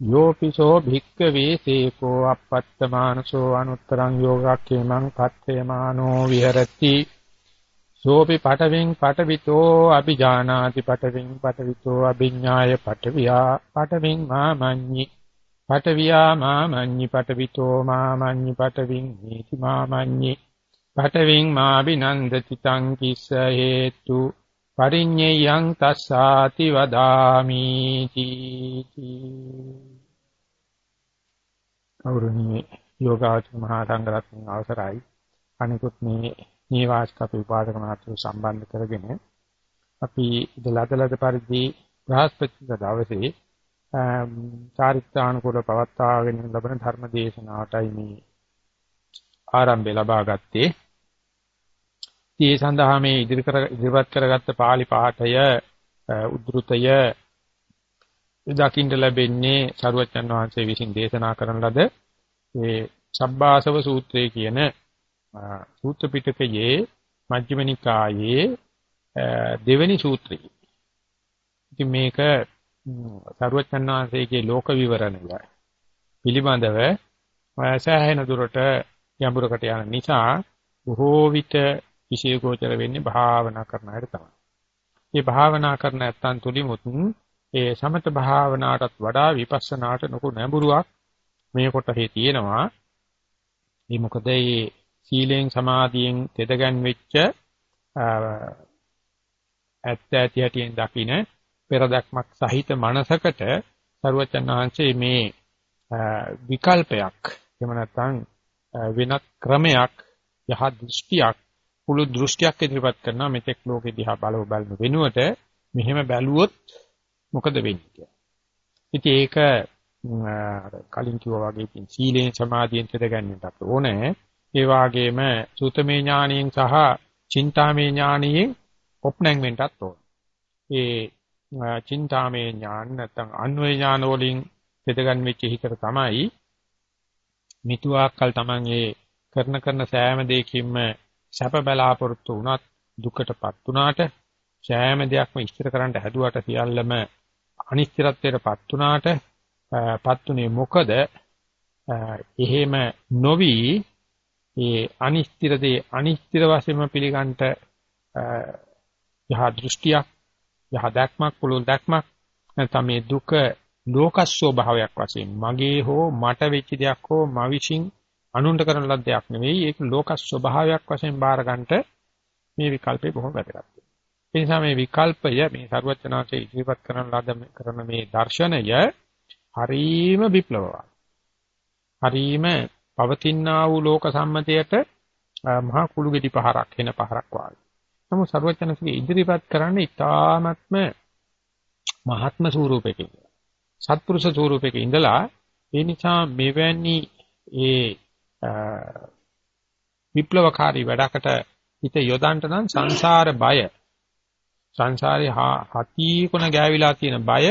යෝපිසෝ භික්ඛවේ සේකෝ අපත්තමානසෝ අනුත්තරං යෝගක්ඛේමං පත්තේමානෝ විහෙරති. සෝපි පටවින් පටවිතෝ අபிජානාති පටවින් පටවිතෝ අභිඥාය පටවියා පටවින් මාමඤ්ඤි. පටවියා මාමඤ්ඤි පටවිතෝ මාමඤ්ඤි පටවින් නීති මාමඤ්ඤි. පටවින් මාබිනන්දති තං කිස්ස හේතු. පරිඤ්ඤයං තස්සාති වදාමි තී අවුරුණී යෝගාචර මහා සංඝරත්නයන් අවසරයි අනිකුත් මේ නීවාස්ක අපි උපාදක මාත්‍ර සම්බන්ධ කරගෙන අපි දලදලද පරිදි බ්‍රහස්පති දවසේ චාරිත්‍රානුකූල පවත්වාගෙන ලබන ධර්ම දේශනාවටයි මේ ආරම්භය ලබා ගත්තේ. ඒ සඳහා මේ ඉදිරි කර ඉදිරිපත් කරගත්ත pāli පාඨය උද්ෘතය දකින්න ලැබෙන්නේ සරුවචන් වහන්සේ විසින් දේශනා කරන ලද ඒ සබ්බාසව සූත්‍රය කියන සූත්‍ර පිටකයේ මජ්ක්‍ධිම නිකායේ දෙවෙනි සූත්‍රය. ඉතින් මේක සරුවචන් වහන්සේගේ ලෝක විවරණය පිළිබඳව සෑහෙන දුරට යඹුරකට යන නිසා බොහෝ විට විශේෂෝචර වෙන්නේ භාවනා කරන අයට තමයි. මේ භාවනා කරන නැත්තන් තුලිමුත් ඒ සමත භාවනාවටත් වඩා විපස්සනාට නොකු නැඹුරුවක් මේ කොටහේ තියෙනවා. මේ මොකද මේ සීලෙන් සමාධියෙන් තෙදගන් වෙච්ච ඇත්ත ඇති හැටියෙන් දකින පෙරදක්මක් සහිත මනසකට සරුවචන් වහන්සේ මේ විකල්පයක් එහෙම නැත්නම් වෙනත් ක්‍රමයක් යහ දෘෂ්ටියක් පුළු දෘෂ්ටියක් ඉදිරිපත් කරනවා මෙතෙක් ලෝකෙ දිහා බලව බලන වෙනුවට මෙහෙම බැලුවොත් මොකද වෙන්නේ කියලා. ඉතින් ඒක කලින් කිව්වා වගේ ඉතින් සීලෙන් සමාධියෙන් තෙදගන්නට ඕනේ. ඒ වගේම සූතමේ ඥාණයෙන් සහ චින්තාමේ ඥාණයෙන් ඔප්නැන් වෙන්නත් ඕනේ. ඒ චින්තාමේ ඥාන නැත්නම් අන්වේ ඥාන වලින් තෙදගන් වෙච්ච හිතට තමයි මිතුආකල් Taman ඒ කරන කරන සෑම දෙයකින්ම සැප බලාපොරොත්තු වුණත් දුකටපත් වුණාට සෑම දෙයක්ම ඉස්තර කරන්න හැදුවට සියල්ලම අනිශ්චිතත්වයටපත් වුණාට පත්ුනේ මොකද? එහෙම නොවි ඒ අනිශ්චිත දේ අනිශ්චිත වශයෙන්ම පිළිගන්නට යහ දෘෂ්ටියක් යහ දැක්මක් පුළුල් දැක්මක් නැත්නම් මේ දුක ලෝකස්සෝ භාවයක් වශයෙන් මගේ හෝ මට වෙච්ච දෙයක් හෝ මා විශ්ින් අනුන්ට කරන ලද්දයක් නෙවෙයි ඒක ලෝක ස්වභාවයක් වශයෙන් බාර ගන්නට මේ විකල්පේ බොහොම වැදගත්. ඒ නිසා මේ විකල්පය මේ ਸਰවචනාචේ ඉදිරිපත් කරන ලද කරන මේ දර්ශනය හරීම විප්ලවවත්. හරීම පවතිනා වූ ලෝක සම්මතයට මහා කුළු ගෙඩි පහරක් වෙන පහරක් වාගේ. නමුත් ਸਰවචනසේ ඉදිරිපත් කරන්නේ ඊ타ත්ම මහත්ම ස්වරූපයකින්. සත්පුරුෂ ස්වරූපයක ඉඳලා ඒ නිසා මෙවැනි ඒ විප්ලවකාරී වැඩකට හිත යොදන්න නම් සංසාර බය සංසාරේ හති කොන ගෑවිලා තියෙන බය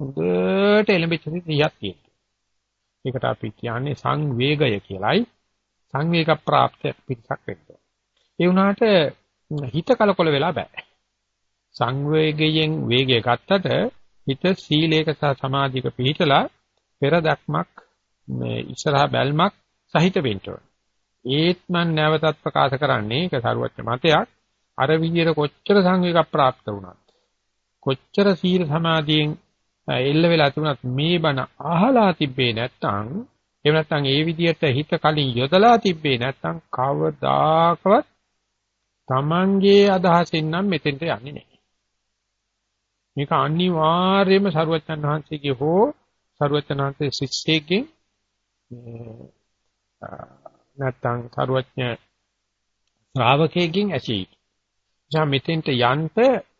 හොඳට එළඹෙච්ච තියක් තියෙනවා. ඒකට අපි කියන්නේ සංවේගය කියලයි. සංවේග ප්‍රාප්ත පිටසක් වෙනවා. ඒ වුණාට හිත කලකොල වෙලා බෑ. සංවේගයෙන් වේගය ගත්තට හිත සීලයක සහ සමාධියක පිහිටලා පෙර දක්මක් මේ ඉස්සරහා බැල්මක් සහිත වෙන්න ඕන. ඒත් මම නැවතත් ප්‍රකාශ කරන්නේ ඒක සරුවච්ච මතයක් අර විදියට කොච්චර සංවේග ප්‍රාප්ත වුණත් කොච්චර සීල සමාධියෙන් එල්ල වෙලා තිබුණත් මේ බණ අහලා තිබ්බේ නැත්නම් එහෙම නැත්නම් ඒ විදියට හිත කලින් යොදලා තිබ්බේ නැත්නම් කවදාකවත් Tamange අදහසින් නම් මෙතෙන්ට යන්නේ නැහැ. මේක අනිවාර්යයෙන්ම සරුවචන් වහන්සේගේ හෝ සරුවචන් වහන්සේ ශිෂ්‍යයෙක්ගෙන් නැත්තම් සරුවඥ ශ්‍රාවකයෙක්ගෙන් ඇසී. එනිසා මෙතෙන්ට යන්න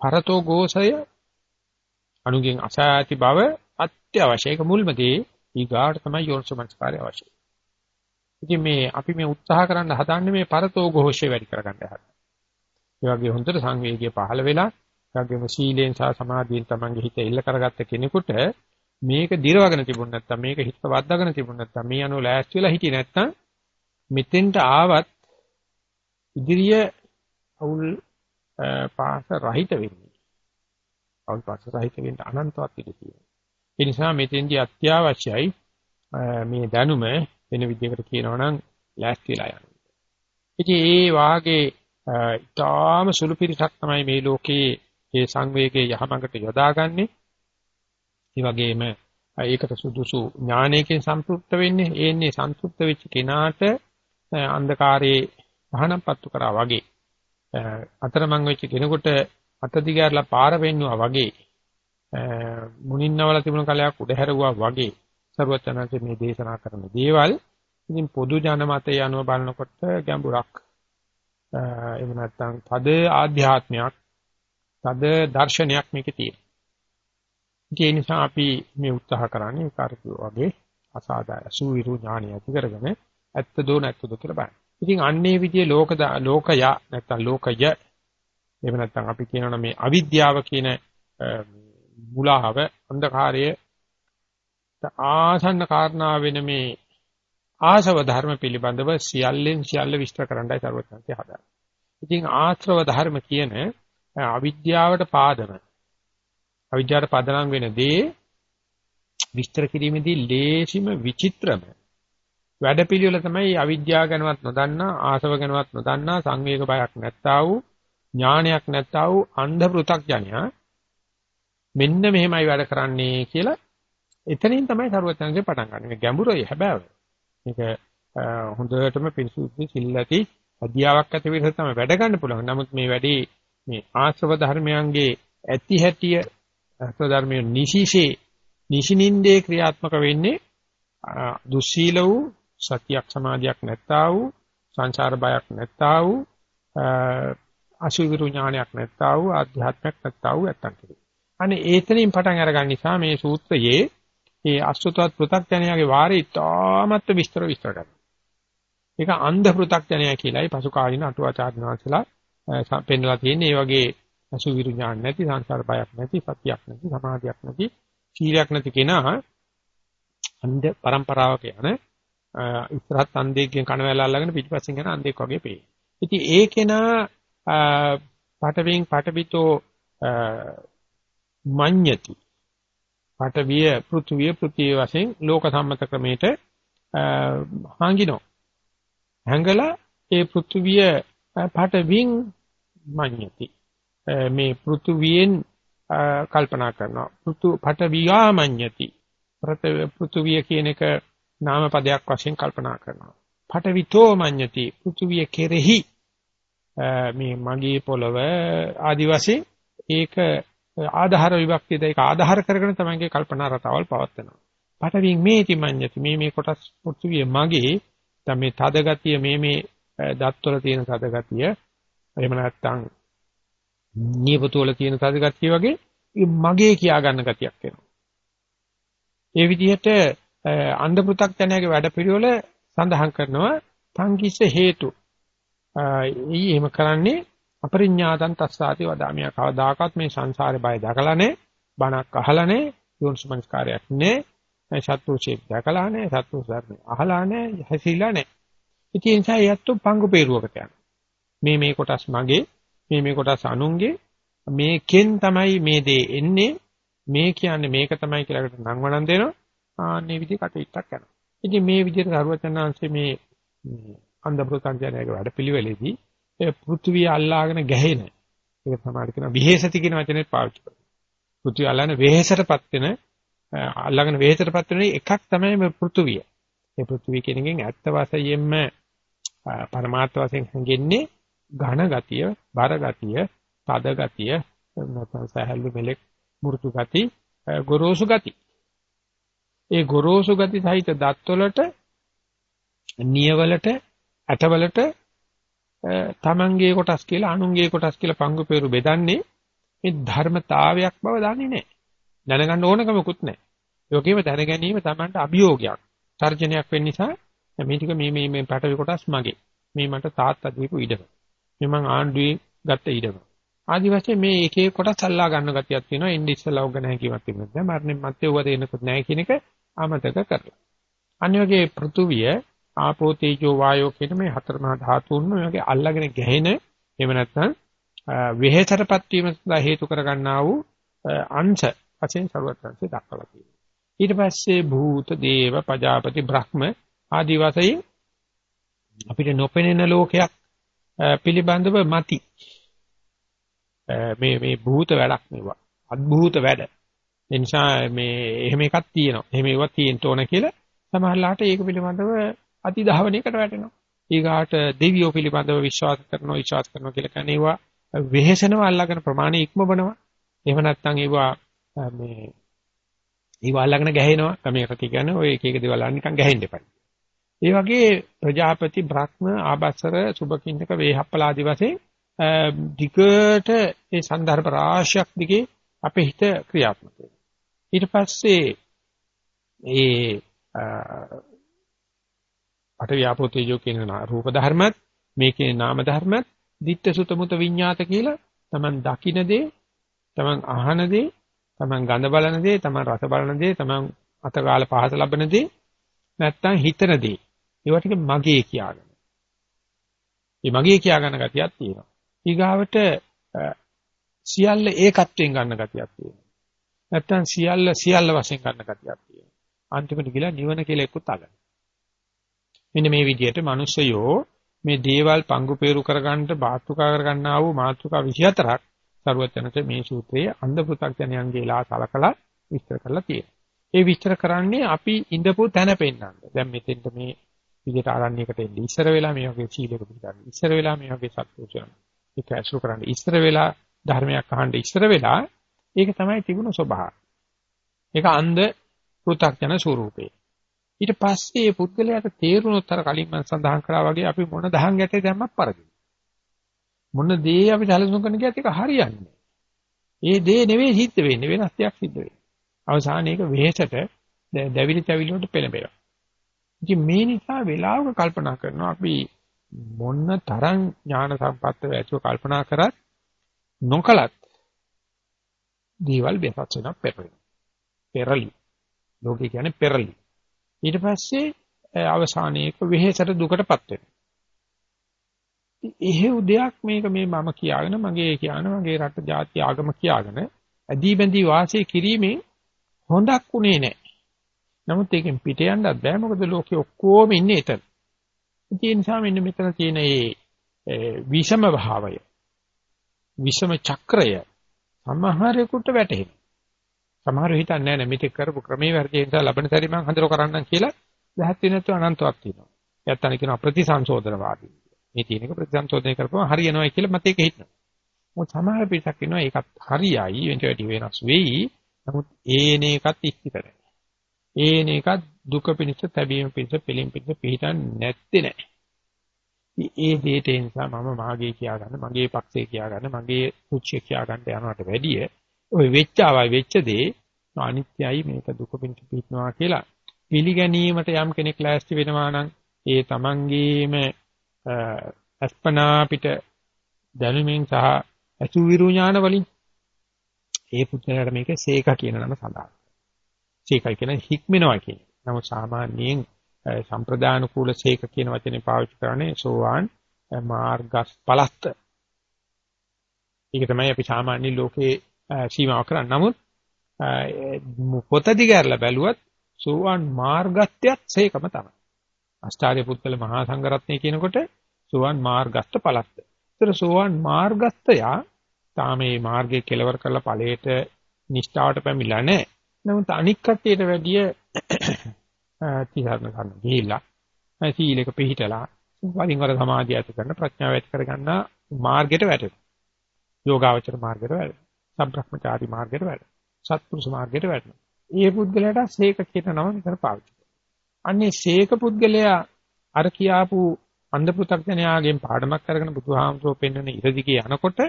පරතෝ ഘോഷය අනුගෙන් අසාති බව අත්‍යවශ්‍යක මුල්මදී ඊගාට තමයි යෝනිසමස්කාරය අවශ්‍යයි. ඉතින් මේ අපි මේ උත්සාහ කරන්න හදන්නේ මේ පරතෝ ഘോഷය වැඩි කරගන්න හදන. ඒ වගේ හොඳට සංවේගය පහළ වෙලා, ඒ වගේම සීලෙන් සහ සමාධියෙන් තමන්ගේ හිත එල්ල කරගත්ත කෙනෙකුට මේක දිරවගෙන තිබුණ නැත්තම් මේක හිත වද්දාගෙන තිබුණ නැත්තම් මේ අනුව ලෑස්ති වෙලා හිටියේ නැත්තම් මෙතෙන්ට ආවත් ඉදිරිය අවුල් පාස රහිත වෙන්නේ. අවුල් පාස රහිත වෙන්න අනන්තවත් ඉඩ තියෙනවා. ඒ නිසා මෙතෙන්දී අත්‍යවශ්‍යයි මේ දැනුම වෙන විදිහකට කියනවා නම් ලෑස්තිලා යන්න. ඉතින් ඒ වාගේ ඊටාම සුළු පිරිසක් තමයි මේ ලෝකයේ මේ සංවේගයේ යහමඟට යොදාගන්නේ. ඒ වගේම ඒකට සුදුසු ඥානයකින් සම්පූර්ත වෙන්නේ. ඒන්නේ සම්පූර්ත වෙච්ච කෙනාට අන්ධකාරයේ පහනපත්තු කරා වගේ අතරමං වෙච්ච කෙනෙකුට අත දිගහැරලා පාර වෙන්නවා වගේ මුනින්නවල තිබුණ කලයක් උඩ හැරුවා වගේ සරුවචනන්සේ මේ දේශනා කරන දේවල් ඉතින් පොදු ජනමතය අනුව බලනකොට ගැඹුරක් එහෙම නැත්නම් තද ආධ්‍යාත්මයක් තද දර්ශනයක් මේකේ තියෙනවා. ඒ නිසා අපි මේ උත්සාහ කරන්නේ කාර්යය වගේ අසාදාය සුවිරු ඥානය ඇති කරගෙන ඇත්ත දෝ නැත්ත දෝ කියලා බලන්න. ඉතින් අන්නේ විදිහේ ලෝක ලෝකය නැත්නම් ලෝකය එහෙම නැත්නම් අපි කියනවා මේ අවිද්‍යාව කියන මුලාව අන්ධකාරය ආසන්න කාරණා වෙන මේ ආශව ධර්ම පිළිබඳව සියල්ලෙන් සියල්ල විස්තර කරන්නයි සර්වඥාන්සේ හදාගන්නේ. ඉතින් ආශ්‍රව ධර්ම කියන අවිද්‍යාවට පාදම අවිද්‍යාවට පදනම් වෙන දේ විස්තර කිරීමේදී ලේසිම විචිත්‍රම වැඩපිළිවෙල තමයි අවිද්‍යාව ගැනවත් නොදන්නා ආශව ගැනවත් නොදන්නා සංවේග බයක් නැත්තා වූ ඥානයක් නැත්තා වූ අන්ධ පෘ탁ඥයා මෙන්න මෙහෙමයි වැඩ කරන්නේ කියලා එතනින් තමයි සරුවචනන්සේ පටන් ගන්න. මේ ගැඹුරයි හැබැයි. මේක හොඳටම පිරිසුදු සිල්ලති අධ්‍යාවක් ඇති විදිහට තමයි වැඩ ගන්න පුළුවන්. නමුත් මේ වැඩේ මේ ආශ්‍රව ධර්මයන්ගේ ඇති හැටිය ආශ්‍රව ධර්මයේ නිසිසේ නිසිනින්දේ ක්‍රියාත්මක වෙන්නේ දුස්සීල වූ සතියක් සමාධියක් නැත්තා වූ සංසාර බයක් නැත්තා වූ අසුවිරු ඥානයක් නැත්තා වූ ආධ්‍යාත්මයක් නැත්තා වූ නැත්තම් කෙරේ. අනේ ඒතනින් පටන් අරගන්න නිසා මේ සූත්‍රයේ මේ අසුතවත් පෘ탁ඥයාගේ වාරේ ඉතාමත් විස්තර විස්තර කරනවා. ඒක අන්ධ පෘ탁ඥයා කියලායි පසු කාලින අටුවාචාර්ය වහන්සේලා පෙන්වලා තියෙන්නේ. ඒ වගේ අසුවිරු ඥාන නැති සංසාර බයක් නැති සතියක් නැති සමාධියක් නැති සීලයක් නැති කෙනා අන්ධ પરම්පරාවක යන ඉස්සරහත් අන්ධයෙක්ගෙන් කණවැල අල්ලගෙන පිටිපස්සෙන් යන අන්ධයෙක් වගේ පේයි. ඉතින් ඒ කෙනා පටවින් පටබිතෝ මඤ්ඤති. පටවිය පෘථුවිය පෘථිවිය වශයෙන් ලෝක සම්මත ක්‍රමයට හාංගිනෝ හැංගලා ඒ පෘථුවිය පටවින් මඤ්ඤති. මේ පෘථුවියෙන් කල්පනා කරනවා. පෘථු පටවියා මඤ්ඤති පෘථුවිය කියන එක නාම පදයක් වශයෙන් කල්පනා කරනවා. පටවිතෝ මඤ්ඤති පෘථුවිය කෙරෙහි මේ මගේ පොළව ආදි වශයෙන් ඒක ආධාර විභක්තියද ඒක ආධාර කරගෙන තමයිගේ කල්පනා රටාවල් පවත්වනවා. පටවින් මේ තිමඤ්ඤති මේ මේ කොටස් පෘථිවිය මගේ. දැන් මේ තද ගතිය මේ මේ දත්වල තියෙන තද ගතිය. එහෙම නැත්නම් නියපොතුවල තියෙන තද ගතිය වගේ මගේ කියා ගන්න ගතියක් එනවා. ඒ විදිහට අන්ධ පෘ탁ඥයාගේ වැඩපිළිවෙල සඳහන් කරනවා සංකිස්ස හේතු. ඊ එහෙම කරන්නේ අපරිඥාතං තස්සාති වදාමිය කවදාකවත් මේ සංසාරේ බය දැකලා නැහැ බණක් අහලා නැහැ යෝනිසමංස්කාරයක් නැහැ සත්පුරුෂයෙක් දැකලා නැහැ සත්පුරුෂ ධර්ම අහලා නැහැ හැසිලා නැහැ ඉතින් ඒ නිසා යැත්තු පංගු peerුවකට යනවා මේ මේ කොටස් මගේ මේ මේ කොටස් අනුන්ගේ මේකෙන් තමයි මේ දේ එන්නේ මේ කියන්නේ මේක තමයි කියලාකට නම් වණන් දෙනවා ආන්නේ විදිහ කටයුත්තක් කරනවා ඉතින් මේ විදිහට සරුවචනාංශයේ මේ අන්ධ ප්‍රත්‍යඥයගේ වැඩපිළිවෙලේදී ඒ පෘථිවිය අල්ලාගෙන ගැහෙන ඒක තමයි කියන විහෙසති කියන වචනේ පාවිච්චි කරනවා. පෘථිවිය අල්ලාගෙන වෙහෙසටපත් වෙන අල්ලාගෙන වෙහෙසටපත් වෙන එකක් තමයි මේ පෘථිවිය. මේ පෘථිවිය කියන එකෙන් ඇත්ත වශයෙන්ම පරමාර්ථ වශයෙන් හංගෙන්නේ ඝන ගතිය, බර ගතිය, තද ගතිය, නැත්නම් සහැල්ලු මෙලෙක් මෘතු ගති, ගොරෝසු ගති. ඒ ගොරෝසු ගති සහිත දත්වලට නියවලට ඇටවලට තමන්ගේ කොටස් කියලා අනුන්ගේ කොටස් කියලා පංගු peeru බෙදන්නේ මේ ධර්මතාවයක් බව දන්නේ නැහැ. දැනගන්න ඕනකමකුත් නැහැ. ඒ වගේම දැන ගැනීම තමන්ට අභියෝගයක්. තර්ජනයක් වෙන්න නිසා මේ ටික මේ මේ මේ පැටවි කොටස් මගේ. මේ මට තාත්තා දීපු ඉඩම. මේ මං ආණ්ඩුවේ ගත්ත ඉඩම. ආදි වශයෙන් මේ එක එක කොටස් අල්ලා ගන්න ගතියක් තියෙනවා. ඉන්ඩි ඉස්සලා උග නැහැ කියවත් තිබුණා. මරණය මැත්තේ උව දෙන්නකුත් නැහැ කියන එක අමතක කරලා. අනිවාර්යයෙන් පෘථුවිය ආපෝ තේජෝ වායෝ කියන මේ හතර මහා ධාතුන් වගේ අල්ලාගෙන ගැහෙන එහෙම නැත්නම් වෙහෙතරපත් වීම සඳහා හේතු කරගන්නා වූ අංශ වශයෙන් ਸਰවත්‍ංශය දක්වලා තියෙනවා. ඊට පස්සේ භූත දේව පජාපති බ්‍රහ්ම ආදි වශයෙන් අපිට නොපෙනෙන ලෝකයක් පිළිබඳව mati මේ මේ භූත වැඩක් නෙවෙයි අద్භූත වැඩ. ඒ නිසා මේ එහෙම එකක් තියෙනවා. එහෙම ඒවා තියෙන්න ඕන කියලා සමහරලාට ඒක පිළිබඳව අතිධාවනයකට වැටෙනවා. ඊගාට දෙවියෝ පිළිබඳව විශ්වාස කරනවා විශ්වාස කරනවා කියලා කියන්නේ ඒවා වෙහෙසනවා අල්ලාගෙන ප්‍රමාණය ඉක්මවනවා. එහෙම නැත්නම් ඒවා මේ ඒවා අල්ලාගෙන ගැහෙනවා. කමකට කියන්නේ ඔය එක එක දේවල් නිකන් ගැහෙන්න එපා. ඒ වගේ ප්‍රජාපති බ්‍රහ්ම ආබස්සර සුභකින්නක වේහප්පලාදි වශයෙන් ධිකට ඒ સંદર્ભ රාශියක් දිගේ අපේ හිත ක්‍රියාත්මක වෙනවා. ඊට පස්සේ ඒ අට ව්‍යාපෝතේජෝ කියන රූප ධර්මත් මේකේ නාම ධර්මත් ditta sutta muta විඤ්ඤාත කියලා Taman දකින දේ, Taman අහන දේ, Taman ගඳ බලන දේ, Taman රස බලන දේ, Taman අතගාල පහස ලබන දේ නැත්තම් හිතන දේ. ඒවා ටික මගේ කියාගන්න. මේ මගේ කියා ගන්න ගතියක් තියෙනවා. ඊගාවට සියල්ල ඒකත්වයෙන් ගන්න ගතියක් තියෙනවා. නැත්තම් සියල්ල සියල්ල වශයෙන් ගන්න ගතියක් තියෙනවා. අන්තිමට ගිලා නිවන කියලා එක්කත් අගන. මෙන්න මේ විදිහට මිනිස්සයෝ මේ දේවල් පංගු peeru කරගන්න බාතුකා කරගන්නා වූ මාතෘකා 24ක් සරුවචනත මේ සූත්‍රයේ අන්ධ පෘථග්ජනයන්ගේ ලා සලකලා විස්තර කරලා තියෙනවා. ඒ විස්තර කරන්නේ අපි ඉඳපු තැන පෙන්වන්න. දැන් මෙතෙන්ට මේ විදිහට ආරණ්‍යයකට එන්න ඉස්සර වෙලා මේ වගේ සීලයක පිළිගන්න. ඉස්සර වෙලා මේ වගේ සත්පුරුෂයන් ඒක ඇසුරු කරන්න. ඉස්සර වෙලා ධර්මයක් අහන්න ඉස්සර වෙලා ඒක තමයි තිබුණු ස්වභාවය. ඒක අන්ධ පෘථග්ජන ස්වරූපේ. ඊට පස්සේ මේ පුද්ගලයාට තේරුණොත් අර කලින් මම සඳහන් කරා වගේ අපි මොන දහං ගැටේ දැම්මත් පරදින. මොන දේ අපි සැලසුම් කරන කියත් ඒක හරියන්නේ ඒ දේ නෙවෙයි සිද්ධ වෙන්නේ වෙනස් දෙයක් සිද්ධ වෙන්නේ. අවසානයේක වෙහෙසට දැවිලි තැවිලි වලට පෙළඹෙනවා. ඉතින් මේ නිසා වෙලාවක කල්පනා කරනවා අපි මොන තරම් ඥාන සම්පත්ත ඇතුව කල්පනා කරත් නොකලත් දේවල් වෙනස් වෙනක් පෙරලි. පෙරලි. ලෝකේ කියන්නේ පෙරලි. ඊට පස්සේ අවසානයේක වෙහෙසට දුකටපත් වෙනවා. එහෙව් දෙයක් මේක මේ මම කියාගෙන මගේ කියන මගේ රට ජාති ආගම කියාගෙන ඇදී බැඳී වාසය කිරීමෙන් හොඳක් උනේ නැහැ. නමුත් ඒකෙන් පිට යන්නත් බෑ මොකද ලෝකේ ඔක්කොම ඉන්නේ එතන. ඒ නිසා මෙන්න මෙතන තියෙන මේ විෂම භාවය විෂම චක්‍රය සමහරෙකුට වැටහෙනවා. සමහරව හිතන්නේ නැහැ මෙතෙක් කරපු ක්‍රමේ වැරදි නිසා ලබන සැරේ මම හඳුර කරන්නම් කියලා දැහත් වෙනතු අනන්තයක් තියෙනවා. යත්තන කියන ප්‍රතිසංශෝධනවාදී. මේ තියෙන එක ප්‍රතිසංශෝධනය කරපුවම හරියනවා කියලා මතයක හිටනවා. මොකද සමහර පිටක් ඉන්නවා ඒකත් හරියයි වෙනට වැඩි වෙනස් වෙයි. නමුත් ඒන එකත් ඉස්තිරයි. ඒන එකත් දුක පිණිස තැබීම පිණිස පිළිම් පිණිස පිළිටන් නැත්තේ නෑ. ඒ දෙයට නිසා මම මාගේ කියා ගන්න, මගේ පක්ෂේ කියා ගන්න, මගේ කුච්චිය කියා ගන්න යනවට වැඩිය ওই වෙච්ච ආවයි වෙච්ච දේ අනිත්‍යයි මේක දුක පිණිස පිටනවා කියලා පිළිගැනීමට යම් කෙනෙක් ලෑස්ති වෙනවා නම් ඒ තමන්ගේම අස්පනා පිට දැනුමින් සහ අසුවිරු ඥාන වලින් ඒ පුත්‍රයාට මේක සීක කියන නම සඳහන්. සීකයි කියන හික්මනවා කියන්නේ. නමුත් සාමාන්‍යයෙන් සම්ප්‍රදාන කූල සීක කියන වචනේ පාවිච්චි කරන්නේ සෝවාන් මාර්ගස් පලස්ත. ඒක තමයි අපි සාමාන්‍ය ලෝකේ සීමාව කරන්නේ. නමුත් පොත දිගහැරලා බැලුවත් සෝවාන් මාර්ගත්‍යත් සීකම තමයි. අෂ්ටාර්ය පුත්තල මහා සංඝරත්නය කියනකොට සෝවාන් මාර්ගස්ත පලස්ත. ඒතර සෝවාන් මාර්ගස්තයා තාම මේ මාර්ගයේ කෙලවර කරලා ඵලයට නිෂ්ඨාවට පැමිණලා නැහැ. නමුත් අනික් කට්ටියට වැඩිය තිහරණ ගන්න ගිහිල්ලා සීලයක පිළිහිටලා වරින් වර සමාධිය ඇති කරන ප්‍රඥාව ඇති කරගන්න මාර්ගයට වැටෙනවා. යෝගාවචර මාර්ගයට වැටෙනවා. සම්ප්‍රක්‍මචාරී මාර්ගයට වැටෙනවා. සත්පුරුෂ මාර්ගයට වැටෙනවා. ඒ පුද්ගලයාට සීක කියන නම විතර පාවිච්චි කරනවා. අන්නේ සීක පුද්ගලයා අර කියාපු අන්ධ පෘථග්ජනයාගෙන් පාඩමක් අරගෙන බුදුහාමුදුරුවෝ පෙන්වන ඉරදිගේ යනකොට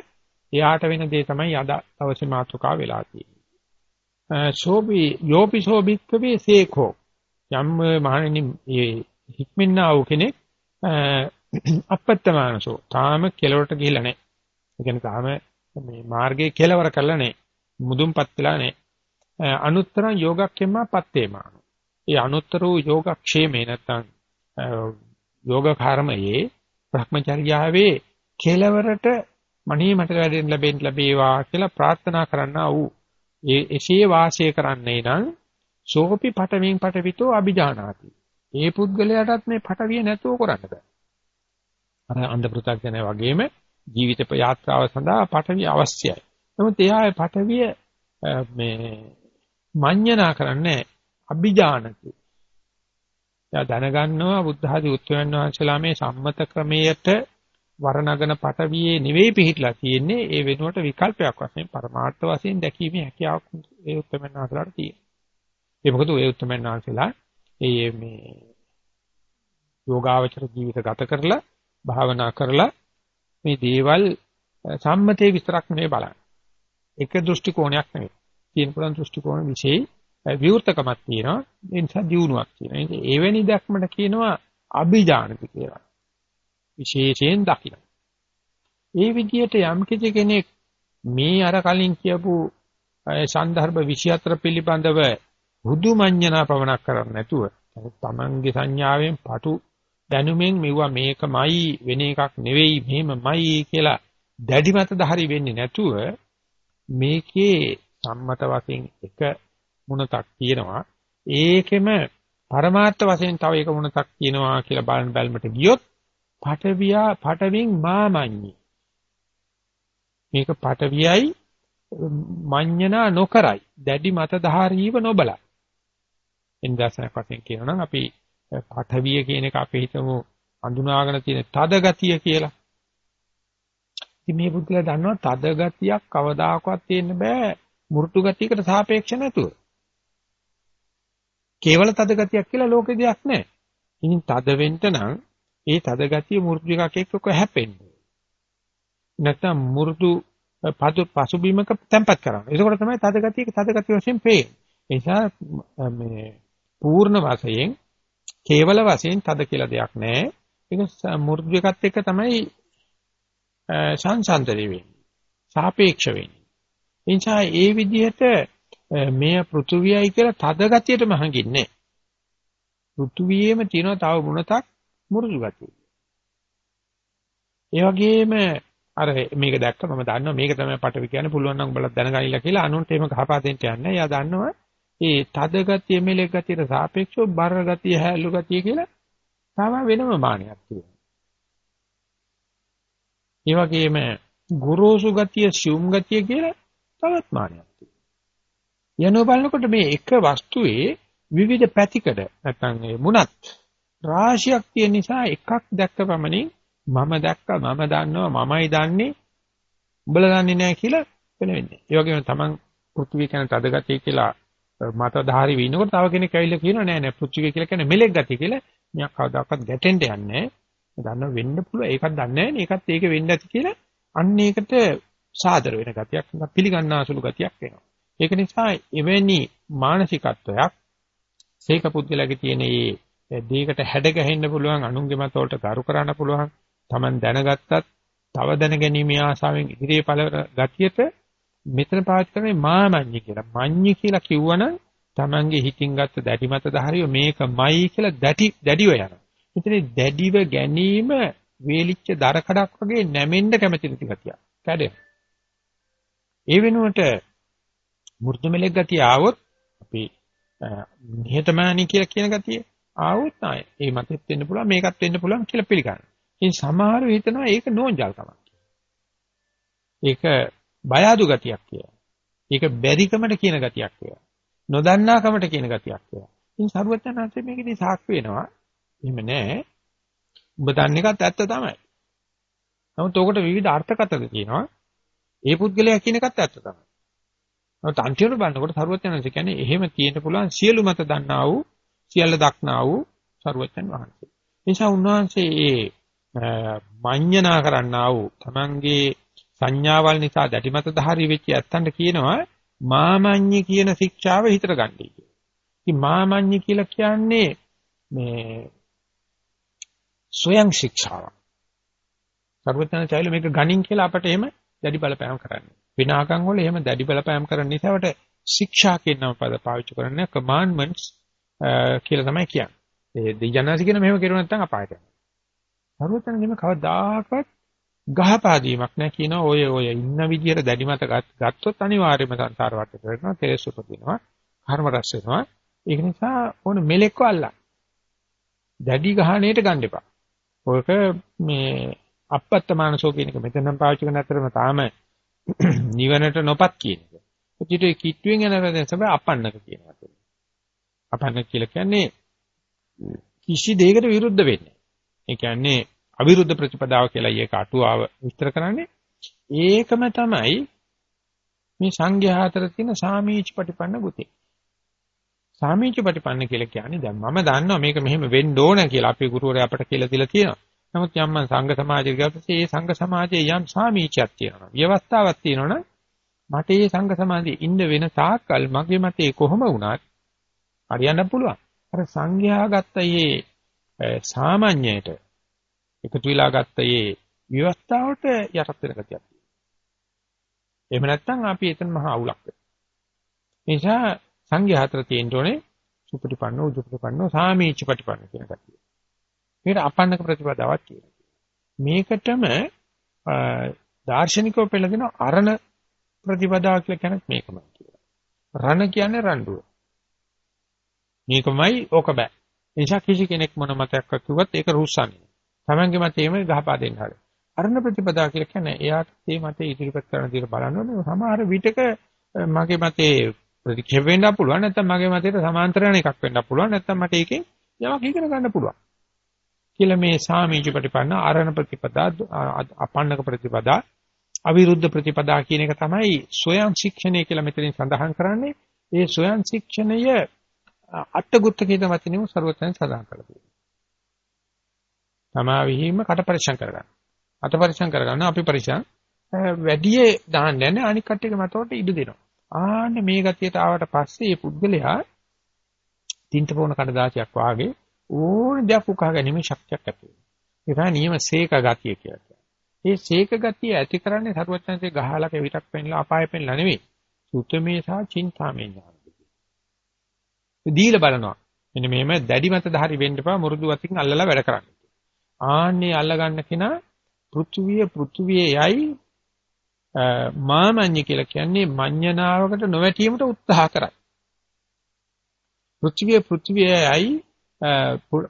එයාට වෙන දේ තමයි අද අවශ්‍ය මාතෘකාව වෙලා තියෙන්නේ. සෝබි යෝපි සෝබික්කවේ සේකෝ යම් මහණෙනි මේ හික්මින්නා වූ කෙනෙක් අපත්තමානසෝ තාම කෙලවරට ගිහිල්ලා නැහැ. ඒ කියන්නේ තාම මේ මාර්ගයේ කෙලවර කරලා නැහැ. මුදුන්පත් වෙලා නැහැ. අනුත්තර යෝගක්ෂේමපත් වේමාන. ඒ අනුත්තර වූ යෝගක්ෂේමේ නැත්තම් යෝග කර්මයේ භ්‍රමචර්යාවේ කෙලවරට මණී මට වැඩෙන්න ලැබෙන්න ලැබේවා කියලා ප්‍රාර්ථනා කරන්නා වූ ඒ එසේ වාසය කරන්නේ නම් සෝපි පටවින් පටවිතෝ අභිජානාති. ඒ පුද්ගලයාටත් මේ පටවිය නැතුව කරන්න බෑ. අර අන්ධ පෘථග්ජනය වගේම ජීවිත යාත්‍රාව සඳහා පටවිය අවශ්‍යයි. නමුත් එයා පටවිය මේ මඤ්ඤණා කරන්නේ අභිජානති. එයා දැනගන්නවා බුද්ධ ආදී උත්තරයන් වහන්සේලා මේ සම්මත ක්‍රමයට වරණගෙන පටවියේ නෙවෙයි පිහිටලා තියෙන්නේ ඒ වෙනුවට විකල්පයක් වශයෙන් පරමාර්ථ වශයෙන් දැකීමේ හැකියාවක් ඒ උත්තරයන් වහන්සේලාට තියෙනවා. ඒ මොකද ඒ උත්තරයන් වහන්සේලා ඒ මේ යෝගාවචර ජීවිත ගත කරලා භාවනා කරලා මේ දේවල් සම්මතයේ විස්තරක් නෙවෙයි බලන්නේ. එක දෘෂ්ටි කෝණයක් නෙවෙයි. තියෙන පුළුවන් දෘෂ්ටි කෝණ විශේෂ විවෘතකමක් තියෙනවා. ඒ නිසා දියුණුවක් තියෙනවා. ඉතින් එවැනි දැක්මට කියනවා අභිජානති කියලා. විශේෂයෙන් දකින්න. ඒ විදිහට යම් කෙනෙක් මේ අර කලින් කියපු සන්දර්භ 24 පිළිබඳව හුදු මඤ්ඤණා පවණක් කරන්නේ නැතුව තමන්ගේ සංඥාවෙන් පටු දැනුමෙන් මෙවුවා මේකමයි වෙන එකක් නෙවෙයි මෙහෙමමයි කියලා දැඩි මත ධාරි වෙන්නේ නැතුව මේකේ සම්මත වශයෙන් එක මුණතක් තියෙනවා ඒකෙම පරමාර්ථ වශයෙන් තව එක මුණතක් තියෙනවා කියලා බලන බැලමට ගියොත් පටවියා පටවින් මාමඤ්ඤි මේක පටවියයි මඤ්ඤනා නොකරයි දැඩි මත ධාරීව නොබලයි ඉන්දර්ශනයක් වශයෙන් කියනවා නම් අපි පඨවිය කියන එක අපි හිතමු අඳුනාගෙන තියෙන තද ගතිය කියලා. ඉතින් මේ බුද්ධලා දන්නවා තද ගතියක් කවදාකවත් තියෙන්න බෑ මෘතු ගතියකට සාපේක්ෂ නැතුව. කේවල තද ගතියක් කියලා ලෝකේ දෙයක් නැහැ. ඉතින් තද වෙන්න නම් ඒ තද ගතිය මෘතු එකක් එක්ක හැපෙන්නේ. නැත්නම් මෘතු පදු පසුබිමක තැම්පත් කරනවා. ඒකෝට තමයි තද ගතියක තද ගතිය වශයෙන් පේන්නේ. ඒ නිසා මේ පූර්ණ වශයෙන් කේවල වශයෙන් තද කියලා දෙයක් නැහැ. ඒක මෘදු එකත් එක්ක තමයි සංසන්දනය වෙන්නේ. සාපේක්ෂ වෙන්නේ. එනිසා ඒ විදිහට මේ පෘථුවියයි කියලා තද ගතියටම හංගින්නේ. පෘථුවියේම තියෙන තව මොනතක් මෘදු ගතිය. ඒ වගේම අර මේක දැක්ක මම දන්නවා මේක තමයි පටවි කියන්නේ පුළුවන් නම් උඹලා දැනගනිලා කියලා අනුන්ට එහෙම ගහපා දෙන්න යන්නේ. එයා දන්නවා ඒ තද ගතිය මෙලෙ ගතියට සාපේක්ෂව බර ගතිය හැලු ගතිය කියලා තව වෙනම මානයක් තියෙනවා. ඒ වගේම ගොරෝසු ගතිය සියුම් ගතිය කියලා තවත් මානයක් තියෙනවා. යනෝ බලනකොට මේ එක වස්තුවේ විවිධ පැතිකඩ නැත්නම් ඒ මුණත් රාශියක් තියෙන නිසා එකක් දැක්ක පමණින් මම දැක්කා මම දන්නවා මමයි දන්නේ උඹලා දන්නේ නැහැ කියලා වෙනෙන්නේ. ඒ වගේම තමන් පෘථිවි කියන තදගතිය කියලා මතධාරි වෙනකොට තව කෙනෙක් ඇවිල්ලා කියනවා නෑ නෑ පුච්චිගේ කියලා කියන්නේ මෙලෙක් ගතිය කියලා. මෙයා කවදාකවත් ගැටෙන්න යන්නේ නෑ. දන්න වෙන්න පුළුවන්. ඒකත් දන්නේ නෑ. ඒකත් ඒක වෙන්න ඇති කියලා අන්න ඒකට සාදර වෙන ගතියක් පිළිගන්නාසුළු ගතියක් වෙනවා. ඒක නිසා එවැනි මානසිකත්වයක් සීක පුද්ගලයාගේ තියෙන මේ දෙයකට හැඩ ගැහෙන්න පුළුවන් අනුන්ගේ මත වලට ගරු කරන්න පුළුවන් Taman දැනගත්තත් තව දැනගැනීමේ ආසාවෙන් ඉදිරියේ පළ ගතියට මෙතන පාවිච්චි කරන්නේ මාමඤ්ඤි කියලා. මඤ්ඤි කියලා කිව්වනම් Tamange හිතින් ගත්ත දැඩි මත ධාරිය මේකමයි කියලා දැටි දැඩිව යනවා. මෙතන දැඩිව ගැනීම වේලිච්ච දර කඩක් වගේ නැමෙන්න කැමති නැති ගතිය. කැඩේ. ඒ වෙනුවට මෘදු මෙලෙක් ගතිය ආවොත් අපි නිහතමානී කියලා කියන ගතිය ආවොත් ආයේ ඒ මතෙත් වෙන්න පුළුවන් මේකත් වෙන්න පුළුවන් කියලා පිළිගන්න. ඉතින් සමහරව හිතනවා ඒක නෝන්ජල්කමක්. ඒක බය අඩු ගතියක් කියලා. ඒක බැරිකමට කියන ගතියක් කියලා. නොදන්නාකමට කියන ගතියක් කියලා. ඉතින් සරුවචනාංශය මේකදී සාක්ෂි වෙනවා. එහෙම නෑ. ඔබ දන්න එකත් ඇත්ත තමයි. නමුත් ඔකට විවිධ අර්ථකථන තියෙනවා. ඒ පුද්ගලයා කියන එකත් ඇත්ත තමයි. නමුත් අන්තිමට බලනකොට සරුවචනාංශය කියන්නේ එහෙම තියෙන්න පුළුවන් සියලු මත දන්නා වූ සියල්ල දක්නා වූ සරුවචන් වහන්සේ. නිසා උන්වහන්සේ මේ මඤ්ඤණා කරන්නා වූ තමන්ගේ සංඥාවල් නිසා දැටිමත ධාරී වෙච්ච ඇත්තන්ට කියනවා මාමඤ්ඤි කියන ශික්ෂාව හිතට ගන්නයි කියලා. ඉතින් මාමඤ්ඤි කියලා කියන්නේ මේ ස්වයං ශික්ෂාවක්. සර්වඥාචාර්යල මේක ගණින් කියලා අපට එහෙම දැඩි බලපෑම් කරන්නේ. විනාකම් වල එහෙම දැඩි බලපෑම් කරන්න නිසාවට ශික්ෂා කියන නම පද පාවිච්චි කරන්නේ commandments කියලා තමයි කියන්නේ. ඒ දෙයයන්ාසි කියන මෙහෙම කෙරුව නැත්නම් අපායට යනවා. සර්වඥාචාර්යල කවදාකවත් ගහපාදීමක් නැහැ කියන ඔය ඔය ඉන්න විදියට දැඩි මත ගත්තොත් අනිවාර්යයෙන්ම සංසාර වටේට වැටෙනවා කෙලෙස් උපදිනවා කර්ම රැස් වෙනවා ඒක නිසා ඕන මෙලෙක්ව අල්ලන්න දැඩි ගහණයට ගන්න එපා ඔයක මේ අපත්තමානසෝ කියන එක මෙතන නම් පාවිච්චි කරන අතරම තාම නිවනට නොපත් කියන එක. ඒකට ඒ කිට්ටුවෙන් යන රදෙන් තමයි අපන්නක කියන වචනේ. අපන්නක කියලා කියන්නේ කිසි දෙයකට විරුද්ධ වෙන්නේ. ඒ කියන්නේ අවිරුද්ධ ප්‍රතිපදාව කියලා ඊයක අටුවාව විස්තර කරන්නේ. ඒකම තමයි මේ සංඝයා අතර තියෙන සාමීච ප්‍රතිපන්න ගුතේ. සාමීච ප්‍රතිපන්න කියලා කියන්නේ දැන් මම දන්නවා මේක මෙහෙම වෙන්න ඕන කියලා අපේ ගුරුවරයා අපට කියලා දීලා තියෙනවා. නමුත් යම් මං සංඝ සමාජයක ගියොත් ඒ සංඝ සමාජයේ යම් සාමීචයක් තියෙනවා. ව්‍යවස්ථාවක් තියෙනවනම් මට මේ සංඝ සමාජයේ ඉන්න වෙන තාක්කල් මගේ මතේ කොහොම වුණත් හරියන්න පුළුවන්. අර සංඝයා ගත්ත මේ සාමාන්‍යයට එකතු වෙලා ගත්ත මේ ව්‍යවස්ථාවට යටත් වෙන ගතියක් තියෙනවා. එහෙම නැත්නම් අපි එතන මහා අවුලක් වෙනවා. ඒ නිසා සංඝයා හතර තියෙන්න ඕනේ සුපටිපන්න උජුපටිපන්න සාමීච ප්‍රතිපන්න කියන කතිය. මේකට අපන්නක ප්‍රතිපදාවක් කියනවා. මේකටම දාර්ශනිකව පෙළගෙන අරණ ප්‍රතිපදාව කියලා කියන්නේ මේකමයි කියලා. රණ කියන්නේ රණ්ඩුව. මේකමයි ඕක බෑ. ඒ නිසා කිසි කෙනෙක් මොන මතයක් කිව්වත් ඒක රුස්සන්නේ. Tamange මතේම ගහපා දෙන්න හරිය. අරණ ප්‍රතිපදා කියලා කියන්නේ එයාට මේ මතේ ඉදිරිපත් කරන දේ බලන්න ඕනේ. සමහර විටක මගේ මතේ ප්‍රතික්ෂේප වෙන්න පුළුවන් නැත්නම් මගේ මතයට සමාන්තර යන එකක් වෙන්න පුළුවන් නැත්නම් මට ඒකෙන් යමක් ඉගෙන ගන්න පුළුවන්. කියලා මේ සාමීච ප්‍රතිපන්න ආරණ ප්‍රතිපදා අපන්නක ප්‍රතිපදා අවිරුද්ධ ප්‍රතිපදා කියන එක තමයි ස්වයං ශික්ෂණය කියලා මෙතනින් සඳහන් කරන්නේ. ඒ ස්වයං ශික්ෂණය අටගුත්ත කියන වචනේම ਸਰවතෙන් සඳහන් කරලා තියෙනවා. තමා විහිම කට පරික්ෂම් කරගන්න. අත පරික්ෂම් කරගන්න අපි පරික්ෂම් වැඩි දාන්නේ නැහැ අනික් කට්ටියක මතවට ඉඩ දෙනවා. ආන්නේ මේ ගතියට ආවට පස්සේ මේ පුද්ගලයා තින්ත පොන කඩදාසියක් වාගේ ඕන දෙයක් උකහා ගැනීම ශක්තියක් ඇති වෙනවා. ඒ තමයි නියම සීක ගතිය කියලා කියන්නේ. මේ සීක ගතිය ඇති කරන්නේ සරුවචනසේ ගහලක විතක් පෙන්ලා අපාය පෙන්ලා නෙවෙයි. සුතමේ සහ චින්තාමේ ඥාන. දීලා බලනවා. මෙන්න මෙහෙම දැඩි මත ධාරි වෙන්න එපා මුරුදු වතින් අල්ලලා වැඩ කරන්න. ආන්නේ අල්ලගන්න කෙනා පෘථුවිය පෘථුවියේ යයි මාමඤ්ඤ කියලා කියන්නේ මඤ්ඤණාවකට නොවැටීමට උත්සාහ කරයි. පෘථිවිය පෘථිවියයි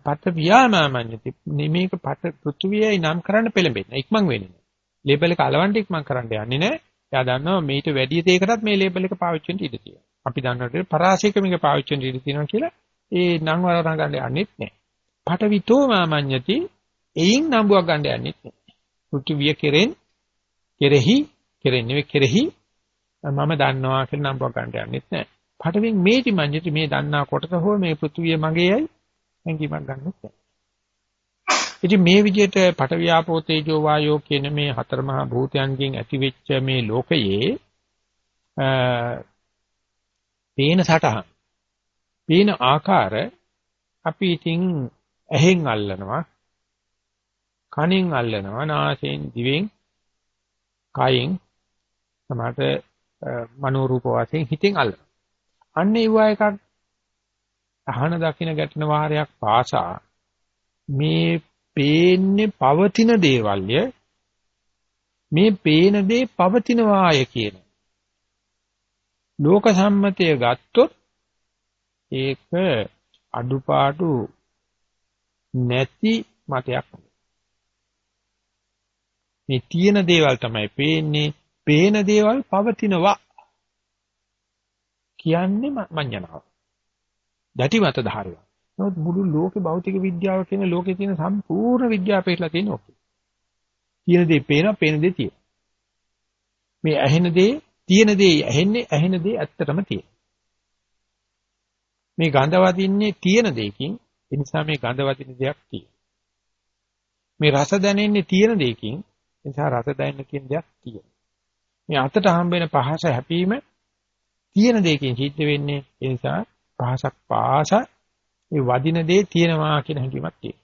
පත වියාමාමඤ්ඤති මේක පත පෘථිවියයි නම් කරන්න පෙළඹෙන්න ඉක්මන් වෙන්නේ නැහැ. ලේබල් එක අලවන්න ඉක්මන් කරන්න යන්නේ නැහැ. එයා දන්නවා මේට වැඩි දෙයකටත් මේ ලේබල් එක පාවිච්චි වෙන්න ඉඩ තියෙනවා. අපි දන්නවට පරාශයක මේක පාවිච්චි වෙන්න ඉඩ තියෙනවා කියලා ඒ නම් වරණ ගන්න යන්නේත් නැහැ. පටවිතෝ මාමඤ්ඤති එයින් නම්බුවක් ගන්න යන්නේත් නැහැ. පෘථිවිය කෙරෙන් කෙරෙහි කෙරෙන් නෙවෙයි කෙරෙහි මම දන්නවා කියලා නම්බුවක් ගන්න යන්නේත් නැහැ. පටවින් මේටි මඤ්ඤති මේ දන්නා කොටස හෝ මේ පෘථිවිය මගේයි හැඟීමක් ගන්නත් නැහැ. ඉතින් මේ විදිහට පටවියාපෝ තේජෝ වායෝ කියන මේ හතර මහා භූතයන්ගෙන් ඇතිවෙච්ච මේ ලෝකයේ පේන සටහන්. පේන ආකාර අපි ඉතින් ඇහෙන් අල්ලනවා කනෙන් අල්ලනවා නාසයෙන් දිවෙන් කයෙන් සමහරට මනෝ රූප වශයෙන් හිතෙන් අල්ලනවා. අන්න ඒව එකක් අහන දකින ගැටෙන වාරයක් පාසා මේ පේන්නේ පවතින දේවල්ය මේ පේන දේ පවතිනවාය කියන ලෝක සම්මතය ගත්තොත් ඒක අඩුපාඩු නැති මතයක් මේ තියෙන දේවල් තමයි පේන්නේ පේන දේවල් පවතිනවා කියන්නේ මඤ්ඤණාව දැටි මත ධාරය. නමුත් මුළු ලෝකේ භෞතික විද්‍යාව කියන ලෝකේ තියෙන සම්පූර්ණ විද්‍යාව පිටලා තියෙන ඔක. තියෙන දේ පේනවා, පේන දේ තියෙන. මේ ඇහෙන දේ, තියෙන දේ ඇහෙන්නේ, ඇහෙන දේ ඇත්තටම තියෙන. මේ ගඳ වදින්නේ තියෙන දෙයකින්, ඒ නිසා මේ ගඳ වදින දෙයක් තියෙන. මේ රස දැනෙන්නේ තියෙන දෙයකින්, ඒ නිසා රස දැනෙන කියන දෙයක් තියෙන. මේ අතට හම්බ වෙන පහස හැපීම තියෙන දෙයකින් සිද්ධ වෙන්නේ, ඒ නිසා පහසක් පාස ඒ වදින දේ තියෙනවා කියන හැඟීමක් තියෙනවා.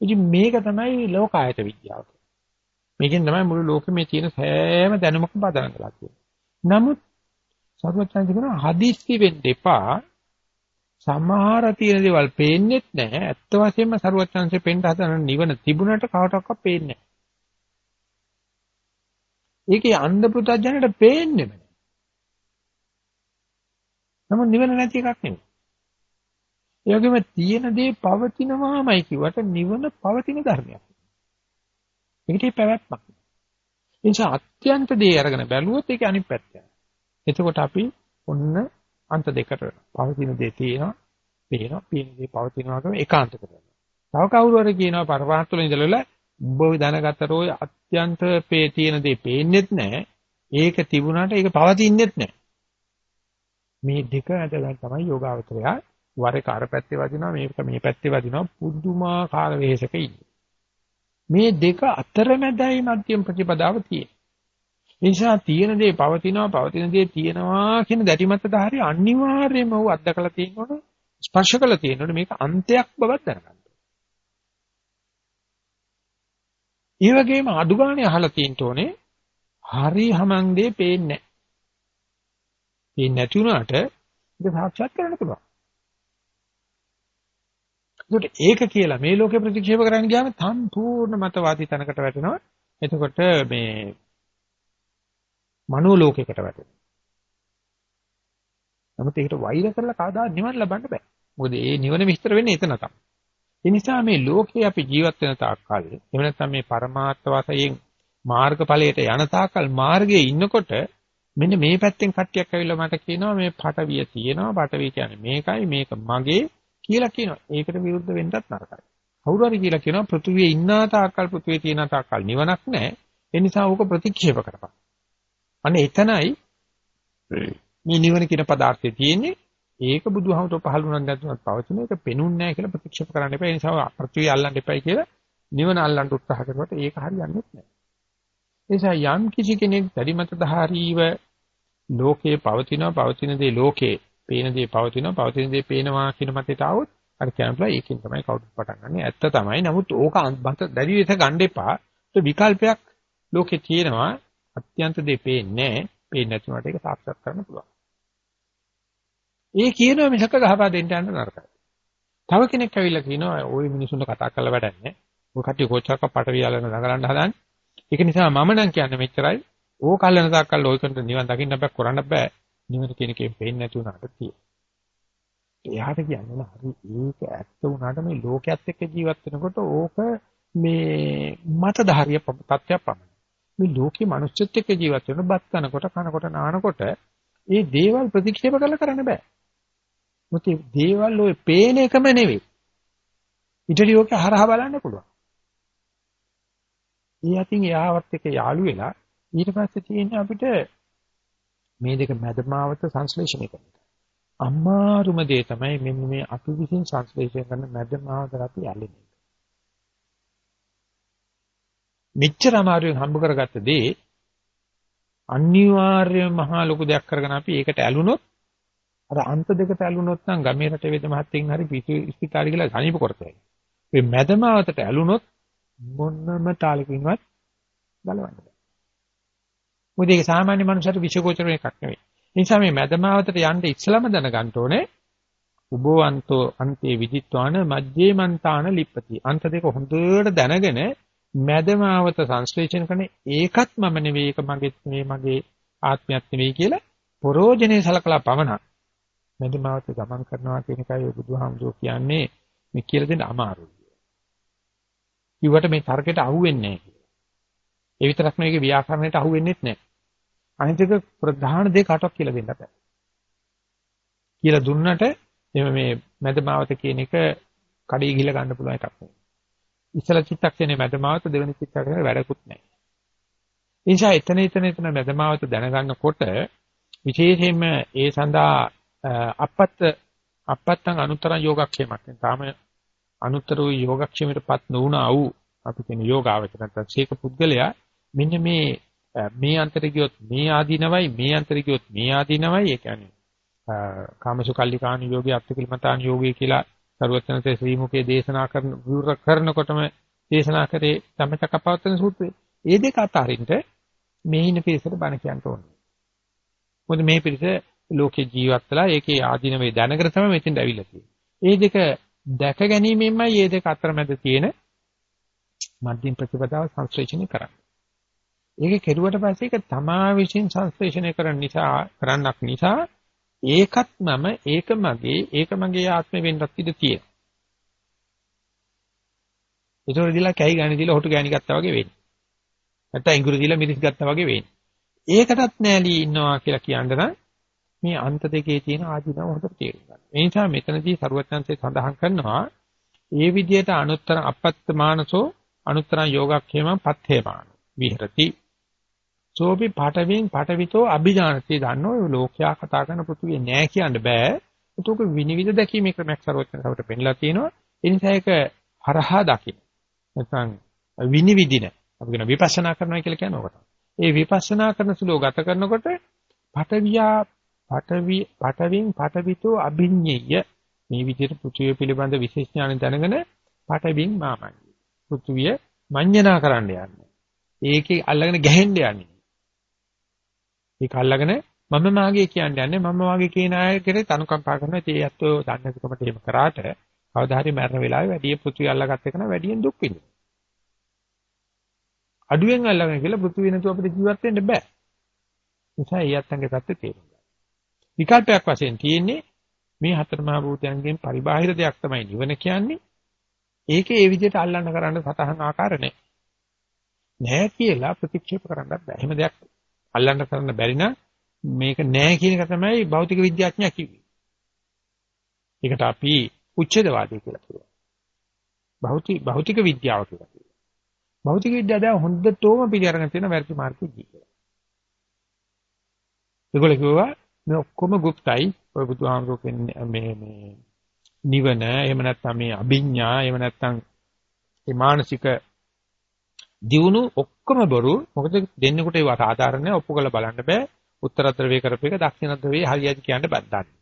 ඉතින් මේක තමයි ලෝකායත විද්‍යාව. මේකෙන් තමයි මුළු ලෝකෙ මේ තියෙන සෑම දැනුමක්ම පදනම් කරලා තියෙන්නේ. නමුත් සර්වඥාන් කියන හදිස්සි වෙන්න එපා. සමහර තියෙන දේවල් පේන්නේත් නැහැ. ඇත්ත වශයෙන්ම සර්වඥාන්සේ පෙන්න හදන නිවන තිබුණට කවටක්වත් පේන්නේ නැහැ. ඒකේ අන්ධ පුතඥයට පේන්නේම නැහැ. නමුත් නිවන නැති එකක් නෙමෙයි. ඒ වගේම තියෙන දේ පවතිනවාමයි කිව්වට නිවන පවතින ධර්මයක්. ඒකේ පැවැත්මක්. ඒ නිසා අත්‍යන්ත දේ අරගෙන බැලුවොත් ඒක අනිත් පැත්ත. එතකොට අපි ඔන්න අන්ත දෙකට පවතින දේ තියෙනවා, පේනවා, පේන දේ පවතිනවා කියන ඒකාන්ත කරනවා. තව කවුරු හරි කියනවා පරමාර්ථ වල ඉඳලා උඹ දැනගත්තට ඔය අත්‍යන්ත පේ තියෙන දේ පේන්නේත් නැහැ. ඒක තිබුණාට ඒක පවතින්නේත් නැහැ. මේ දෙක ඇදලා තමයි යෝගාවචරය වර එක අර පැත්තේ වදිනවා මේක මේ පැත්තේ වදිනවා පුදුමාකාර වෙහෙසක ඉන්නේ. මේ දෙක අතරමැදයි මධ්‍යම ප්‍රතිපදාව තියෙන්නේ. ඒ නිසා තියෙන දේ පවතිනවා පවතින දේ තියෙනවා කියන දැටිමත් ධාරි අනිවාර්යයෙන්ම ਉਹ අත්දකලා තියෙනවනේ ස්පර්ශ කළා තියෙනවනේ මේක අන්තයක් බවක් දැනගන්න. ඒ වගේම අඩු ගානේ අහලා තියෙන්න ඕනේ හරි හමං දේ පේන්නේ නැහැ. පේන්නේ නැති වුණාට ඒක සාක්ෂාත් කරන්න පුළුවන්. ඒකට ඒක කියලා මේ ලෝකේ ප්‍රතික්ෂේප කරන්න ගියාම සම්පූර්ණ මතවාදී තැනකට වැටෙනවා. එතකොට මේ මනෝ ලෝකයකට වැටෙනවා. නමුත් ඒකට වෛර කරලා කවදා නිවන ලබන්න බෑ. මොකද ඒ නිවන විස්තර වෙන්නේ එතන තමයි. ඒ නිසා මේ ලෝකේ අපි ජීවත් වෙන තාක්කල් එහෙම නැත්නම් මේ පරමාර්ථ වශයෙන් මාර්ගඵලයට යන තාක්කල් මාර්ගයේ ඉන්නකොට මෙන්න මේ පැත්තෙන් කට්ටියක් ඇවිල්ලා මට කියනවා මේ පටවිය තියෙනවා පටවිය කියන්නේ මේකයි මේක මගේ කියලා කියනවා. ඒකට විරුද්ධ වෙන්නත් නරකයි. කවුරු හරි කියලා කියනවා පෘථුවියේ ඉන්නා තාක්කල් පෘථුවියේ තියෙන තාක්කල් නිවනක් නැහැ. ඒ නිසා ඕක ප්‍රතික්ෂේප කරපන්. අනේ එතනයි මේ නිවන කියන පදාර්ථය තියෙන්නේ. ඒක බුදුහමතෝ පහළ වුණා නැත්නම් පවතින එක පෙනුන්නේ නැහැ කියලා ප්‍රතික්ෂේප කරන්න එපා. ඒ නිසා පෘථුවිය අල්ලන්න එපයි කියලා නිවන අල්ලන්න උත්සාහ කරනකොට ඒක හරියන්නේ නැහැ. ඒ නිසා යම් කිසි කෙනෙක් පරිමත ධාරීව ලෝකේ පවතිනවා පවතින දේ ලෝකේ පේන දේ පවතිනවා, පවතින දේ පේනවා කියන මතයට આવොත් අර කියනවා ඒකෙන් තමයි කවුරුත් පටන් ගන්න. ඇත්ත තමයි. නමුත් ඕක දැඩි වෙත ගන්න එපා. ඒ විකල්පයක් ලෝකේ තියෙනවා. අත්‍යන්ත දේ පේන්නේ නැහැ. පේන්නේ නැති උනාට ඒක සාක්ෂාත් කරන්න පුළුවන්. ඒ කියනවා මිසක ගහපා දෙන්න යන නරකයි. තව කෙනෙක් ඇවිල්ලා කියනවා ওই මිනිසුන්ට කතා කරලා වැඩක් නැහැ. ඔය කට්ටිය කොච්චරක් පටවියලන නගලන්න හදන්නේ. ඒක නිසා මම නම් කියන්නේ මෙච්චරයි. ඕක කල්ලන තාක්කල් ඔයකට නිවන් දකින්න බෑ කරන්න බෑ. නිවන කියන එකෙන් පේන්නේ නැති වුණාට තියෙන. එයාට කියන්නේ හරි ඒක ඇත්ත වුණාට මේ ලෝකයේත් එක්ක ජීවත් වෙනකොට ඕක මේ මතධාරිය තත්ත්වයක් පමණයි. මේ ලෝකේ මිනිස්සුත් එක්ක ජීවත් වෙන බත් කනකොට කනකොට නානකොට ඒ දේවල් ප්‍රතික්ෂේප කරලා කරන්න බෑ. මොකද දේවල් ඔය පේන එකම නෙවෙයි. ඉතින් ඕක හරහා බලන්න පුළුවන්. ඊ අතින් එයාවත් එක්ක යාළු වෙලා ඊට පස්සේ තියෙන්නේ අපිට මේ දෙක මැදමාවත සංශ්ලේෂණය කරන එක. අමාරුම දේ තමයි මෙන්න මේ අපි විසින් සංශ්ලේෂණය කරන මැදමාවත අපි ඇලෙන්නේ. මෙච්චර අමාරුවෙන් හම්බ කරගත්ත දේ අනිවාර්යයෙන්ම මහා ලොකු දෙයක් කරගෙන අපි ඒකට ඇලුනොත් අර අන්ත දෙකට ඇලුනොත් නම් ගමේ රටේ වේද මහත්තයෙන් හරි පිටු ස්පිතාලෙ ගිහලා සනීප කරතයි. මේ මැදමාවතට ඇලුනොත් මොනම තාලකින්වත් ගලවන්න බෑ. මොකද ඒක සාමාන්‍ය මනුස්සයට විෂගෝචර එකක් නෙවෙයි. ඒ නිසා මේ මැදමාවතට යන්න ඉස්සලම දැනගන්න ඕනේ උබෝවන්තෝ අන්තේ විදිත්වාන මජ්ජේ මන්තාන ලිප්පති. අන්ත දෙක හොඳට දැනගෙන මැදමාවත සංශ්ලේෂණ කරන ඒකත් මම නෙවෙයි ඒක මගේත් නෙවෙයි මගේ ආත්මයක් නෙවෙයි කියලා පරෝජනේ සලකලා පමණක් මැදමාවත ගමන් කරනවා කියන එකයි බුදුහාමුදුරුවෝ කියන්නේ මේ කියලා දෙන්න අමාරුයි. ඊවට මේ තර්කයට අහුවෙන්නේ නැහැ. ඒ විතරක් නෙවෙයි ඒක ව්‍යාකරණයට අහු වෙන්නේත් නැහැ. අනිත් එක ප්‍රධාන දේ කාටවත් කියලා දෙන්න බෑ. කියලා දුන්නට එමෙ මේ මැදමාවත කියන එක කඩේ ගිහිල්ලා ගන්න පුළුවන් එකක් නෙවෙයි. ඉස්සල චිත්තක්ෂණේ මැදමාවත දෙවෙනි චිත්තක්ෂණේ වැඩකුත් නැහැ. ඒ නිසා එතන එතන එතන මැදමාවත දැනගන්නකොට විශේෂයෙන්ම ඒ සඳහා අපත්ත අපත්තං අනුතරං යෝගක්ෂේමක්. තාම අනුතර වූ යෝගක්ෂේමයටපත් නොවුණා වූ අපි කියන යෝගාවචර නැත්නම් ශේක පුද්ගලයා මෙන්න මේ මේ අන්තර ගියොත් මේ ආදීනවයි මේ අන්තර ගියොත් මේ ආදීනවයි ඒ කියන්නේ කාමසුකල්ලිකාණ යෝගී අත්තිකිලමතාණ යෝගී කියලා සරුවචනසේ ශ්‍රී මුකේ දේශනා කරන විවර කරනකොටම දේශනා කරේ ධම්මචක්කපවත්තන සූත්‍රය. ඒ දෙක අතරින්ට මේ ඉන්න පිරිසට බණ කියන්න ඕනේ. මොකද මේ පිරිස ලෝකේ ජීවත් වෙලා ඒකේ ආධිනවේ දැනගෙන තමයි මෙතෙන්ට ඇවිල්ලා තියෙන්නේ. ඒ දෙක දැක ගැනීමෙන්මයි මේ දෙක අතරමැද තියෙන මධ්‍යම ප්‍රතිපදාව සංශ්ලේෂණය කරන්නේ. ඒක කෙරුවට පස්සේ ඒක තමා විසින් සංශ්ලේෂණය කරන නිසා කරන්නක් නිසා ඒකත් මම ඒක මගේ ඒක මගේ ආත්මෙ වෙන්නත් ඉඩ තියෙනවා. ඒතකොට දිලා කැහි ගානේ දිලා හොටු ගෑණි ගත්තා වගේ වෙන්නේ. නැත්නම් ඉඟුරු දිලා මිරිස් ගත්තා වගේ වෙන්නේ. ඒකටත් නෑලී ඉන්නවා කියලා කියන්න නම් මේ අන්ත දෙකේ තියෙන ආධිනව හොඳට තේරුම් ගන්න. ඒ නිසා මෙතනදී සරුවත්යන්සේ සඳහන් කරනවා ඒ විදිහට අනුත්තර අපත්තමානසෝ අනුත්තර යෝගක්ඛේම පත්ථේමාන විහෙරති. සෝපි පටවින් පටවිතෝ අභිජානති දන්නෝ ලෝකයා කතා කරන පෘථුවිය නෑ කියන්න බෑ. ඒක විනිවිද දැකීමේ ක්‍රමයක් සරුවත්යන්සවට පෙන්ලා තියෙනවා. ඒ නිසා ඒක හරහා දකින්න. නැත්නම් විනිවිදින අපි කියන විපස්සනා කරනවා කියලා කියන ඕකට. ඒ විපස්සනා කරන සුළු ගත කරනකොට පටවියා පටවි පටවින් පටවිතෝ අභිඤ්ඤය මේ විදිහට පෘථිවිය පිළිබඳ විශේෂ ඥාන දැනගෙන පටවින් මාමයි. පෘථිවිය මඤ්ඤණා කරන්න යන්නේ. ඒකේ අල්ලගෙන ගැහෙන්න යන්නේ. ඒක අල්ලගෙන මම මාගේ කියන්නේ යන්නේ මම වාගේ කියන අය කෙරේ තනුකම්පා කරන ඒ ඇත්තෝ දන්නේ කොමට එහෙම කරාට කවදා හරි මරණ වෙලාවේ වැඩි පෘථිවිය අල්ලගත්ත එක නම් වැඩියෙන් දුක් විඳිනවා. අඩුවෙන් අල්ලගෙන කියලා පෘථිවිය නැතුව අපිට ජීවත් වෙන්න බෑ. නිසා ඒ අත්තන්ගේ தත්ත්වය තේරුම් ගන්න. විකල්පයක් වශයෙන් තියෙන්නේ මේ හතර මහා භූතයන්ගෙන් පරිබාහිර දෙයක් තමයි නිවන කියන්නේ. ඒකේ ඒ විදිහට අල්ලන්න කරන්න සතහන් ආකාර නැහැ. නැහැ කියලා ප්‍රතික්ෂේප කරන්නත් බෑ. එහෙම දෙයක් අල්ලන්න කරන්න බැරි නම් මේක නෑ කියන එක තමයි භෞතික විද්‍යාඥයා කිව්වේ. ඒකට අපි උච්ඡේදවාදී කියලා කියනවා. භෞතික භෞතික විද්‍යාව කියලා කියනවා. භෞතික විද්‍යාව දැන් හොඳටම පිළිඅරගෙන තියෙන වැඩි මාර්ගය කියලා. ඒගොල්ලෝ කිව්වා මේ ඔක්කොම গুপ্তයි. ඔය බුදුහාමුදුරු කියන්නේ මේ මේ නිවන එහෙම නැත්නම් මේ අභිඥා එහෙම නැත්නම් මේ මානසික දියුණු ඔක්කොම බොරු. මොකද දෙන්නෙකුට ඒවා සාධාරණ නැහැ ඔප්පු කරලා බලන්න බෑ. උත්තරතර වේ කරපේක දක්ෂිණ ද්‍රවේ හරියට කියන්න බද්දන්නේ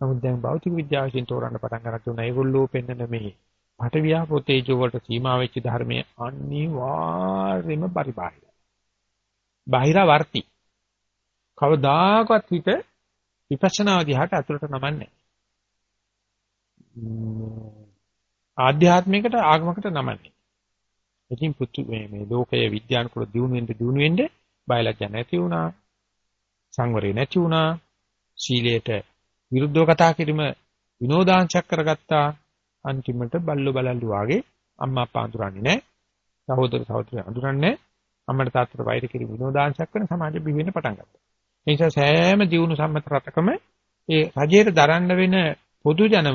නමුත් දැන් භෞතික විද්‍යාවෙන් තෝරන්න පටන් ගන්න තුන ඒගොල්ලෝ පෙන්වන මේ පටවියා පොතේජෝ වලට සීමා වෙච්ච ධර්මයේ අනිවාර්යයෙන්ම පරිබාහිරයි. බාහිරවර්ති කවදාකවත් හිත විපස්සනා දිහාට අතුලට නමන්නේ ආධ්‍යාත්මිකට ආගමකට නමන්නේ. ඉතින් පුතු මේ මේ ලෝකයේ විද්‍යානුකූල දියුණු වෙන්න දියුණු වෙන්න බයලජ්ජ නැති වුණා. සංවරය නැති වුණා. සීලයට විරුද්ධව කතා කිරීම විනෝදාංශයක් කරගත්තා. අන්තිමට බල්ලෝ බලල්ලු වාගේ අම්මා අප්පා අඳුරන්නේ නැහැ. සහෝදර සහෝදරිය අඳුරන්නේ නැහැ. අම්මට තාත්තට වෛර කිරීම විනෝදාංශයක් කරන සමාජෙ බිහි වෙන්න පටන් ගත්තා. ඒ නිසා සෑම දියුණු සම්මත රටකම ඒ රජයට දරන්න වෙන පොදු ජන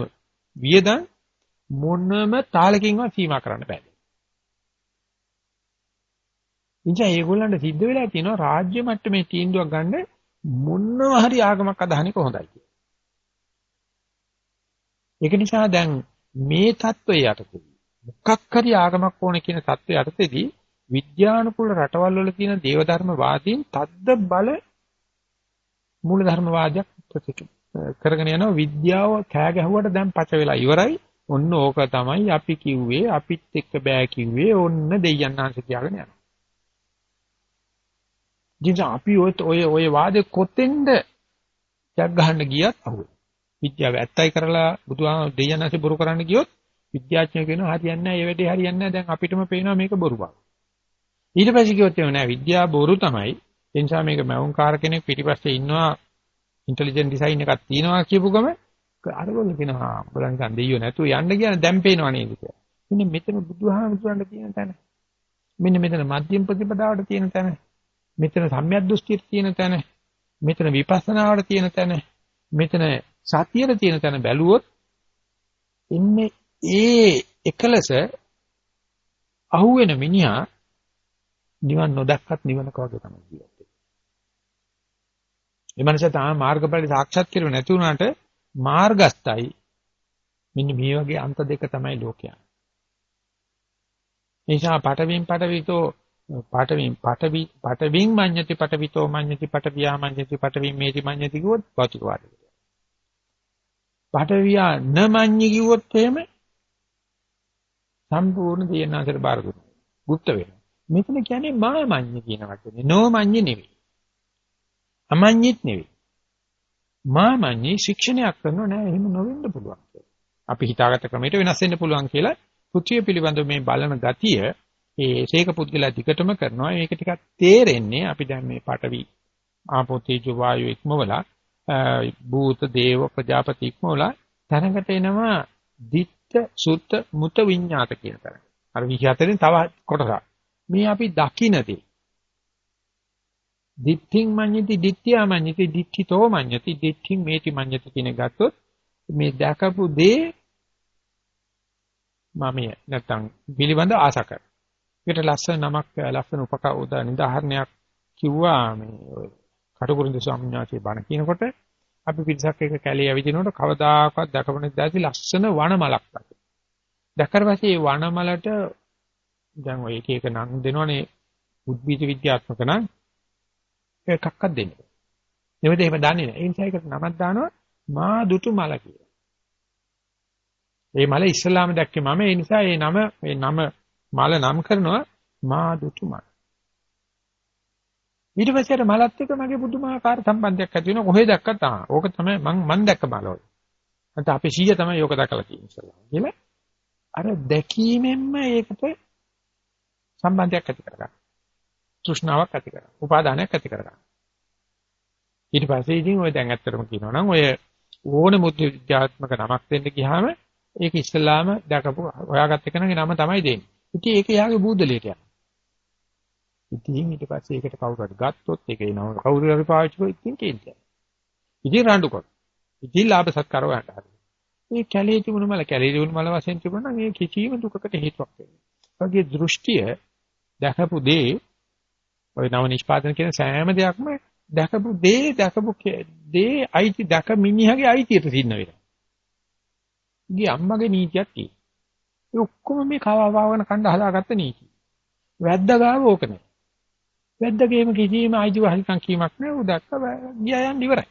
වියදම් මොනම තාලකින්වත් සීමා කරන්න බෑ. නිසා ඒගොල්ලන්ට සිද්ධ වෙලා තියෙනවා රාජ්‍ය මට්ටමේ තීන්දුවක් ගන්න මොනවා හරි ආගමක් අදහන්නේ කොහොඳයි කියලා. ඒක නිසා දැන් මේ தত্ত্বය යටතේ මොකක් හරි ආගමක් ඕන කියන தত্ত্বය යටතේදී විද්‍යානුකූල රටවල් වල තියෙන දේවධර්ම වාදීන් තද්ද බල මූලධර්ම වාදයක් කරගෙන යනවා. විද්‍යාව කෑ ගැහුවට දැන් පච වෙලා ඉවරයි. ඔන්න ඕක තමයි අපි කිව්වේ. අපිත් එක්ක බෑ කිව්වේ. ඔන්න දෙයයන් ආංශ තියාගෙන යනවා. ඉතින් අපි ඔය ඔය වාදේ කොතෙන්ද ජග් ගහන්න ගියත් අහුවේ. විද්‍යාව ඇත්තයි කරලා බුදුහාම දෙයයන් ආංශ බොරු කරන්න ගියොත් විද්‍යාඥයෝ කියනවා හරියන්නේ නැහැ මේ වැඩේ හරියන්නේ නැහැ දැන් අපිටම පේනවා මේක බොරු බව. ඊට පස්සේ කිව්වොත් එහෙම නෑ විද්‍යාව බොරු තමයි ඒ නිසා මේක මැවුම්කාර කෙනෙක් පිටිපස්සේ ඉන්නවා ඉන්ටෙලිජන්ට් ඩිසයින් එකක් තියෙනවා කියපු ගම අරගොල්ලෝ කියනවා බලන් ගන්න දෙයියෝ නැතුව යන්න කියන දැන් පේනවා නේද කියලා. මෙන්න මෙතන බුදුහාමුදුරන්ට තියෙන තැන. මෙන්න මෙතන මධ්‍යම ප්‍රතිපදාවට තියෙන තැන. මෙතන සම්‍යක් දෘෂ්ටියට තියෙන තැන. මෙතන විපස්සනාවට තියෙන තැන. මෙතන සතියට තියෙන තැන බැලුවොත් ඉන්නේ ඒ එකලස අහුවෙන මිනිහා නිවන් නොදක්කත් නිවනක වගේ තමයි ජීවත් වෙන්නේ. මේ මනස තාම මාර්ගඵල සාක්ෂාත් කරුවේ නැති වුණාට මාර්ගස්තයි මෙන්න මේ වගේ අන්ත දෙක තමයි ලෝකයා. නිසා පටවින් පටවිතෝ පටවින් පටවි පටවින් මඤ්ඤති පටවිතෝ මඤ්ඤති පටවියා මඤ්ඤති පටවින් මේති මඤ්ඤති කිව්වොත් භෞතිකවාදය. පටවියා නමඤ්ඤි කිව්වොත් එහෙම සම්පූර්ණ දේනාසර බාර දුන්නා. গুপ্ত වෙනවා. මෙතන කියන්නේ මාමඤ්ඤි කියන වචනේ. නෝමඤ්ඤි නෙවෙයි. අමඤ්ඤිත් නෙවෙයි. මාමඤ්ඤි ශික්ෂණයක් කරනවා නෑ එහෙම නොවෙන්න පුළුවන් කියලා. අපි හිතාගත්ත ක්‍රමයට වෙනස් වෙන්න පුළුවන් කියලා පෘථිවිය පිළිබඳව මේ බලන ගතිය ඒ ශේක පුද්ගලයා දිගටම කරනවා. මේක ටිකක් තේරෙන්නේ අපි දැන් මේ පටවි ආපෝ තේජෝ වායු ඉක්මවලා භූත දේව ප්‍රජාපති ඉක්මවලා තැනකට එනවා ditta sutta muta විඤ්ඤාත කියන තැන. අර 24න් තව කොටසක්. මේ අපි දකින්නදී දිට්ඨින් මඤ්ඤති දිට්ඨියා මඤ්ඤති දිට්ඨිතෝ මඤ්ඤති දිට්ඨින් මේති මඤ්ඤති කියන ගත්තොත් මේ දැකපු දේ මම නැත්තම් පිළිබඳ ආශා කර. ඒකට ලස්සන නමක් ලස්සන උපකා උදා නිදාහරණයක් කිව්වා මේ කටුකුරුන්ද ස්වාමීන් වහන්සේ බණ කියනකොට අපි පිටසක් එක කැලේ ඇවිදිනකොට කවදාකවත් දැකපොනේ දැසි ලස්සන වනමලක් වගේ. දැක්කට පස්සේ මේ වනමලට දැන් ඔය එක එක නම් දෙනවනේ උද්භිද විද්‍යාත්මක නම් එකක්වත් දෙන්නේ. නෙවෙයි එහෙම දන්නේ නැහැ. ඒ නිසා ඒකට නමක් දානවා මා දුටු මල කියලා. මේ මල ඉස්ලාම දැක්කේ මම ඒ නිසා මේ නම මේ නම මල නම් කරනවා මා දුටු මල. ඊට පස්සේ අර මලත් එක්ක මගේ පුදුමාකාර සම්බන්ධයක් ඇති වෙනවා කොහෙද දැක්කත් ආ ඕක තමයි මං මං දැක්ක මලවල. නැත්නම් අපේ සීය තමයි ඕක දැකලා තියෙන්නේ ඉස්සලා. කියලා අර දැකීමෙන්ම ඒකට සම්බන්ධයක් ඇති කරගන්න. තෘෂ්ණාවක් ඇති කරගන්න. උපාදානයක් ඇති කරගන්න. ඊට පස්සේ ඉතින් ඔය දැන් ඇත්තටම කියනවා නම් ඔය ඕන මුද්ද විද්‍යාත්මක නමක් දෙන්න ගියාම ඒක ඉස්ලාම දැකපු හොයාගත්ත කෙනාගේ නම තමයි දෙන්නේ. ඉතින් ඒක යාගේ බූදලියට යනවා. ඉතින් ඊට පස්සේ ඒකට කවුරු හරි ගත්තොත් ඒකේ නම කවුරු හරි පාවිච්චි කරොත් ඉතින් කේන්තියි. ඉතින් රණ්ඩු කර. ඉතින් ලාභ සත්කාර හොයන්න හරි. මේ කැලේ තිබුණු මල කැලේ තිබුණු මල වශයෙන් තිබුණා නම් ඒ කිසිම දුකකට හේතුවක් වෙන්නේ. වගේ දෘෂ්ටිය දැකපු දේ ඔය නව නිෂ්පාදන කියන සෑම දෙයක්ම දැකපු දේ දැකපු දේ අයිති දැක මිනිහගේ අයිතියට සින්න වෙනවා. ගේ අම්මගේ නීතියක් තියෙනවා. ඒ ඔක්කොම මේ කවා වාගෙන කණ්ඩ හදාගත්ත නීති. වැද්ද ගාව ඕක නෑ. වැද්දගේම කිසිම අයිතිවාසිකම් කීමක් නෑ. උ දැක්ක ගියා යන්න ඉවරයි.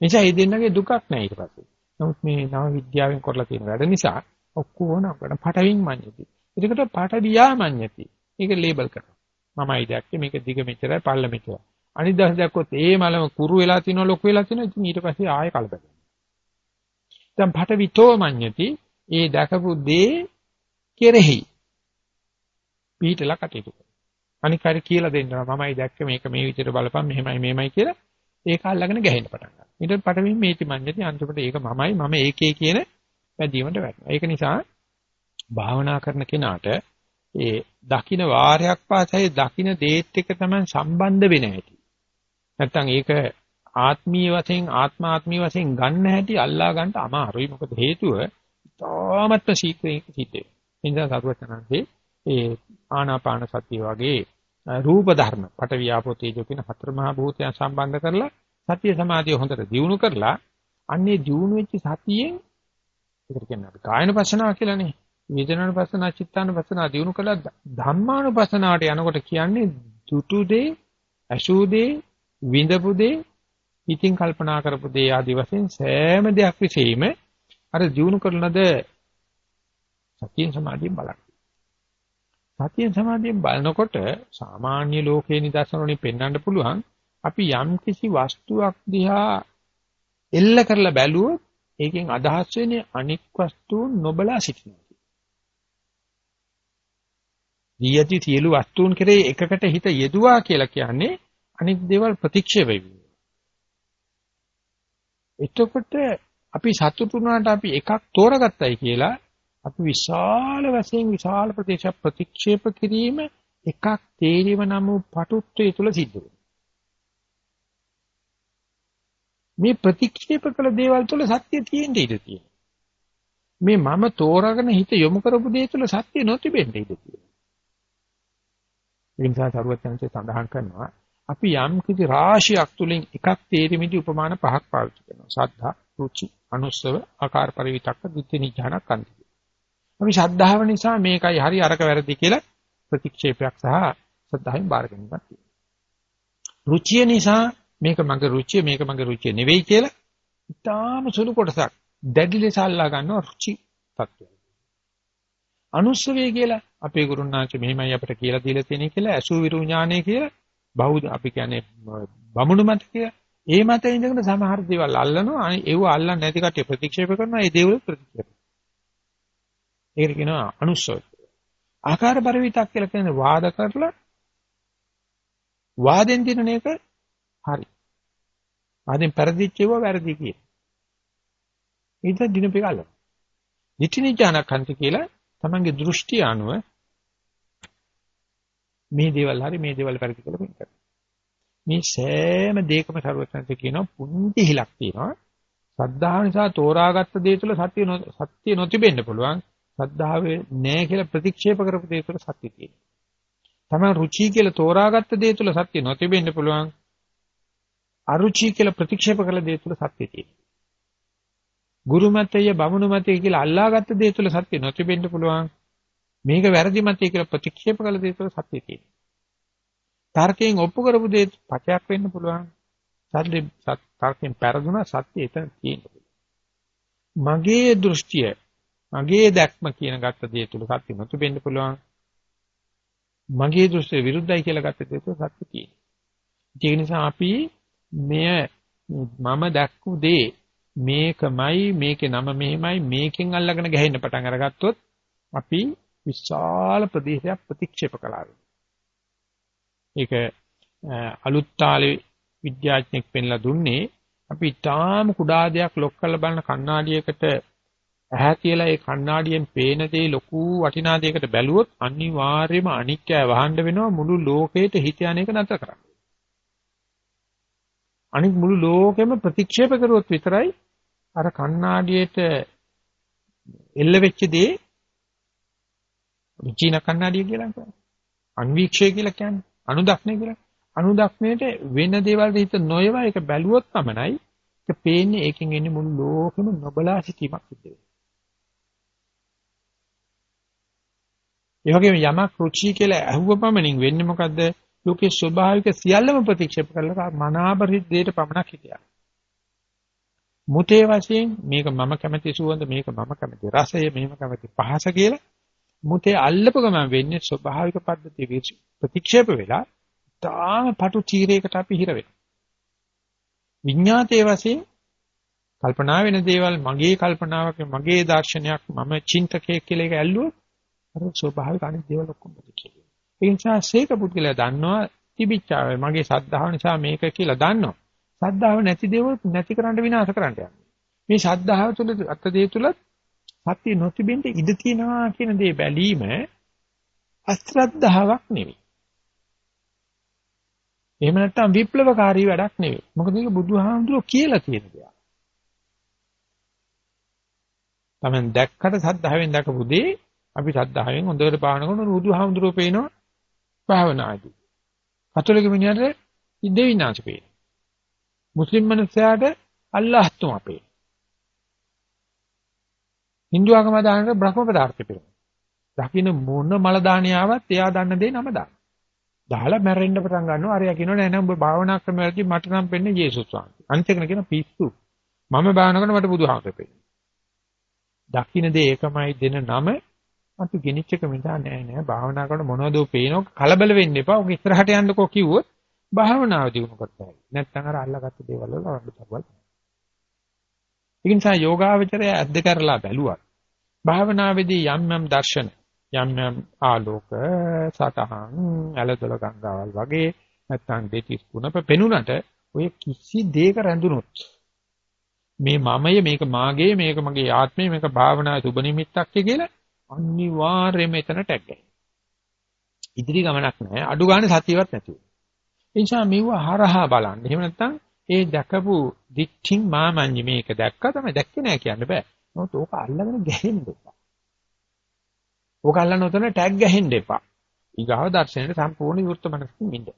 නිසා මේ දෙන්නගේ දුකක් නෑ ඊට පස්සේ. නමුත් මේ නව විද්‍යාවෙන් කරලා තියෙන වැඩ නිසා ඔක්කොම අපිට පටවින් මඤ්ඤති. ඒකට පටවියා මඤ්ඤති. ඒක ලේබල් කරනවා. මමයි දැක්කේ මේක දිග මෙච්චරයි පල්ල මෙච්චරයි. අනිත් දවස් දැක්කොත් ඒ මලම කුරු වෙලා තිනවා ලොකු වෙලා තිනවා. ඉතින් ඊට පස්සේ ආයෙ කලබල. දැන් පටවිතෝ මඤ්ඤති. ඒ දැකපු දේ කෙරෙහි පිටලා කටයුතු කරනවා. අනික හරි කියලා දෙන්නවා මමයි දැක්ක මේක මේ විදිහට බලපන් මෙහෙමයි මෙහෙමයි කියලා ඒක අල්ලගෙන ගැහෙන්න පටන් ගන්නවා. ඊට පටවින් මේටි මඤ්ඤති අන්තිමට ඒක මමයි මම ඒකේ කියන වැදීමට වැටෙනවා. ඒක නිසා භාවනා කරන කෙනාට ඒ දකින්න වාරයක් පාසයි දකින්න දේත් එක තමයි සම්බන්ධ වෙන හැටි. නැත්තම් ඒක ආත්මීය වශයෙන් ආත්මාත්මීය වශයෙන් ගන්න හැටි අල්ලා ගන්න අමාරුයි. මොකද හේතුව තාමත්ම ශීක්‍රයෙන් සිද්ධ වෙනවා. ඒ නිසා සරුවචනන්සේ ඒ ආනාපාන සතිය වගේ රූප ධර්ම පට වියාපෝ තේජෝ කියන හතර මහා භූතයන් සම්බන්ධ කරලා සතිය සමාධිය හොඳට දියුණු කරලා අන්නේ දියුණු වෙච්ච සතියෙන් ඒකට කියන්නේ අපි කායන පස්සනාව කියලානේ වේදනාන පස්සනා චිත්තාන පස්සනා දියුණු කළා ධම්මානුපස්සනාවට යනකොට කියන්නේ දුටු දේ අසු දේ විඳපු දේ හිතින් කල්පනා කරපු දේ ආදි වශයෙන් සෑම දෙයක් විශේෂයෙන්ම අර දියුණු කරනද සතියෙන් සමාධියෙන් බලන්න සතිය සමාධියෙන් බලනකොට සාමාන්‍ය ලෝකේ නිදර්ශන වලින් පෙන්වන්න පුළුවන් අපි යම් කිසි වස්තුවක් දිහා එල්ල කරලා බැලුවොත් ඒකෙන් අදහස් වෙන්නේ අනික් වස්තුන් නොබලා සිටිනවා. දීයති සියලු වස්තුන් කෙරේ එකකට හිත යෙදුවා කියලා කියන්නේ අනික් දේවල් ප්‍රතික්ෂේප වෙනවා. එතකොට අපි සතුටු වුණාට අපි එකක් තෝරගත්තයි කියලා අපි විශාල වශයෙන් විශාල ප්‍රදේශ ප්‍රතික්ෂේප කිරීම එකක් තේරිව නම් වූ පටුත්වයේ තුල සිද්ධ වෙනවා. මේ ප්‍රතික්ෂේප කළ දේවල් තුල සත්‍ය තියෙන්න ඉඩ තියෙනවා. මේ මම තෝරාගෙන හිත යොමු කරපු දේ තුල සත්‍ය නොතිබෙන්න ඉඩ තියෙනවා. ඒ නිසා සරුවචනසේ සඳහන් කරනවා අපි යම් කිසි රාශියක් තුලින් එකක් තේරිමිදි උපමාන පහක් පාවිච්චි කරනවා. සද්ධා, රුචි, අනුස්සව, ආකාර පරිවිතක්ක, ditthi නිජාන කන්ති. අපි ශ්‍රද්ධාව නිසා මේකයි හරි අරක වැරදි කියලා ප්‍රතික්ෂේපයක් සහ ශ්‍රද්ධාවෙන් බාර ගැනීමක් තියෙනවා. රුචිය නිසා මේක මගේ රුචිය මේක මගේ රුචිය නෙවෙයි කියලා ඉතාම සුළු කොටසක් දැඩි ලෙස අල්ලා ගන්නවා රුචි තත්ත්වය. අනුස්සවය කියලා අපේ ගුරුනාච මෙහිමයි අපිට කියලා දීලා තියෙන කියලා අසු විරු ඥානය කියලා බෞද්ධ අපි කියන්නේ බමුණු මත කියලා. ඒ මතේ ඉඳගෙන සමහර දේවල් අල්ලනවා ඒව අල්ලන්නේ නැති කට්ටිය ප්‍රතික්ෂේප කරනවා ඒ දේවල් ප්‍රතික්ෂේප. ඒකට කියනවා අනුස්සවය. ආකාර පරිවිතක් කියලා කියන්නේ වාද කරලා වාදෙන් දිනන එක හරි. වාදෙන් පෙරදිච්ච ඒවා වැරදි කියන. ඊට දිනපෙකල. නිචිනිජානකන්ති කියලා තමන්ගේ දෘෂ්ටි අනුව මේ දේවල් හරි මේ දේවල් වැරදි කියලා මෙන් කරනවා. මේ සෑම දෙයකම ਸਰවඥන්ත කියනවා පුංචි හිලක් තියෙනවා. සද්ධාව නිසා තෝරාගත්ත දේ තුළ සත්‍ය සත්‍ය නොතිබෙන්න පුළුවන්. සද්ධාවේ නෑ කියලා ප්‍රතික්ෂේප කරපු දේ තුළ සත්‍ය තියෙනවා. තමයි රුචි කියලා තෝරාගත්ත දේ තුළ සත්‍ය නොතිබෙන්න පුළුවන්. අරුචි කියලා ප්‍රතික්ෂේප කළ දේ තුළ සත්‍ය තියෙනවා. ගුරු මතය බමුණු මතය කියලා අල්ලාගත්ත දේ තුළ සත්‍ය නොතිබෙන්න පුළුවන්. මේක වැරදි මතය කියලා ප්‍රතික්ෂේප කළ දේ තුළ සත්‍ය තියෙනවා. තර්කයෙන් ඔප්පු කරපු දේ පචයක් වෙන්න පුළුවන්. සත්‍ය තර්කයෙන් පෙරදුනා සත්‍ය එතන තියෙනවා. මගේ දෘෂ්ටිය මගේ දැක්ම කියන ගත්ත දේ තුල සත්‍ය නොතිබෙන්න පුළුවන්. මගේ දෘෂ්ටිය විරුද්ධයි කියලා ගත්ත දේ තුල සත්‍ය තියෙනවා. ඒක නිසා අපි මෙය මම දැක්කු දේ මේකමයි මේකේ නම මෙහෙමයි මේකෙන් අල්ලගෙන ගහින්න පටන් අරගත්තොත් අපි විශාල ප්‍රදේශයක් ප්‍රතික්ෂේප කළා. ඒක අලුත් තාලේ විද්‍යාඥයෙක් පෙන්ලා දුන්නේ අපි තාම කුඩා දෙයක් ලොක් කරලා බලන කණ්ණාඩියකට ඇහැ තියලා ඒ කණ්ණාඩියෙන් පේන දේ ලොකු වටිනා දෙයකට බැලුවොත් අනිවාර්යයෙන්ම අනිත්‍යය වහන්න වෙනවා මුළු ලෝකෙට හිත යන එක නැතර කරන්න. අනිත් මුළු ලෝකෙම ප්‍රතික්ෂේප කරුවොත් විතරයි අර කණ්ණාඩියට එල්ල වෙච්ච දේ රුචින කණ්ණාඩිය කියලා කියනවා. අන්වීක්ෂය කියලා කියන්නේ. අනුදක්ෂණය කියලා. අනුදක්ෂණයට වෙන දේවල් හිත නොයවා ඒක බැලුවොත් පමණයි ඒක පේන්නේ ඒකෙන් එන්නේ මුළු ලෝකෙම නොබලා සිටීමක් සිද්ධ වෙනවා. ඒ වගේම යමක් රුචි කියලා ඇහුව පමණින් වෙන්නේ මොකද්ද? ලෝකේ ස්වභාවික සියල්ලම ප්‍රතික්ෂේප කරලා මනාබරිත් දෙයට පමණක් හිතියා. මුතේ වශයෙන් මේක මම කැමති සුවඳ මේක මම කැමති රසය මේක කැමති පහස කියලා මුතේ අල්ලපු ගමන් වෙන්නේ ස්වභාවික පද්ධතිය ප්‍රතික්ෂේප වෙලා තාම පටු චීරයකට අපි හිර වෙනවා. විඤ්ඤාතයේ වශයෙන් කල්පනා වෙන දේවල් මගේ කල්පනාවක මගේ දර්ශනයක් මම චින්තකයෙක් කියලා එක ඇල්ලුවොත් අර ස්වභාවික අනිත් දේවල් ඔක්කොම ප්‍රතික්ෂේප වෙනවා. ඒ නිසා සීක පුද්ගලයා දන්නවා තිබිච්චාවේ මගේ සද්ධාව නිසා මේක කියලා දන්නවා. සද්ධාව නැති දේවල් නැති කරන්න විනාශ කරන්න යනවා. මේ සද්ධාව තුළ අත් දේ තුල සත්‍ය නොතිබෙන්න ඉඩ තියනවා කියන දේ බැලීම අශ්‍රද්ධාවක් නෙවෙයි. එහෙම නැත්නම් විප්ලවකාරී වැඩක් නෙවෙයි. මොකද මේක බුදුහාමුදුරුවෝ කියලා තියෙන දෙයක්. Taman දැක්කට සද්ධාවෙන් දැකපු දේ අපි සද්ධාවෙන් හොඳට පාන කරන බුදුහාමුදුරුවෝ පේනවා භාවනාදී. කතෝලික මිනිහට දෙවිනාංශ පේනවා. මුස්ලිම් මිනිස්යාට අල්ලාහ් තුම අපේ. Hindu ආගම දානට බ්‍රහ්ම පදාර්ථ පිළිගන්න. දකින්න මොන මල දානියාවත් එයා දන්න දේ නම දාන. දාලා මැරෙන්න පටන් ගන්නවා. අරයා කියනවා නෑ නෑ උඹ භාවනා ක්‍රම වලදී මට නම් වෙන්නේ යේසුස් වහන්සේ. අනිත් එක කියන පිස්සු. මම භාවනා කරන මට බුදුහාමර පෙන්නේ. දකින්න දේ ඒකමයි දෙන නම අපි ගෙනිච්ච එක මිදා නෑ නෑ භාවනා කරන මොනවද පේනෝ කලබල වෙන්න එපා. ඔක ඉස්සරහට යන්නකෝ කිව්වොත් භාවනාව දිනු කරතයි. නැත්නම් අර අල්ලගත්ත දේවල් වල වඩුතවල්. ඒ නිසා යෝගාවචරය අද්ද කරලා බැලුවා. භාවනාවේදී යම් යම් දර්ශන යම් යම් ආලෝක සතහන් ඇලදොල ගංගාවල් වගේ නැත්නම් දෙතිස් ගුණප පෙනුනට ඔය කිසි දෙයක රැඳුනොත් මේ මමය මේක මාගේ මේක මගේ ආත්මය මේක භාවනා සුබ නිමිත්තක් කියලා අනිවාර්යයෙන්ම එතන ටැග් ඉදිරි ගමනක් නැහැ අඩු ගන්න සතියවත් නැතුව ඒ නිසා මෙව හරහා බලන්න. එහෙම නැත්නම් ඒ දැකපු දික්ඨින් මාමඤ්ඤ මේක දැක්කා තමයි දැක්කේ නෑ කියන්න බෑ. නමුත් ඕක අල්ලගෙන ගැහෙන්න එපා. ඕක අල්ලන උතන ටැග් ගැහෙන්න එපා. ඊගාව දර්ශනයේ සම්පූර්ණ විවෘත මනසකින් ඉන්න.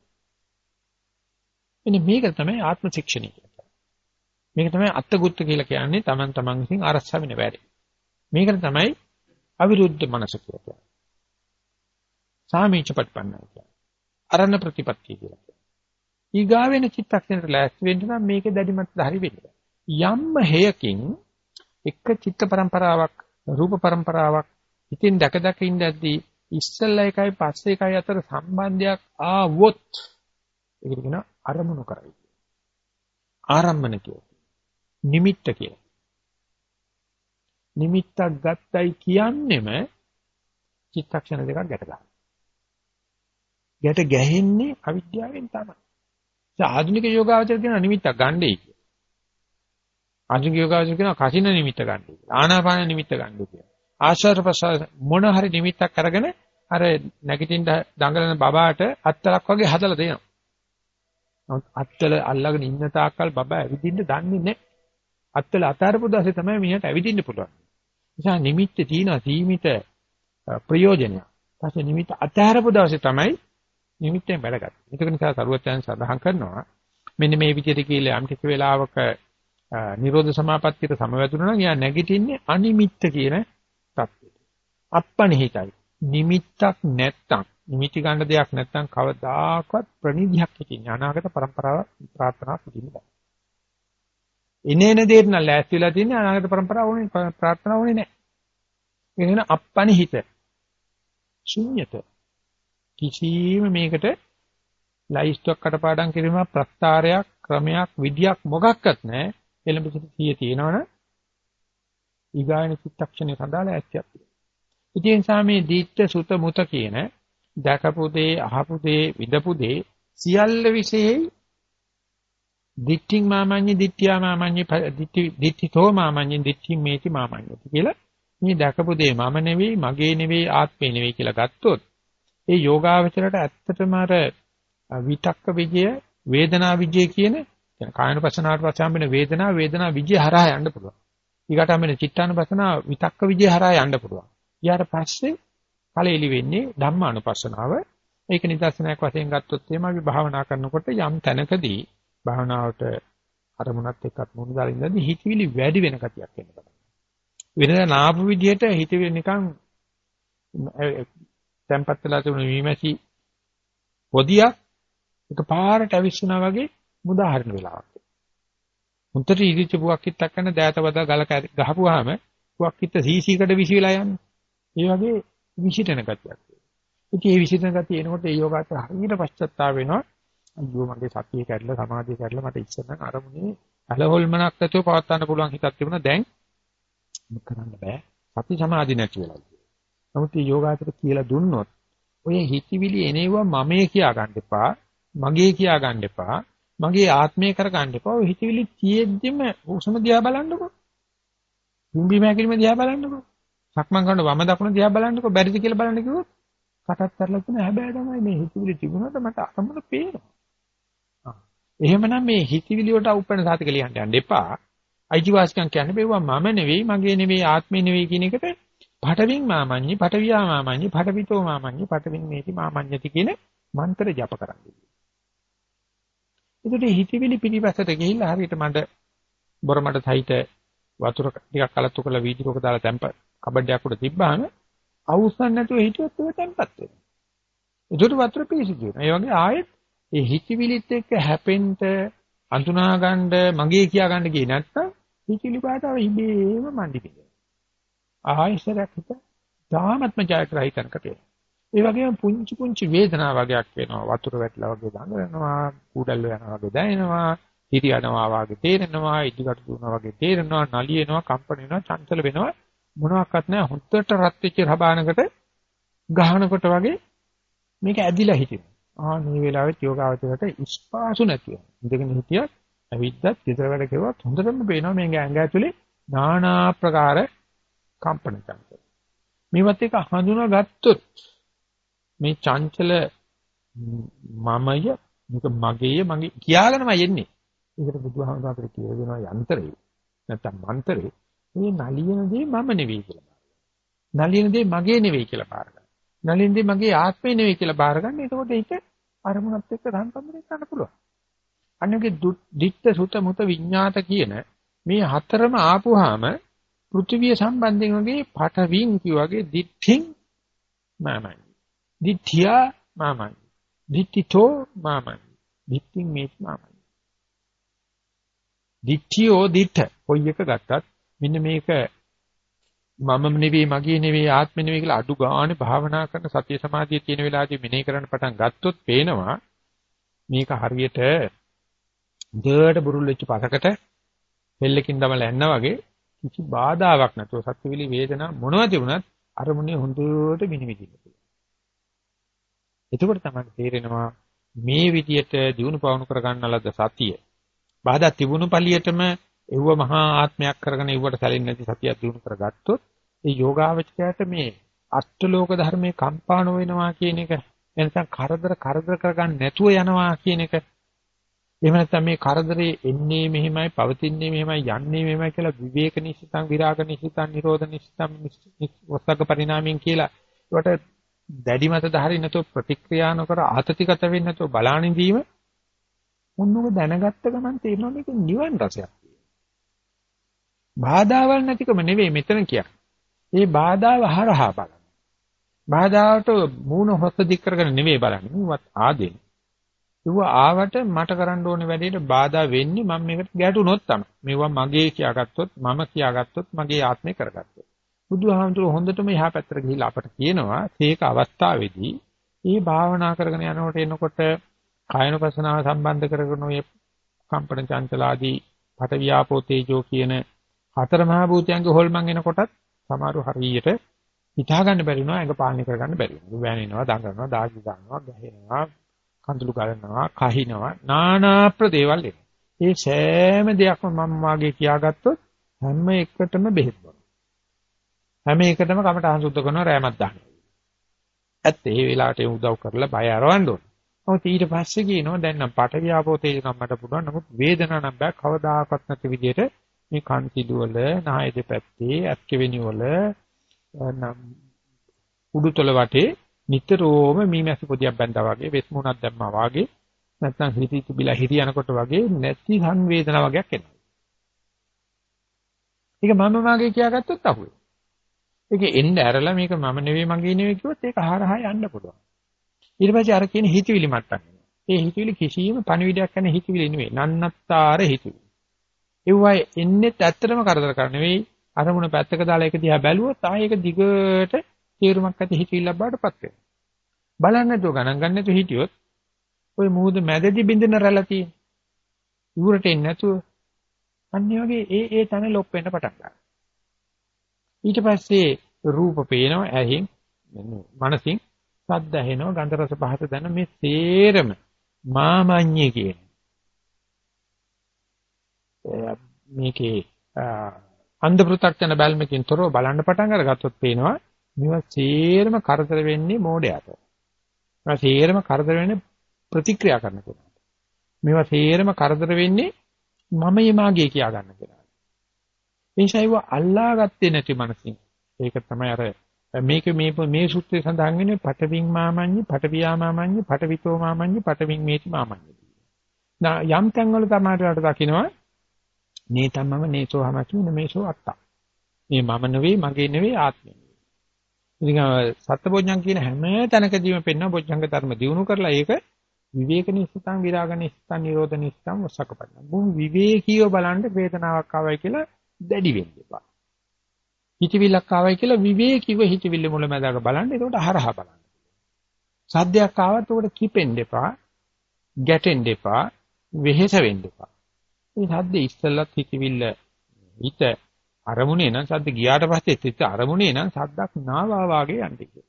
එනේ මේක තමයි ආත්ම ශික්ෂණය කියන්නේ. මේක තමයි අත්ගුත්ත කියලා කියන්නේ Taman taman විසින් අරස්සා වෙන වැඩේ. මේකට තමයි අවිරුද්ධ මනස කියලා කියනවා. සාමීච පට්පන්නයි කියනවා. අරණ ප්‍රතිපත්තිය කියලා කියනවා. ඊගාවෙන චිත්තක්ෂණයට ලෑස්ති වෙන්න නම් මේකේ දැඩිමත් ධරි වෙන්න. යම්ම හේයකින් එක චිත්ත પરම්පරාවක්, රූප પરම්පරාවක් ඉතින් දැක දැක ඉඳද්දී ඉස්සෙල්ලා එකයි පස්සේ එකයි අතර සම්බන්ධයක් ආවොත් ඒකට කියනවා අරමුණු කරයි. ආරම්මන කියලා. නිමිත්ත කියලා. නිමිත්තක් ගත්තයි කියන්නෙම චිත්තක්ෂණ දෙකක් ගැට ගන්නවා. ගැට ගැහෙන්නේ අවිද්‍යාවෙන් තමයි. ඒ ආධුනික යෝගාවචර කියන නිමිත්තක් ගන්නයි කිය. ආධුනික යෝගාවචර කියන කසින නිමිත්ත ගන්නයි. ආනාපාන නිමිත්ත ගන්නයි කිය. ආශ්වාස ප්‍රශ්වාස මොන හරි නිමිත්තක් අරගෙන අර නැගිටින්න දඟලන බබාට අත්තලක් වගේ හදලා දෙනවා. නමුත් අත්තල අල්ලගෙන ඉන්න තාක්කල් බබා ඇවිදින්න දන්නේ නැහැ. අත්තල අතාරපු දවසේ තමයි මිනිහට ඇවිදින්න පුළුවන්. නිසා නිමිත්ත තියෙනවා සීමිත ප්‍රයෝජනය. ඊපස්සේ නිමිත්ත අතහැරපු දවසේ තමයි නිමිත්තෙන් වැඩගත්. ඒක නිසා සරුවචයන් සඳහන් කරනවා මෙන්න මේ විදිහට කියලා යම් කිසි වෙලාවක නිරෝධ සමාපත්තියට සමවැදුණා නම් යා නැගිටින්නේ අනිමිත්ත කියන தත්ත්වෙට. අප්පනිහිතයි. නිමිත්තක් නැත්තම් නිමිති ගන්න දෙයක් නැත්තම් කවදාකවත් ප්‍රණිධියක් හිතින් අනාගත પરම්පරාව ප්‍රාර්ථනා පිටින් බෑ. ඉනේන දෙයට නම් ලෑස්ති වෙලා තින්නේ අනාගත પરම්පරාව ඕනේ ප්‍රාර්ථනා ඕනේ නැහැ. ඒ කියන අප්පනිහිත ශුන්්‍යත. කිසිම මේකට ලයිස්ට්ුවක් කටපාඩම් කිරීම ප්‍රස්තාරයක් ක්‍රමයක් විදියක් මොකක්වත් නැහැ එළඹ සිට සිය තියෙනවනේ ඊගායන චිත්තක්ෂණය සඳහා ඇත්තක් ඉතින් සාමේ දීත්‍ය සුත මුත කියන දැකපු දේ අහපු දේ විදපු දේ සියල්ල විශේෂයි. දිට්ඨින් මාමඤ්ඤ දිට්ඨියා මාමඤ්ඤ දිට්ඨි දිට්ඨිතෝ මාමඤ්ඤ දිට්ඨි මේති මාමඤ්ඤ කියලා මේ දැකපු දේ මම නෙවෙයි මගේ නෙවෙයි ආත්මේ නෙවෙයි කියලා ගත්තොත් ඒ යෝගාවචරයට ඇත්තටම අර විතක්ක විජය වේදනා විජය කියන කියන කායන පසනාවට පස්සෙන් වෙන වේදනා වේදනා විජය හරහා යන්න පුළුවන්. ඊකට අපෙන චිත්තානුපසනාව විතක්ක විජය හරහා යන්න පුළුවන්. ඊට පස්සේ ඵලෙලි වෙන්නේ ධම්මානුපස්සනාව. ඒක නිදර්ශනයක් වශයෙන් ගත්තොත් එහෙම අපි භාවනා කරනකොට යම් තැනකදී භාවනාවට අරමුණත් එක්කත් මුණ දාලින්දදී හිතවිලි වැඩි වෙන ගතියක් එන්න පටන් වෙනදා නාපු විදිහට හිතවිලි නිකන් තැම්පත් වෙලා තිබුණ මීමැසි පොදියක් එක පාරට අවිස්සනා වගේ මුදාහරින වෙලාවක්. උන්ට ඉදිච්ච පුවක් කිත්තක් කරන දෑතවද ගල ගහපුවාම පුවක් කිත්ත සීසීකට විසිලා යන්නේ. ඒ වගේ විසිටෙන ගතියක්. ඉතින් මේ විසිටෙන ගතිය එනකොට ඒ යෝගාචර හරියට පශ්චත්තාප වෙනවා. අයියෝ මගේ සතිය කැඩලා සමාධිය කැඩලා මට ඉස්සෙල්ලා අරමුණේ අලහොල්මනක් නැතුව පවත් ගන්න පුළුවන් හිතක් තිබුණා දැන් කරන්න බෑ. සති සමාධි නැති වෙලා. නමුත් මේ යෝගාචර කියලා දුන්නොත් ඔය හිතවිලි එනේවා මමේ කියා ගන්න එපා, මගේ කියා ගන්න එපා, මගේ ආත්මය කර ගන්න එපා. ඔය හිතවිලි තියෙද්දිම උසම දිහා බලන්නකෝ. හිම්බි මෑකිලිම දිහා බලන්නකෝ. සක්මන් කරන වම දකුණ දිහා බලන්නකෝ. බැරිද කියලා බලන්න කිව්වොත් කටත් කරලා තියෙන හැබැයි තමයි මේ හිතවිලි තිබුණාට මට අරමුණ පේනවා. එහෙමනම් මේ හිතවිලි වලට උපැන්න සාතික ලියන්න යන්න එපා. අයිතිවාසිකම් කියන්නේ බේවා මම නෙවෙයි, මගේ නෙවෙයි, ආත්මේ නෙවෙයි කියන එකට පඨවින් මාමඤ්ඤි පඨවියා මාමඤ්ඤි පඨවිතෝ මාමඤ්ඤි පඨවින් මේති මාමඤ්ඤති කියන මන්ත්‍ර ජප කරන්නේ. ඒකට හිතවිලි පිටිපස්සට ගිහිල්ලා හරියට මඩ බොර මඩ සහිත වතුර ටිකක් කලතු කරලා වීදුරක දාලා තැම්ප කබඩයක් උඩ තිබ්බාම අවුස්සන් නැතුව හිටියොත් ඒක තැම්පත් වෙනවා. ඒකට වතුර පිසිදු වෙනවා. ඒ වගේ ආයෙත් ඒ හිතවිලිත් එක්ක හැපෙන්න අඳුනා ගන්න මගේ කියා ගන්න ගියේ නැත්තම් හිතවිලි පාටව ඉබේම මණ්ඩි පිටින්. ආයශරයක් හිත ධාමත්ම ජයග්‍රහීතනකට එනවා. ඒ වගේම පුංචි පුංචි වේදනා වගේක් වෙනවා. වතුර වැටලා වගේ දඟලනවා, කුඩල් යනවා වගේ දැනෙනවා, හිරි යනවා වගේ තේරෙනවා, ඉදිකට දුවනවා වගේ තේරෙනවා, නලියනවා, කම්පන වෙනවා, චංචල වෙනවා. මොනවාක්වත් නැහැ. හොත්තට රත් වෙච්ච රබානකට ගහනකොට වගේ මේක ඇදිලා හිටිනවා. ආ මේ වෙලාවෙත් යෝගාවචරයට ඉස්පාසු නැතිව. ඉඳගෙන හිටියත් ඇවිද්දත් විතර වැඩ කෙරුවත් හොඳටම පේනවා මේ ඇඟ ඇතුලේ নানা ආකාර කම්පන චංචල. මේවත් එක හඳුනා ගත්තොත් මේ චංචල මමය මේක මගේය මගේ කියාගෙනමයි එන්නේ. ඒකට බුදුහාමුදුරුවෝ අපිට කියලා දෙනවා යන්ත්‍රේ නැත්තම් මන්ත්‍රේ මේ නලියන දේ මම නෙවෙයි කියලා. නලියන දේ මගේ නෙවෙයි කියලා බාර ගන්න. නලියන දේ මගේ ආත්මේ නෙවෙයි කියලා බාර ගන්න. එතකොට ඒක අරමුණත් එක්ක සම්බන්ධ කරන්න පුළුවන්. අන්නගේ දිට්ඨ සුත මුත විඤ්ඤාත කියන මේ හතරම ආපුවාම පෘථිවිය සම්බන්ධයෙන් වගේ පටවින් කිව්වාගේ දිඨින් මාමයි. දිඨියා මාමයි. දිඨිතෝ මාමයි. දිඨින් මේ මාමයි. දිඨියෝ දිඨ කොයි එක ගත්තත් මෙන්න මේක මම නෙවෙයි මගේ නෙවෙයි ආත්මෙ නෙවෙයි කියලා අඩු ගානේ භාවනා කරන සතිය සමාධිය තියෙන වෙලාවදී මෙනෙහි කරන්න පටන් ගත්තොත් පේනවා මේක හරියට දෙයට බුරුල් වෙච්ච පසකට හෙල්ලකින් දමලා ඇන්නා වගේ කිසි බාධාවක් නැතුව සත්විලි වේදනා මොනවද වුණත් අරමුණේ හොඳට මිනිමිදින්න පුළුවන්. එතකොට තමයි තේරෙනවා මේ විදියට දිනු පවණු කර ගන්නලද සතිය. බාධා තිබුණු පළියටම එව්ව මහා ආත්මයක් කරගෙන එව්වට සැලෙන්නේ නැති සතියක් දිනු කරගත්තොත් ඒ යෝගාවචකයට මේ අෂ්ටලෝක ධර්මයේ කම්පා නොවෙනවා කියන එක එනසම් කරදර කරදර කරගන්න නැතුව යනවා කියන එක. එහෙම නැත්නම් මේ කරදරේ එන්නේ මෙහෙමයි පවතින්නේ මෙහෙමයි යන්නේ මෙහෙමයි කියලා විවේක නිසිතං විරාග නිසිතං නිරෝධ නිසිතං වස්සග්ග පරිණාමයෙන් කියලා ඒකට දැඩි මත දහරින් නැතුව ප්‍රතික්‍රියා නොකර ආතතිගත වෙන්නේ නැතුව බලානින්දීම මොන්නක දැනගත්ත ගමන් තේරෙනවා මේක නිවන් රසයක්. බාධාවල් නැතිකම නෙවෙයි මෙතන කියන්නේ. මේ බාධාව හරහා බලන්න. බාධාවට මූණ හොස්ස දික් කරගෙන නෙවෙයි බලන්නේ. මුවත් ආදෙන. ඒව ආවට මට කරන්න ඕනේ වැඩේට බාධා වෙන්නේ මම මේකට ගැටුනොත් තමයි. මේවා මගේ කියාගත්තොත් මම කියාගත්තොත් මගේ ආත්මේ කරගත්තොත්. බුදුහාමුදුරුවෝ හොඳටම එහා පැත්තට ගිහිල්ලා අපට කියනවා මේක අවස්ථාවේදී මේ භාවනා කරගෙන යනකොට එනකොට කායනපසනාව සම්බන්ධ කරගෙන ඔය කම්පන චංචලාදී පට වියාපෝ තේජෝ කියන හතර මහා භූතයන්ගේ හොල්මන් එනකොටත් සමහරු හරියට හිතා ගන්න බැරි වෙනවා ඇඟ පාලනය කර ගන්න බැරි වෙනවා. වැනෙනවා, දඟනවා, දාගි ගන්නවා, ගැහෙනවා, කඳුළු ගලනවා, කහිනවා, নানা ප්‍රදේවල් එනවා. මේ සෑම දෙයක්ම මම වාගේ කියාගත්තොත් හැම එකටම බෙහෙත් බොනවා. හැම එකටම කමටහන් සුද්ධ කරනවා රෑමත් දානවා. ඇත්ත ඒ වෙලාවට ඒ උදව් කරලා බය අරවන්න ඕන. නමුත් ඊට පස්සේ කියනවා දැන් නම් පට වියාපෝ තේජකම් මට පුළුවන්. නමුත් වේදනාවක් නම් බෑ කවදාකවත් නැති විදිහට මේ කන් කිඩු වල නාය දෙපැත්තේ ඇක්කෙවෙනි වල නම් උඩුතල වටේ නිතරම මීමැසි පොදියක් බැඳා වගේ වෙස් මුණක් දැම්මා වගේ නැත්නම් හිතී තිබිලා හිරි යනකොට වගේ නැති සංවේදනා වගේක් එනවා. ඒක මම මාගේ කියාගත්තොත් අහුවේ. ඒක එන්න ඇරලා මේක මම නෙවෙයි මගේ නෙවෙයි කිව්වොත් ඒක හරහා යන්න පුළුවන්. ඊට පස්සේ අර කියන හිතවිලි මට්ටම්. ඒ හිතවිලි කිසියම් පණවිඩයක් කරන හිතවිලි නෙවෙයි. නන්නත්තර හිතවිලි. ඒවයි එන්නේ ඇත්තටම කරදර කර නෙවෙයි අරමුණ පැත්තක දාලා ඒක දිහා බැලුවොත් ආයෙ ඒක දිගට තීරුමක් ඇති හිතවිල්ලක් බාටපත් වෙනවා. බලන්න නැතුව ගණන් ගන්න නැතුව හිටියොත් ওই මුහුද මැදදී බින්දන රැළ තියෙන. ඉවුරට එන්නේ නැතුව අන්නේ වගේ ඒ ඒ තැන ලොප් වෙන්න පටන් ගන්නවා. ඊට පස්සේ රූප පේනවා ඇහින් මනසින් සද්ද ඇහෙනවා ගන්ධ රස පහස දැන මේ සේරම මාමඤ්ඤේ කියන මේකේ අන්ධ පෘථග්ජන බැල්මකින් තොරව බලන්න පටන් අරගත්තොත් පේනවා මේවා සේරම කරදර වෙන්නේ මෝඩයට. මේවා සේරම කරදර වෙන්නේ ප්‍රතික්‍රියා කරන කෙනාට. මේවා සේරම කරදර වෙන්නේ මම යමාගේ කියා ගන්න කෙනාට. එනිසායිව අල්ලාගත්තේ නැති මනසින්. ඒක තමයි අර මේක මේ මේ සූත්‍රයේ සඳහන් වෙන්නේ පටවින් මාමඤ්ඤි, පටවියා මාමඤ්ඤි, පටවිතෝ මාමඤ්ඤි, පටවින් මේති මාමඤ්ඤි. යම් තැන්වල තමයි දකින්නවා නේතම්මම නේසෝ හමකින මේසෝ අත්තා. මේ මම නෙවෙයි මගේ නෙවෙයි ආත්මය. ඉතින් සත්බොජ්ජං කියන හැම තැනකදීම පෙන්න බොජ්ජංග ධර්ම දිනු කරලා ඒක විවේක නිස්සතං විරාග නිස්සතං නිරෝධ නිස්සතං වසකපන්න. බොහොම විවේකීව බලන්න වේදනාවක් ආවයි කියලා දැඩි වෙන්න එපා. හිතවිල්ලක් ආවයි කියලා විවේකීව හිතවිල්ල මුලමදාක බලන්න. ඒකට හරහා බලන්න. සද්දයක් ආවත් උකට කිපෙන්න එපා. ගැටෙන්න එපා. වෙහෙස වෙන්න එපා. මේ සද්ද ඉස්සෙල්ලත් හිතවිල්ල හිත අරමුණේ නම් සද්ද ගියාට පස්සේ හිත අරමුණේ නම් සද්දක් නාවා වාගේ යන්නේ කියලා.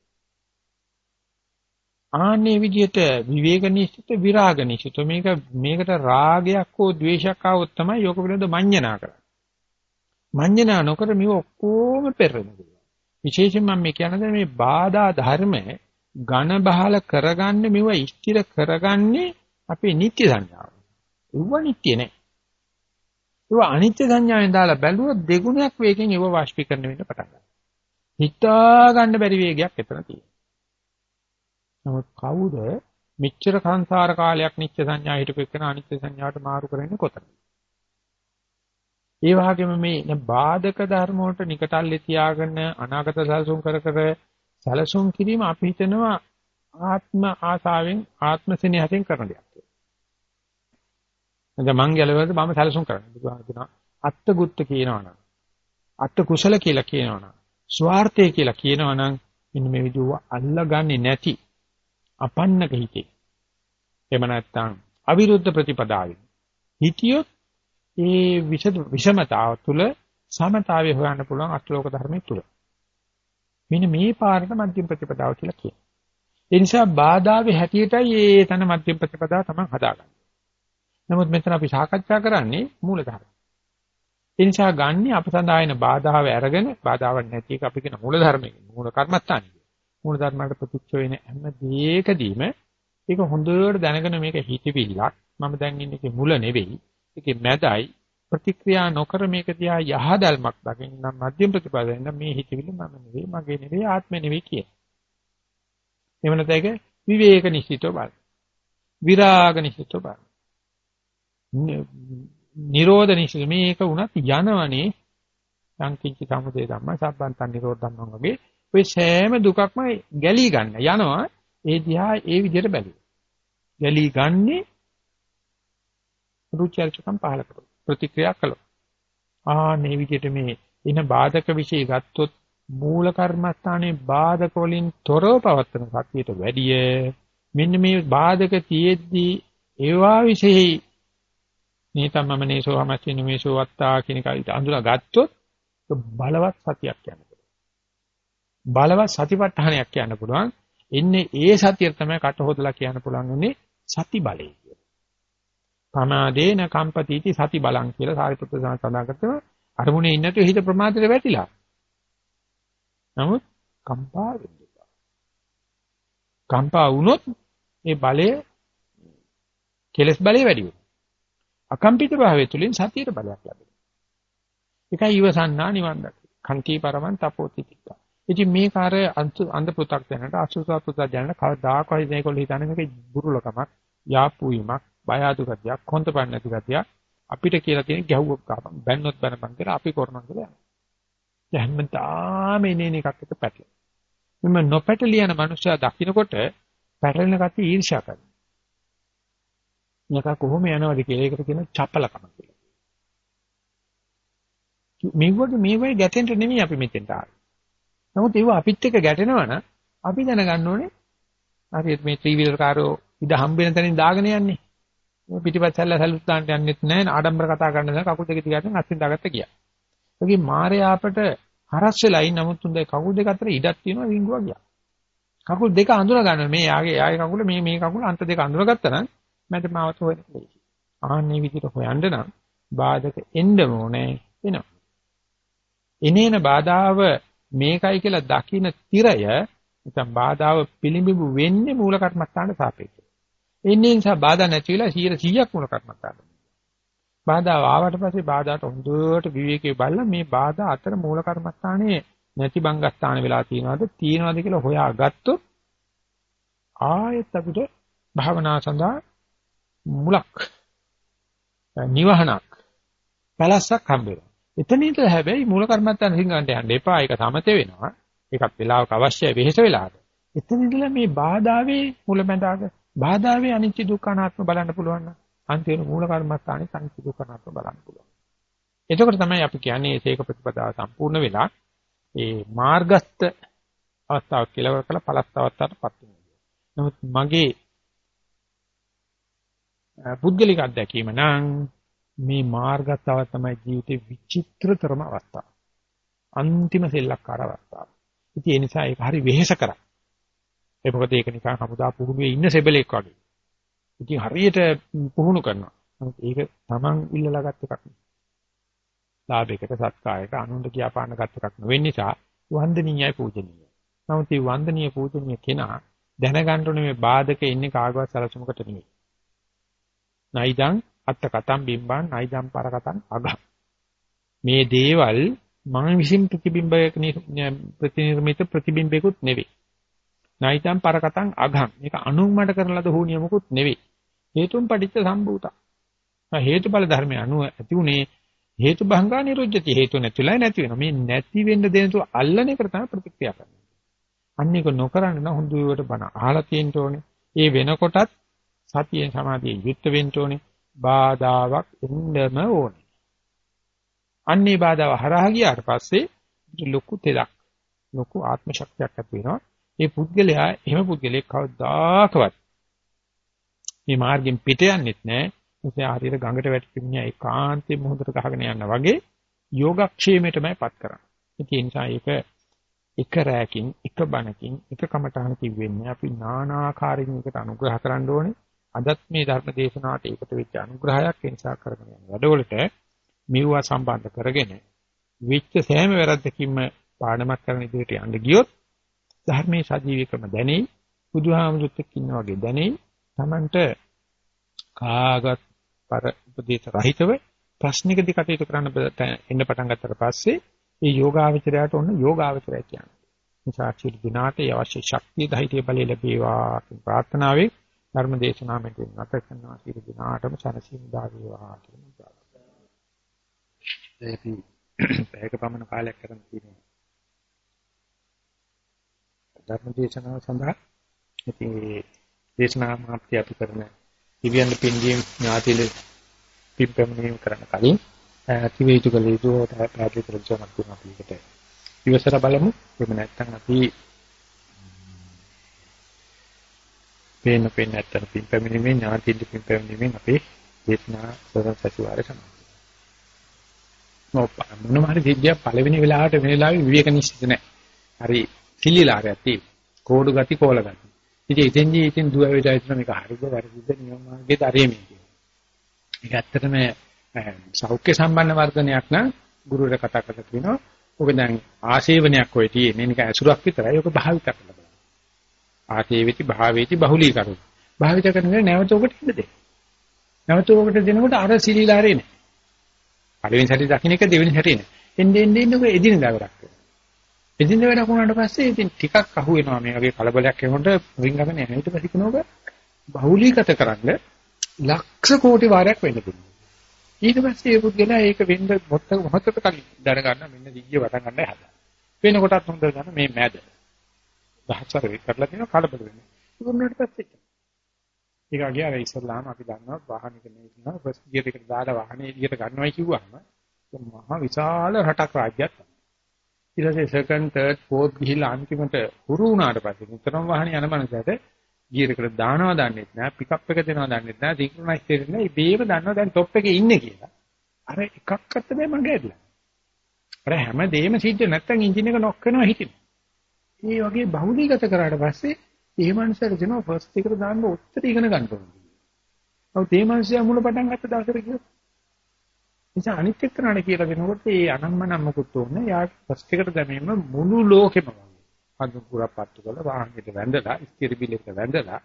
ආන්නේ විදිහට විවේක නිශ්චිත විරාග නිශ්චිත මේක මේකට රාගයක් හෝ ද්වේෂයක් ආවොත් තමයි යෝග පිළිබඳ මඤ්ඤණා කරන්නේ. මඤ්ඤණා නොකර මේ ඔක්කොම පෙරෙනවා. විශේෂයෙන් මම මේ කියන්නේ මේ බාධා ධර්ම ඝන බහල කරගන්නේ මෙව ස්ථිර කරගන්නේ අපේ නිත්‍ය සංඥාව. ඒව නිත්‍ය නෑ. ඒව අනිත්‍ය සංඥාවෙන් දාලා බැලුවොත් දෙගුණයක් වේගෙන් ඒව වාෂ්පීකරණය වෙන්න පටන් ගන්නවා. හිතා ගන්න බැරි වේගයක් එතන තියෙනවා. නමුත් කවුද මෙච්චර සංසාර කාලයක් නිත්‍ය සංඥා හිටපු එකන අනිත්‍ය සංඥාවට මාරු කරන්නේ කොතනද? ඒ වගේම මේ බාධක ධර්ම වලට නිකටල්ලේ තියාගෙන අනාගත සැලසුම් කර කර සැලසුම් කිරීම අපි හිතනවා ආත්ම ආසාවෙන් ආත්ම සෙනෙහසෙන් කරන දෙයක්. නැත්නම් මං ගැලවෙද්දී මම සැලසුම් කරන්නේ. බුදුහාම කියනවා අත්තගුත්ත කියනවනම්. අත්ත කුසල කියලා කියනවනම් ස්වార్థය කියලා කියනවනම් මෙන්න මේ විදිහව අල්ලගන්නේ නැති අපන්නක හිතේ. එහෙම නැත්නම් අවිරුද්ධ ප්‍රතිපදාවෙන් හිතියොත් ඒ විෂමතාව තුළ සමතාවය හොයන්න පුළුවන් අටලෝක ධර්මයේ තුල. මෙන්න මේ පාරට මධ්‍යම ප්‍රතිපදාව කියලා කියනවා. ඒ නිසා බාධාවේ හැටියටයි ඒ තන මධ්‍යම ප්‍රතිපදාව තමයි හදාගන්නේ. නමුත් මෙතන අපි සාකච්ඡා කරන්නේ මූල ධර්ම. ඒ නිසා ගන්නේ අප සඳහායන බාධාව අරගෙන බාධාවක් නැති එක අපි කියන මූල ධර්මයේ මූල කර්මස්ථානයි. මූල ධර්මයට ප්‍රතික්ෂ වෙන හැම දෙයකදීම ඒක හොඳට දැනගෙන මේක හිතවිල්ලක් මම දැන් ඉන්නේ මුල නෙවෙයි ඒකේ මැදයි ප්‍රතික්‍රියා නොකර මේක දිහා යහදල්මක් දකින්න නම් මධ්‍යම ප්‍රතිපදාවෙන් මේ හිතවිල්ල මම නෙවෙයි මගේ නෙවෙයි ආත්මෙ නෙවෙයි කිය. එහෙම නැත්නම් ඒක විවේක නිශ්චිතව බල. විරාග නිශ්චිතව බල. නිරෝධ නිශ්චිත මේක උනත් යනවනේ සංකිච්ච සමුදය ධම්ම සබ්බන්තන් නිරෝධ ධම්මං වගේ ඔය සෑම දුකක්ම ගැලී ගන්න යනවා ඒ දිහා ඒ විදිහට බැලුවා. ගැලී ගන්නේ රුචර්චකම් පහල කරලා ප්‍රතික්‍රියා කළා. ආ මේ විදිහට මේ ඉන බාධක વિશે ගත්තොත් මූල කර්මස්ථානයේ බාධක වලින් තොරව පවත්වන සතියට වැඩිය මෙන්න මේ බාධක තියෙද්දී ඒවා વિશે නේතම්මම නේසෝ හමස්සින මේසෝ වත්තා කියන කයිට අඳුනා ගත්තොත් බලවත් සතියක් කියන්න පුළුවන්. බලවත් සතිපට්ඨානයක් කියන්න පුළුවන්. එන්නේ ඒ සතිය තමයි කට හොදලා කියන්න පුළුවන් උනේ සති බලය කියලා. පමාදේන කම්පතිටි සති බලං කියලා සාරිපුත්‍ර සඳහන් කරනවා. අරමුණේ ඉන්නතු හිත ප්‍රමාදයට වැටිලා. නමුත් කම්පා වෙන්නේ. කම්පා වුණොත් ඒ බලය කෙලස් බලය වැඩි වෙනවා. අකම්පිත භාවය තුළින් සතියට බලයක් ලැබෙනවා. ඒකයි ඊවසන්නා නිවන් දකි. කන්ති පරමන් තපෝති තික්කා. ඉතින් මේක අර අන්ධ පු탁 දැනට අසුසා පු탁 දැනට කවදාකවත් මේගොල්ලෝ හිතන්නේ මේක බුරුලකමක්, යාප්පු වීමක්, බය අඩු ගතියක්, කොන්තපන්න නැති ගතියක් අපිට කියලා තියෙන ගැහුවක් ගන්න. බැන්නොත් බැනපන් කියලා අපි කරනවා කියලා යනවා. හැමදාම එනේන එකක් එක පැටලෙන. මෙන්න නොපැටලියන මනුස්සයා දකින්නකොට පැටලෙන කතිය ඊර්ෂ්‍යා කරනවා. මේක කොහොම යනවද කියලා ඒකට කියන චපලකම කියලා. මේ වගේ මේ වගේ ගැටෙන්න නෙමෙයි අපි මෙතෙන්ට ආවේ. නමුත් ඒව අපිත් එක්ක ගැටෙනවා නම් අපි දැනගන්න ඕනේ හරියට මේ ත්‍රිවිල් කාරෝ ඉද හම්බෙන තැනින් දාගෙන යන්නේ. මේ පිටිපස්සෙල්ල සැලුත් දාන්න යන්නෙත් නැහැ ආඩම්බර කතා කරන්න නැහැ කකුල් දෙක දිගට අස්සින් දාගත්ත ගියා. ඒකේ මාරයා අපට හරස් වෙලයි නමුත් උන්ගේ කකුල් දෙක අතර ඉඩක් තියෙනවා රිංගුවා ගියා. කකුල් දෙක අඳුර ගන්න මේ යාගේ යාගේ කකුල මේ මේ කකුල අන්ත දෙක අඳුරගත්තා නම් මට මාවත හොයන්න ලේසි. ආන්නේ විදිහට හොයන්න නම් බාධක එන්න ඕනේ වෙනවා. එනේන බාධාව මේකයි කියලා දකින්න තිරය නැත්නම් බාධාව පිළිඹු වෙන්නේ මූල කර්මස්ථානට සාපේක්ෂව. එන්නේ නිසා බාධා නැති වෙලා 100ක් මූල කර්මස්ථානට. බාධා ආවට පස්සේ බාධාට හොඳට විවේකී බලලා මේ බාධා අතර මූල කර්මස්ථානයේ නැති බංගස්ථාන වෙලා තියෙනවද තියෙනවද කියලා හොයාගත්තොත් ආයෙත් අපිට භාවනා සඳහා මුලක් නිවහනක් පැලස්සක් හම්බ වෙනවා. එතන ඉඳලා හැබැයි මූල කර්මත්තන් හිඟන්ට යන්න එපා. ඒක සමතේ වෙනවා. ඒකත් වෙලාවක අවශ්‍යයි වෙහෙස වෙලාවට. එතන ඉඳලා මේ බාධාවේ මුලැඳාක බාධාවේ අනිත්‍ය දුක්ඛ අනාත්ම බලන්න පුළුවන් නම් අන්තිම මූල කර්මස්ථානේ අනිත්‍ය දුක්ඛ අනාත්ම බලන්න පුළුවන්. එතකොට තමයි අපි කියන්නේ ඒක ප්‍රතිපදාව සම්පූර්ණ වෙලා ඒ මාර්ගස්ත අවස්ථාව කෙලවර කළ පලස්ත අවස්ථාවටපත් වෙනවා. නමුත් මගේ පුද්ගලික අත්දැකීම නම් මේ මාර්ගස්තාව තමයි ජීවිතේ විචිත්‍රතරම අවස්ථාව. අන්තිම සෙල්ලක්කාර අවස්ථාව. ඉතින් ඒ නිසා ඒක හරි වෙහෙස කරා. ඒ මොකද ඒක නිකන් හමුදා පුහුණුවේ ඉන්න සෙබලෙක් වගේ. ඉතින් හරියට පුහුණු කරනවා. නමුත් ඒක Taman ඉල්ලලා ගත් එකක් නෙවෙයි. ලාභයකට සත්කායක අනුන්ට කියාපාන්න ගත් එකක් නෙවෙයි නිසා වන්දනීයයි පූජනීයයි. නමුත් මේ වන්දනීය පූජනීය කෙනා දැනගන්න ඕනේ මේ බාධක ඉන්නේ කාගවත් සලසුමකට නෙවෙයි. නයිදං අත්ත කතම් බිම්බං නයිදම් පර කතං අග. මේ දේවල් මම විසින් ප්‍රතිබිම්බයක ප්‍රතිනිර්මිත ප්‍රතිබිම්බයකුත් නෙවෙයි නයිතම් පර කතං අගම් මේක අනුන් මට කරන ලද හෝනියමකුත් නෙවෙයි හේතුන් පටිච්ච සම්භූතා. හේතුඵල ධර්මය අනුව ඇති උනේ හේතු භංගා නිරුද්ධති හේතු නැතිලා නැති වෙනවා. මේ නැති වෙන්න දෙන තු අල්ලන එක තමයි ප්‍රතික්‍රියා කරන්නේ. අන්න ඒක නොකරන්න නම් හොඳට බණ අහලා තියෙන්න ඕනේ. ඒ වෙනකොටත් සතියෙන් සමාධියෙන් යුක්ත වෙන්න ඕනේ බාධාවක් එන්නම ඕනේ. අන්නේ බාධාව හරහා ගියාට පස්සේ ලොකු තෙලක් ලොකු ආත්ම ශක්තියක් ඇති වෙනවා. ඒ පුද්ගලයා එහෙම පුද්ගලෙක් කවදාකවත් මේ මාර්ගෙන් පිට යන්නෙත් නෑ. ඒ හරියට ගඟට වැටිච්ච ඒකාන්තයෙන් මොහොතට ගහගෙන යනවා වගේ යෝගක්ෂේමයටමයිපත් කරන්නේ. ඒ නිසා ඒක එක රැයකින් එක බණකින් එක කමඨහන කිව්වෙන්නේ අපි නානාකාරින් එකට අනුග්‍රහ කරන්න ඕනේ. අදත් මේ ධර්ම දේශනාවට ඒකට වෙච්ච අනුග්‍රහයක් ඒ නිසා කරගෙන යන වැඩවලට මෙවුවා සම්බන්ධ කරගෙන වෙච්ච සෑම වැරද්දකින්ම පාඩමක් කරන ඉදිරියට යන්න ගියොත් ධර්මයේ සජීවීකම දැනෙයි බුදුහාමුදුරුත් එක්ක ඉන්න වගේ දැනෙයි Tamanට කාගත් පර උපදේශ රහිතව ප්‍රශ්නිකදී කටයුතු කරන්න එන්න පටන් ගත්තට පස්සේ මේ යෝගාවචරයට ඔන්න යෝගාවචරය කියන්නේ. නිසා චිර දිනාට අවශ්‍ය ශක්තිය ධෛර්ය බලය ලැබේවා කියන ප්‍රාර්ථනාවෙන් ධර්ම දේශනාව මෙතන නැත කරනවා චිර දිනාටම සනසින් දා වේවා කියන ප්‍රාර්ථනාව. ඒකී පැයක පමණ කාලයක් කරන් තියෙනවා. ධර්ම දේශනාව සඳහා ඉතින් දේශනා මාත්‍ය අපි කරන ඉවියන් පින්දීම් ඥාතිල පිප්පමණීම් කරන කලින් කිව යුතු කළ යුතු පැහැදිලි කර දෙන්නක් තුන අපි එකට ඉවසර බලමු එහෙම නැත්නම් අපි පේන පේන නැත්නම් පිප්පමණීමේ ඥාතිල පිප්පමණීමෙන් අපේ දේශනා සරණ සතිවාරය සමාප්ත මොනම හරි සිද්ධියක් පළවෙනි වෙලාවට වෙන වෙලාවෙ විවේක නිශ්චිත නැහැ. හරි සිලිලාරයක් තියෙන. කෝඩු ගති කෝල ගති. ඉතින් ඉතින්දී ඉතින් දුව වේදා හිතන මේක හරිද වැරදිද නියම මාර්ගයේ දරේමේ කියන. මේක ඇත්තටම සෞඛ්‍ය සම්බන්ධ වර්ධනයක් නම් ගුරුවරයා කතා කරලා කියනවා. ඔබ දැන් ආශේවනයක් ඔය තියෙන්නේ නික ඇසුරක් විතරයි. ඔක භාවිත කරලා බලන්න. ආශේවිති භාවේති බහුලීකරු. භාවිත කරනකොට නැවත ඔබට ඉන්න දෙන්න. නැවත ඔබට දෙනකොට අර සිලිලාරේ නෑ. පළවෙනි සැරේ දකින්න එක දෙවෙනි සැරේ නෑ. එන්නේ එන්නේ එන්නේ එදිනදා කරක් වෙනවා. එදින වැඩ වුණාට පස්සේ ඉතින් ටිකක් අහු වෙනවා මේ වගේ කලබලයක් එනකොට රින්ගගෙන යන ඊට පස්සේ කෙනෝක බහුලීගත කරන්න ලක්ෂ කෝටි වාරයක් වෙන්න පුළුවන්. ඊට පස්සේ ඒ පුද්ගලයා ඒක වෙන්න මොහොත මොහොතකට කලින් දැන ගන්න මෙන්න දිග්ගිය වටන් ගන්නයි හදන්නේ. වෙන කොටත් හොඳ ගන්න මේ මැද. දහසර වෙක් කරලා තියෙනවා කලබල වෙන්නේ. උන්ට පස්සේ ඒක අගියාර ඉස්සල්ලාම අපි දන්නවා වාහනික නෙවෙයි ෆස්ට් ගියර් එකට දාලා වාහනේ එළියට ගන්නවයි කිව්වම මහා විශාල රටක් රාජ්‍යයක් තමයි. ඊට පස්සේ සෙකන්ඩ් තර්ඩ් ෆෝර්ත් ගිහිල්ලා අන්තිමට හුරු වුණාට පස්සේ නිතරම වාහනේ යන මනසට ගියර් එකට දානවා දන්නෙත් නෑ පිකප් එක දෙනවා දන්නෙත් නෑ සින්ක්‍රොනයිස් දෙන්නේ නෑ ඉබේම දන්නවා දැන් টොප් එකේ ඉන්නේ කියලා. අර එකක්වත් බෑ මගේ ඇදලා. අර හැම දෙයක්ම සිද්ධ නැත්තම් එන්ජින් එක නොක් වෙනවා හිතින්. මේ වගේ බහුලීගත කරාට පස්සේ ඒ මනුස්සයාට දෙනවා ෆස්ට් එකට දාන්න ඔච්චර ඉගෙන ගන්න ඕනේ. නමුත් මේ මනුස්සයා මුල පටන් ගත්ත දවසට කියොත් නිසා අනිත් එක්කනට කියලා දෙනකොට ඒ අනම්මනම් මොකුත් ඕනේ. යා ෆස්ට් එකට දැමීම මුළු ලෝකෙම වගේ. අඳු පුරා පත්තු කරලා වාහනයට වැඳලා, ස්ථිර බිලෙක වැඳලා,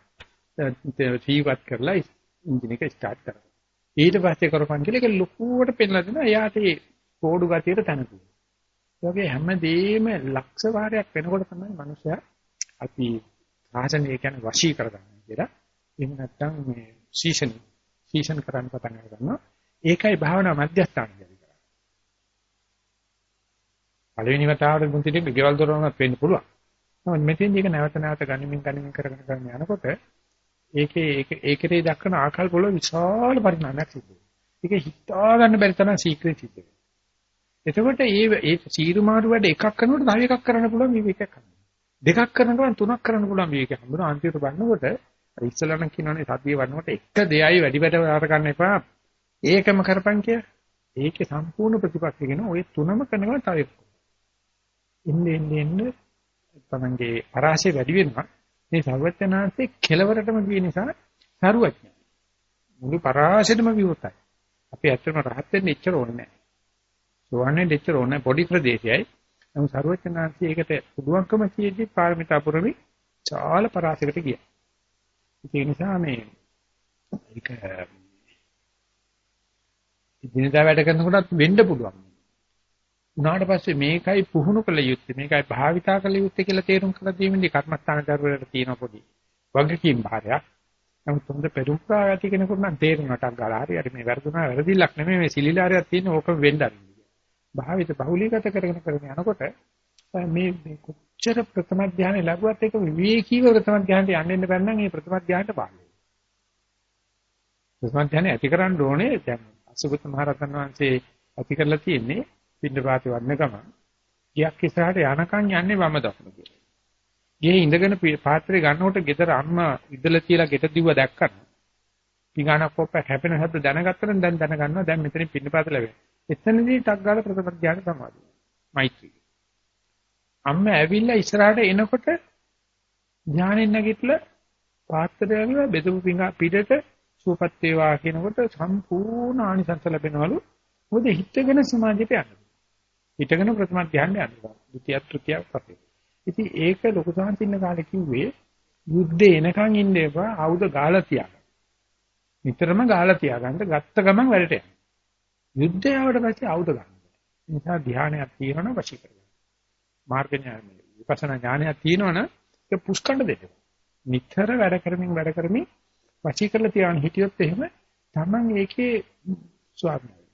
ජීවත් කරලා එන්ජින් එක ස්ටාර්ට් කරනවා. ඊට පස්සේ කරපන් කියලා ඒක ලොකුවට පෙන්ලා දෙනවා. එයාට ඒ කෝඩු ගතියට තනතුන. ඒ වගේ හැමදේම ලක්ෂ වාරයක් වෙනකොට තමයි මනුස්සයා අපි සාසනය කියන්නේ වශී කරගන්න කියලා. එහෙම නැත්නම් මේ සීසන් සීසන් කරන්න පටන් ගන්නවා. ඒකයි භාවනා මධ්‍යස්ථාන කියලා කරන්නේ. පළවෙනි වතාවට මුන්තිට ගෙවල් දොරවන්නත් වෙන්න පුළුවන්. නමුත් මෙතෙන්දී ඒක නැවත නැවත ගනිමින් ගනිමින් කරගෙන කරගෙන යනකොට ඒකේ ඒක ඒකේ දක්වන ආකල්ප වල විශාල පරිණාමයක් සිද්ධ වෙනවා. ඒක හිතා ගන්න බැරි තරම් සීක්‍රෙට් සිද්ධ වෙනවා. එතකොට මේ ඒ සීරු මාරු වැඩ එකක් කරනකොට තව එකක් කරන්න පුළුවන් විවේකයක් හම්බෙනවා. දෙකක් කරනකොට තුනක් කරන්න පුළුවන් විවේකයක් හම්බෙනවා. අන්තිමට බලනකොට ඉස්සලනම් කියනවානේ සතිය වඩනකොට එක දෙයයි වැඩි වැඩ වාර ගන්න එපා. ඒකම කරපන් කිය. ඒකේ සම්පූර්ණ ප්‍රතිපක්ෂගෙන ওই තුනම කරනවා තව එක්ක. ඉන්නේ ඉන්නේ තමන්ගේ පරාසය වැඩි වෙනවා. මේ සර්වඥාන්සේ කෙලවරටම ගිය නිසා සරුවඥ. මුළු පරාසෙටම විවෘතයි. අපි ඇත්තටම රහත් වෙන්න එච්චර ඕනේ නැහැ. සෝවන්නේ එච්චර ඕනේ පොඩි ප්‍රදේශයයි. නමුත් සර්වඥාන්සේ ඒකට පුදුමකම කියෙද්දි පාරමිතා පුරමි චාල පරාසයකට ගියා. ඒ නිසා මේ ඒක දිනදා වැඩ කරනකොටත් වෙන්න පුළුවන්. උනාට පස්සේ මේකයි පුහුණු කළ යුත්තේ මේකයි භාවිතා කළ යුත්තේ කියලා තේරුම් කරලා දීමේදී කර්මස්ථාන දරුවලට තියෙන පොඩි වගකීම් භාරයක්. නමුත් හොඳ පෙරුම්පා ඇති කෙනෙකුට නම් තේරුණාටක් ගාලා හරි හරි මේ වැරදුනා වැරදිල්ලක් නෙමෙයි මේ සිලිලාරයක් තියෙන ඕක වෙන්න අරින්න. භාවිත බහුලීගත කරගෙන කරගෙන යනකොට මේ මේ කොච්චර ප්‍රථම ධානය ලැබුවත් ඒක විවේකීව ප්‍රථම ධානයට යන්න ඉන්න බැන්නම් මේ ප්‍රථම ධානයට බාහිර. ප්‍රථම ධානය ඇති කරන්න ඕනේ දැන් අසුබත මහ රහතන් වහන්සේ ඇති කරලා තියෙන්නේ පින්න පාති වන්න ගමන්. ගියක් ඉස්සරහට යනකම් යන්නේ වම දකුණ කියලා. ගියේ ඉඳගෙන පාත්‍රය ගන්නකොට ගෙදර අම්මා ඉදලා තියලා ගෙට දිව්ව දැක්කම පිඟානක් පොප්ප හැපෙන හැද්ද දැනගත්තනම් දැන් දැනගන්නවා දැන් මෙතනින් පින්න පාත ලැබෙනවා. එතනදී ටක් ගාලා ප්‍රථම ධ්‍යාන සමාධිය. මෛත්‍රී. අම්ම ඇවිල්ලා ඉස්සරහට එනකොට ඥානෙන් නැගිටලා පාත්‍රය ඇවිල්ලා බෙදපු පිඟා පිටට සුවපත් වේවා කියනකොට සම්පූර්ණ ආනිසංස ලැබෙනවලු. මොකද හිතගෙන සමාධියට යනවා. හිතගෙන ප්‍රථම ධ්‍යානෙ යනවා. ဒုတိ ය තෘතිය පස්සේ. ඉතින් ඒක ලොකු සාන්තින්න කාලේ කිව්වේ යුද්ධේ එනකන් ඉන්න එපා ආයුධ ගාලා තියාගන්න. නිතරම ගාලා තියාගන්න ගත්ත ගමන් වැඩට යන්න. යුද්ධය ආවට පස්සේ ආයුධ ගන්න. ඒ නිසා ධ්‍යානයක් තියෙනවනම් වශී කරගන්න. මාර්ග ඥානය විපස්සනා ඥානයක් තියෙනවනම් ඒක පුස්කණ්ඩ දෙන්න. නිතර වැඩ කරමින් වැඩ කරමින් වශී කරලා තියාගෙන හිටියොත් එහෙම Taman ඒකේ ස්වාධීනයි.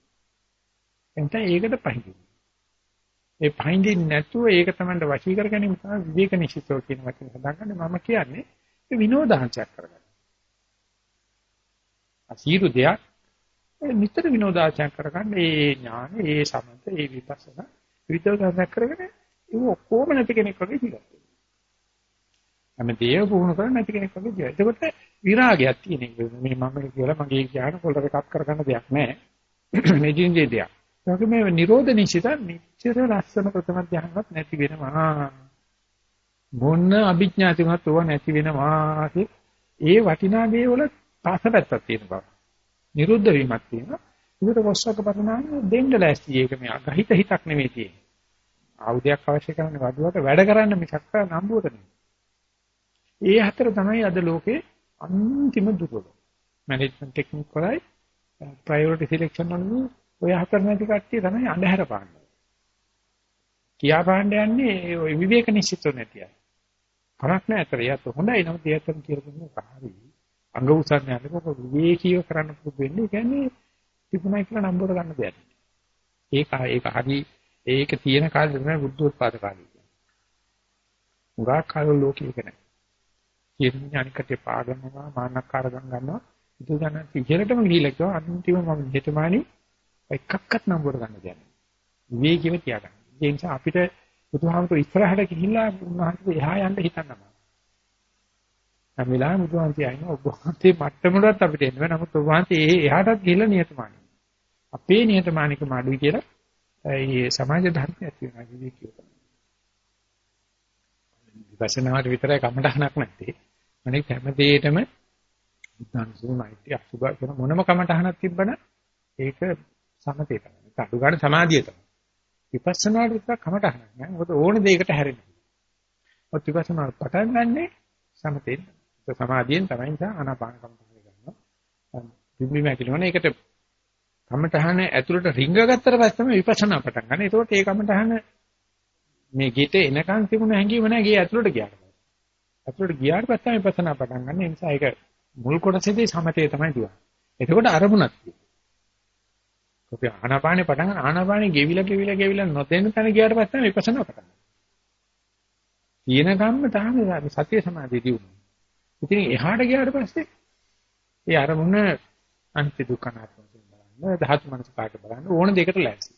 එතන ඒකට පහින්නේ. ඒ පහින්දින් නැතුව ඒක තමයි වශී කර ගැනීම තමයි විවේක නිශ්චිතව කියන වචනේ සඳහන් මම කියන්නේ ඒ විනෝදාංශයක් කරගන්න. අසීරු දෙයක් නිතර විනෝදාංශයක් කරගන්න ඒ ඥාන, ඒ සමත, ඒ විපස්සනා විතෝදාංශයක් කරගෙන ඒක ඔක්කොම නැති කෙනෙක් වගේ ජීවත් වෙනවා. හැමදේම පුහුණු කරන්නේ නැති කෙනෙක් වගේ ජීවත්. එතකොට විරාගයක් තියෙන එක. මේ මම කියලා මගේ ඥාන පොළට එකක් කරගන්න දෙයක් නැහැ. මේ ජීඳේ දෙයක්. ඒක මේ නිරෝධ නිශ්චිත මෙච්චර ලස්සන ප්‍රථම ධ්‍යානවත් නැති වෙනවා. මොන අභිඥාතිමත් ඕවා නැති වෙනවා ඒ වටිනා දේ වල පාසපැත්තක් තියෙන බව. නිරුද්ධ වීමක් තියෙනවා. ඒකට වස්සක පරිණාමය දෙන්න ලෑස්ති ඒක මේ අගහිත හිතක් නෙමෙයි තියෙන්නේ. ආයුධයක් අවශ්‍ය කරන්නේ වදුවට වැඩ කරන්න මිසක් නම්බුවට නෙමෙයි. ඒ හතර තමයි අද ලෝකේ අන්තිම දුර්වල. මැනේජ්මන්ට් ටෙක්නික් වලයි ප්‍රයොරිටි සිලෙක්ෂන් වලදී ඔය හතර නැති කට්ටිය තමයි අඳුර පාන්නේ. කියා පාන්න යන්නේ ওই විවේක නිශ්චිතව නැතියි. කරක් නැහැ අතර යත් හොඳයි නම් දෙයතර කියලා දුන්නේ කාරි. අංග උසන්න යනකොට විවේකීව කරන්න පුරුදු වෙන්නේ. ඒ කියන්නේ තිබුණයි කියලා නම්බර ගන්න දෙයක්. ඒක ඒක හරි ඒක තියෙන කාලේ තමයි බුද්ධ උත්පාද කාලේ කියන්නේ. උගා කාල ලෝකෙක නැහැ. කියන අනිකට පාගන්නවා මානක්කාර ගන්නවා. ඒක ගන්න ඉහළටම ගිහිල්ලා කිව්වා අන්තිම මම හිතමානි එකක්වත් නම්බර ගන්න දෙයක් නෑ. විවේකීව තියාගන්න. ඒ නිසා අපිට බුදුහාමුදුරු ඉස්සරහට ගිහිල්ලා උන්වහන්සේ එහා යන්න හිතන්නවා. හැම වෙලාවෙම බුදුහාමුදුරු අයින ඔබ වහන්සේ මට්ටමකට අපිට එන්න බෑ. නමුත් ඔබ වහන්සේ ඒ එහාටත් ගිහිල්ලා නියතමානයි. අපේ නියතමානිකම අඩුයි කියලා ඒ සමාජ ධර්මය ඇති වෙනවා විවේකීව. විපස්සනාවට විතරයි කමටහනක් නැත්තේ. අනික හැම දෙයකම බුද්ධාන් සුමයිටි අසුබ කරන මොනම කමටහනක් තිබ්බනම් ඒක සමතේ තමයි. අඩු ගන්න සමාධිය තමයි. විපස්සනාට විතර කමටහනක් නෑ. මොකද ඕන දෙයකට හැරෙනවා. ඔත් විපස්සනා පටන් ගන්නෙ සමතෙන්. ඒක සමාධියෙන් තමයි නිසා ආනාපාන කමටහන ගන්නවා. බිම්බි මැකිලවන ඒකට කමටහන ඇතුළට රිංග ගත්තට පස්සේ තමයි විපස්සනා පටන් ගන්න. ඒකෝට ඒ කමටහන මේ ගෙට එනකන් තිබුණ හැඟීම නෑ ගේ ඇතුළට ගියාට පස්සේ. ඇතුළට ගියාට පස්සේ තමයි විපස්සනා පටන් ගන්න. ඒ නිසා ඒක මුල් කොටසේදී සමතේ තමයි දුවන්නේ. එතකොට අරමුණක් තියෙනවා. අපි ආනාපානේ පටන් ගන්න ආනාපානේ ගෙවිලා ගෙවිලා ගෙවිලා නොතෙන තැන ගියාට පස්සේ විපස්සනා පටන් ගන්නවා. තියෙන කම්ම තමයි සතිය සමාධිය දියුනේ. ඉතින් එහාට ගියාට පස්සේ ඒ අරමුණ අනිත්‍ය දුක්ඛ අනාත්ම බලන්න ධාතු මනස කාට බලන්න ඕන දෙයකට ලෑස්ති.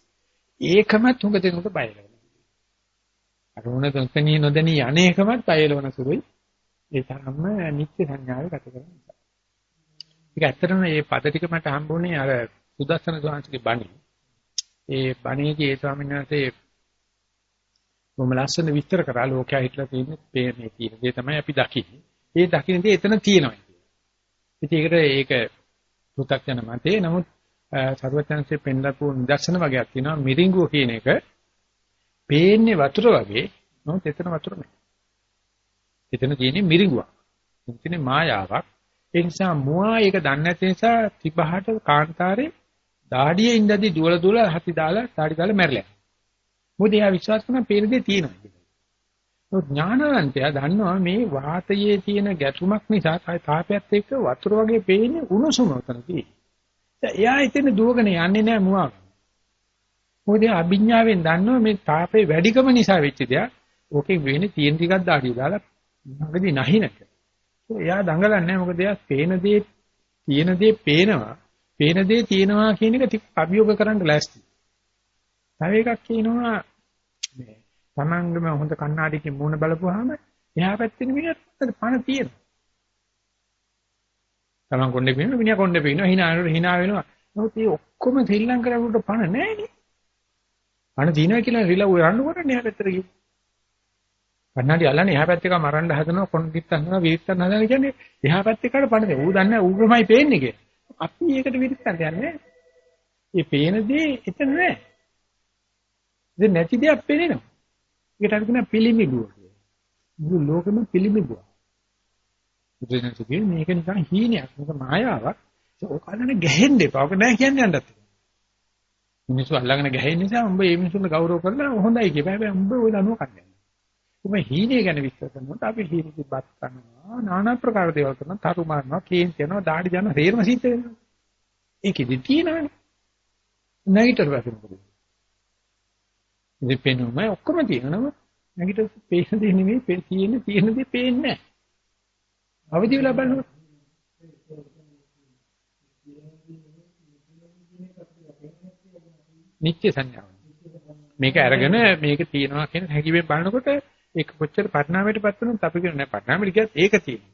ඒකම තුඟ දෙනුට බයලවන. අරමුණ තුන්තනිය නොදැනී අනේකමත් බයලවන සුළුයි. ඒ තරම්ම නිත්‍ය සංඥාවේ ගත කරන නිසා. ඒක ඇත්තටම මේ පද ටික මට හම්බුනේ අර සුදස්සන ස්වාමීන්ගේ බණි. ඒ බණේදී ඒ ස්වාමීන් වහන්සේ මොම ලස්සන විස්තර කරා ලෝකයා හිටලා තියෙන්නේ මේ තියෙන දේ තමයි අපි දකින්නේ. ඒ දකින්න දේ එතන තියෙනවා කියලා. ඉතින් ඒකට ඒක පෘථග්ජන මතේ නමුත් සර්වඥාන්සේ පෙන්ලපු නිදර්ශන වගේක් තියෙනවා මිරිඟුව කියන එක පේන්නේ වතුර වගේ නමුත් එතන වතුර නැහැ. එතන තියෙන්නේ මිරිඟුවක්. එතන තියෙන්නේ මායාවක්. ඒ නිසා මුවා ඒක දන්නේ නැති නිසා තිබහට කාන්තාරේ දාඩියේ ඉඳදී දුවල දුවල හති දාලා දාඩි දාලා මැරලා. මොකද එයා විශ්වාස කරන පේන දේ තියෙනවා කියලා. ඒත් ඥානවන්තයා දන්නවා මේ වාතයේ තියෙන ගැටුමක් නිසා තාපයත් එක්ක වතුර වගේ පේන්නේ උණුසුම උතන තියෙන්නේ. එයා එතන දුවගෙන යන්නේ නැහැ මුවා. මොකද අභිඥාවෙන් දන්නවා මේ තාපේ වැඩිකම නිසා වෙච්ච දෙයක්. ඕකෙන් වෙන්නේ තියෙන ටිකක් දාඩිය දාලා මගදී නැහිනක. එයා දඟලන්නේ නැහැ මොකද එයා පේන දේ තියෙන දේ පේනවා පේන දේ තියෙනවා කියන එක ටික අභියෝග කරන්න ලෑස්ති. තව එකක් කියනවා මේ තමන්ගේම හොඳ කණ්ණාඩියකින් මූණ බලපුවාම එහා පැත්තේ මිනිහට පණ තියෙනවා. තමන් කොණ්ඩේ පිනන මිනිහා කොණ්ඩේ පිනන hina වෙනවා hina වෙනවා. නමුත් මේ ඔක්කොම ශ්‍රී ලංකාවට පණ නැහැ පණ දිනවා කියලා රිලව් යන්න කරන්නේ එහා පැත්තට ගිහින්. කන්නඩි අල්ලන්නේ එහා පැත්තේ කම මරන්න හදනවා කොණ්ඩිත් හදනවා විරිත්තන් හදනවා කියන්නේ එහා පැත්තේ කාට පණ දෙ. ඌ දන්නේ ඌගමයි පේන්නේ කියලා. අපි ඒකට විරිත්තන් යන්නේ. මේ පේන දේ එතන නෑ. ඉතින් නැති දෙයක් පේනවා. ඒකට අපි කියන පිළිමිබුව කියලා. මුළු ලෝකෙම පිළිමිබුව. බුදුසසුනේ මේක නිකන් හීනයක්. මේක මායාවක්. ඒක අල්ලන්නේ ගැහෙන්න එපා. ඔක නෑ කියන්නේ යන්නත්. මිනිස්සු අල්ලගෙන ගැහෙන නිසා උඹ මේ මිනිස්සුන්ට ගෞරව කරලා හොඳයි කියපෑ. හැබැයි උඹ ওই දනුව කන්නේ. උඹ හීනේ ගැන විස්තර කරනකොට අපි හීනෙදි බත් කරනවා. নানা ප්‍රකාර දේවල් කරනවා. තරු මාරනවා, කේන්ති යනවා, දාඩි යනවා, හේරම සිද්ධ වෙනවා. ඒකෙදි තියෙනවනේ. නැගිටර වැටෙනකොට. ඉතින් පේනොම ඔක්කොම තියෙනවම නැගිට පේන දේ නෙමෙයි තියෙන තියෙන දේ පේන්නේ නැහැ. අවදි වෙලා බලනකොට නිත්‍ය සංඥාව. මේක අරගෙන මේක තියෙනවා කියන හැකියාවෙන් බලනකොට ඒක කොච්චර පරිණාමයටපත් වෙනවද අපි කියන්නේ නැහැ පරිණාමයට කියත් ඒක තියෙනවා.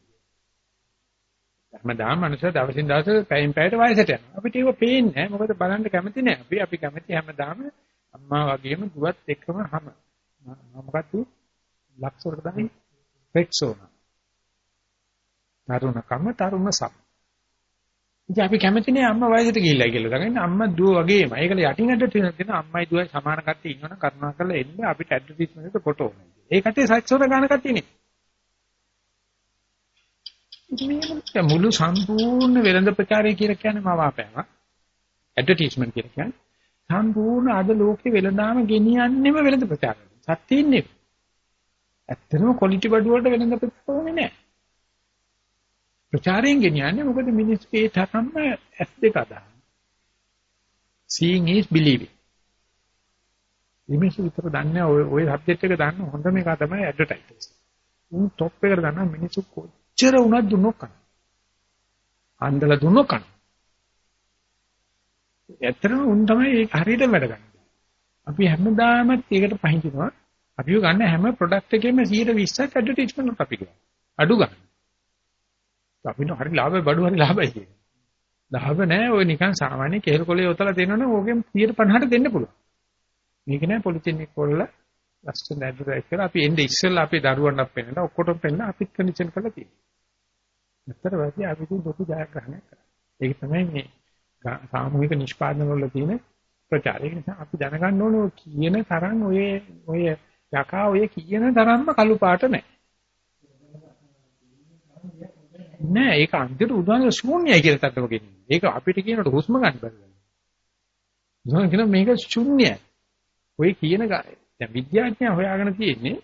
හැමදාම මනුස්සය දවසින් දවස පැයෙන් පැයට වයසට යනවා. අපිට ඒක පේන්නේ නැහැ. මොකද බලන්න කැමති නැහැ. අපි අපි කැමති හැමදාම අම්මා වගේම දුවත් එක්කම හැම මොකක්ද? ලක්ෂවලට දාන්නේ රෙක්සෝනා. තරුණකම තරුණ සම්. ඉතින් අපි කැමති නෑ අම්මා වයසට ගිහිල්ලා කියලා. දකින්න අම්මා දුව වගේම. ඒකල යටින් අඩට තියෙන අම්මයි දුවයි සමාන කට්ටිය ඉන්නවනම් කරුණා කරලා එන්න අපිට ඇඩ්වර්ටයිස්මන්ට් එකට ෆොටෝ ඕනේ. ඒ කට්ටිය සක්සෝර ගන්න කට්ටිය නේ. ඉතින් මුළු සම්පූර්ණ වෙළඳ ප්‍රචාරය කියලා කියන්නේ මවාපෑම. ඇඩ්වර්ටයිස්මන්ට් කියලා කියන්නේ සම්පූර්ණ අද ලෝකේ වෙළඳාම ගෙනියන්නෙම වෙළඳ ප්‍රචාරය. සත්‍යින්නේ. ඇත්තටම ක්වොලිටි බඩු වලට වෙළඳ ප්‍රචාර ඕනේ නෑ. ප්‍රචාරයෙන් ගෙනියන්නේ මොකද මිනිස්සු ඒ තරම්ම ඇස් දෙක අදහන. seeing is believing. මිනිස්සු විතර දන්නේ ඔය ඔය සබ්ජෙක්ට් එක දන්න හොඳම එක තමයි ඇඩ්වර්ටයිසර්ස්. උන් টොප් එකට ගන්න මිනිස්සු කොච්චර වුණත් දුන්නොත් කන. අන්දලා දුන්නොත් කන. ඇත්තටම උන් තමයි ඒක හරියට වැඩ ගන්න. අපි හැමදාම ඒකට පහිනවා. අපිව ගන්න හැම ප්‍රොඩක්ට් එකෙම 120ක් ඇඩ්වර්ටයිස්මන්ට් අපි කරනවා. අඩු ගන්න. අපිට හරි ලාභයි බඩු හරි ලාභයි කියන්නේ. ලාභ නැහැ ඔය නිකන් සාමාන්‍ය කෙහෙල් කොලේ යොතලා දෙනවනම් ඕකෙන් 150ට දෙන්න පුළුවන්. මේක නෑ පොලිතින් එක කොල්ල ලස්සන ඇඩ්වර්ටයිස් කරලා අපි එන්නේ ඉස්සෙල්ලා අපේ දරුවන්ට පෙන්නලා ඔක්කොටම පෙන්නලා අපිත් කන්ඩිෂන් කරලා තියෙනවා. නැත්තර වැඩි අපි දුක ජයග්‍රහණය කරා. ඒක තමයි මේ සාමූහික නිෂ්පාදන වල තියෙන ප්‍රචාරය. නිසා අපි දැනගන්න ඕනේ කියන තරම් ඔය ඔය යකා ඔය කියන තරම්ම කළු පාට නැහැ. නෑ ඒක අන්තිමට උදාහරණ ශූන්‍යයි කියලා තත්ත්වක කියන්නේ. ඒක අපිට කියනකොට හුස්ම ගන්න බැහැ. උදාහරණ කියන මේක ශූන්‍යයි. ඔය කියන දැන් විද්‍යාඥයා හොයාගෙන තියෙන්නේ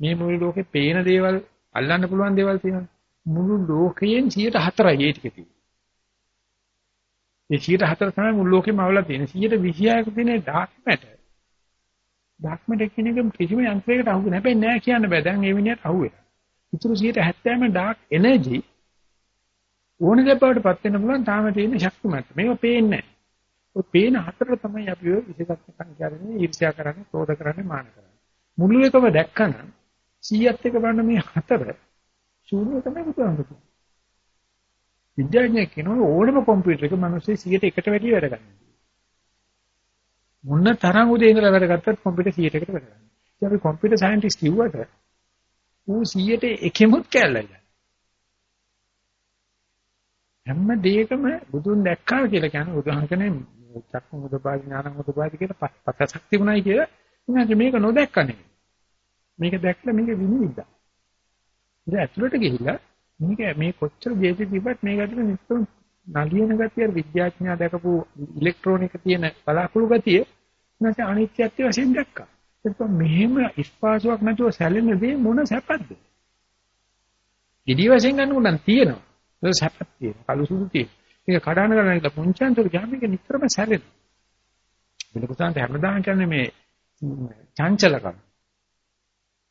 මේ මුළු ලෝකේ පේන දේවල් අල්ලන්න පුළුවන් දේවල් තියෙනවා. මුළු ලෝකයෙන් 104යි ඒ ටික තියෙන්නේ. ඒ 104 තමයි මුළු ලෝකෙම අවලා තියෙන. 126ක තියෙන ඩාර්ක් මැටර්. ඩාර්ක් මැටර් කියන එක කිසිම යන්ත්‍රයකට අහුවෙන්නේ නැහැ. හැබැයි නෑ කියන්න බෑ. දැන් ඒ විදිහට අහුවෙලා. ඉතුරු 170ම ඩාර්ක් එනර්ජි ඕන දෙපවටපත් වෙන්න පුළුවන් තාම තියෙන ශක්ති මට්ටම. මේක පේන්නේ නැහැ. ඔය පේන හතර තමයි අපි ඔය විශේෂත්වකම් කියන්නේ ඊර්ෂ්‍යා කරන්නේ, ක්‍රෝධ කරන්නේ, මාන කරන්නේ. මුළු එකම දැක්කම 100ත් එක බලන මේ හතර ශූන්‍ය තමයි බුදුහාමුදුරුවෝ. විද්‍යාඥයෙක් කියනවා ඕනම කම්පියුටර් එක මිනිස්සේ 100ට වැඩි වැඩ ගන්නවා. මොන තරම් උදේ ඉඳලා වැඩ ගත්තත් කම්පියුටර් 100කට වැඩ ගන්නවා. ඉතින් අපි කම්පියුටර් සයන්ටිස්ට් කිව්වට ඌ 100ට එකෙමුත් කැල්ලයි. හැම දෙයකම බුදුන් දැක්කා කියලා කියන්නේ උදාහරණයක් චක්ක මුදපාදි ඥාන මුදපාදි කියලා පතසක් තිබුණයි කියලා උනාට මේක නොදැක්ක නෙමෙයි. මේක දැක්කලා මේක විනිවිදා. ඉතින් ඇතුළට ගිහිල්ලා මේක මේ කොච්චර ජීවිත තිබ්බත් මේක ඇතුළේ නිතරම නලියන ගතිය විද්‍යාඥයා දැකපු ඉලෙක්ට්‍රෝනික තියෙන බලාකුළු ගතිය නැත්නම් අනිත්‍යත්වය වශයෙන් දැක්කා. ඒක මෙහෙම ස්පාසුවක් නැතුව සැලෙන දේ මොන සැපද? ඉදි වශයෙන් ගන්නකොට නම් තියෙනවා. ඒක සැපක් තියෙනවා. කළු සුදු තියෙනවා. ඒක කඩන කරන එක පුංචාන්තර ගාමික නිතරම සැලෙනවා. වෙනකොටන්ට හැමදාම කියන්නේ මේ චංචලකම.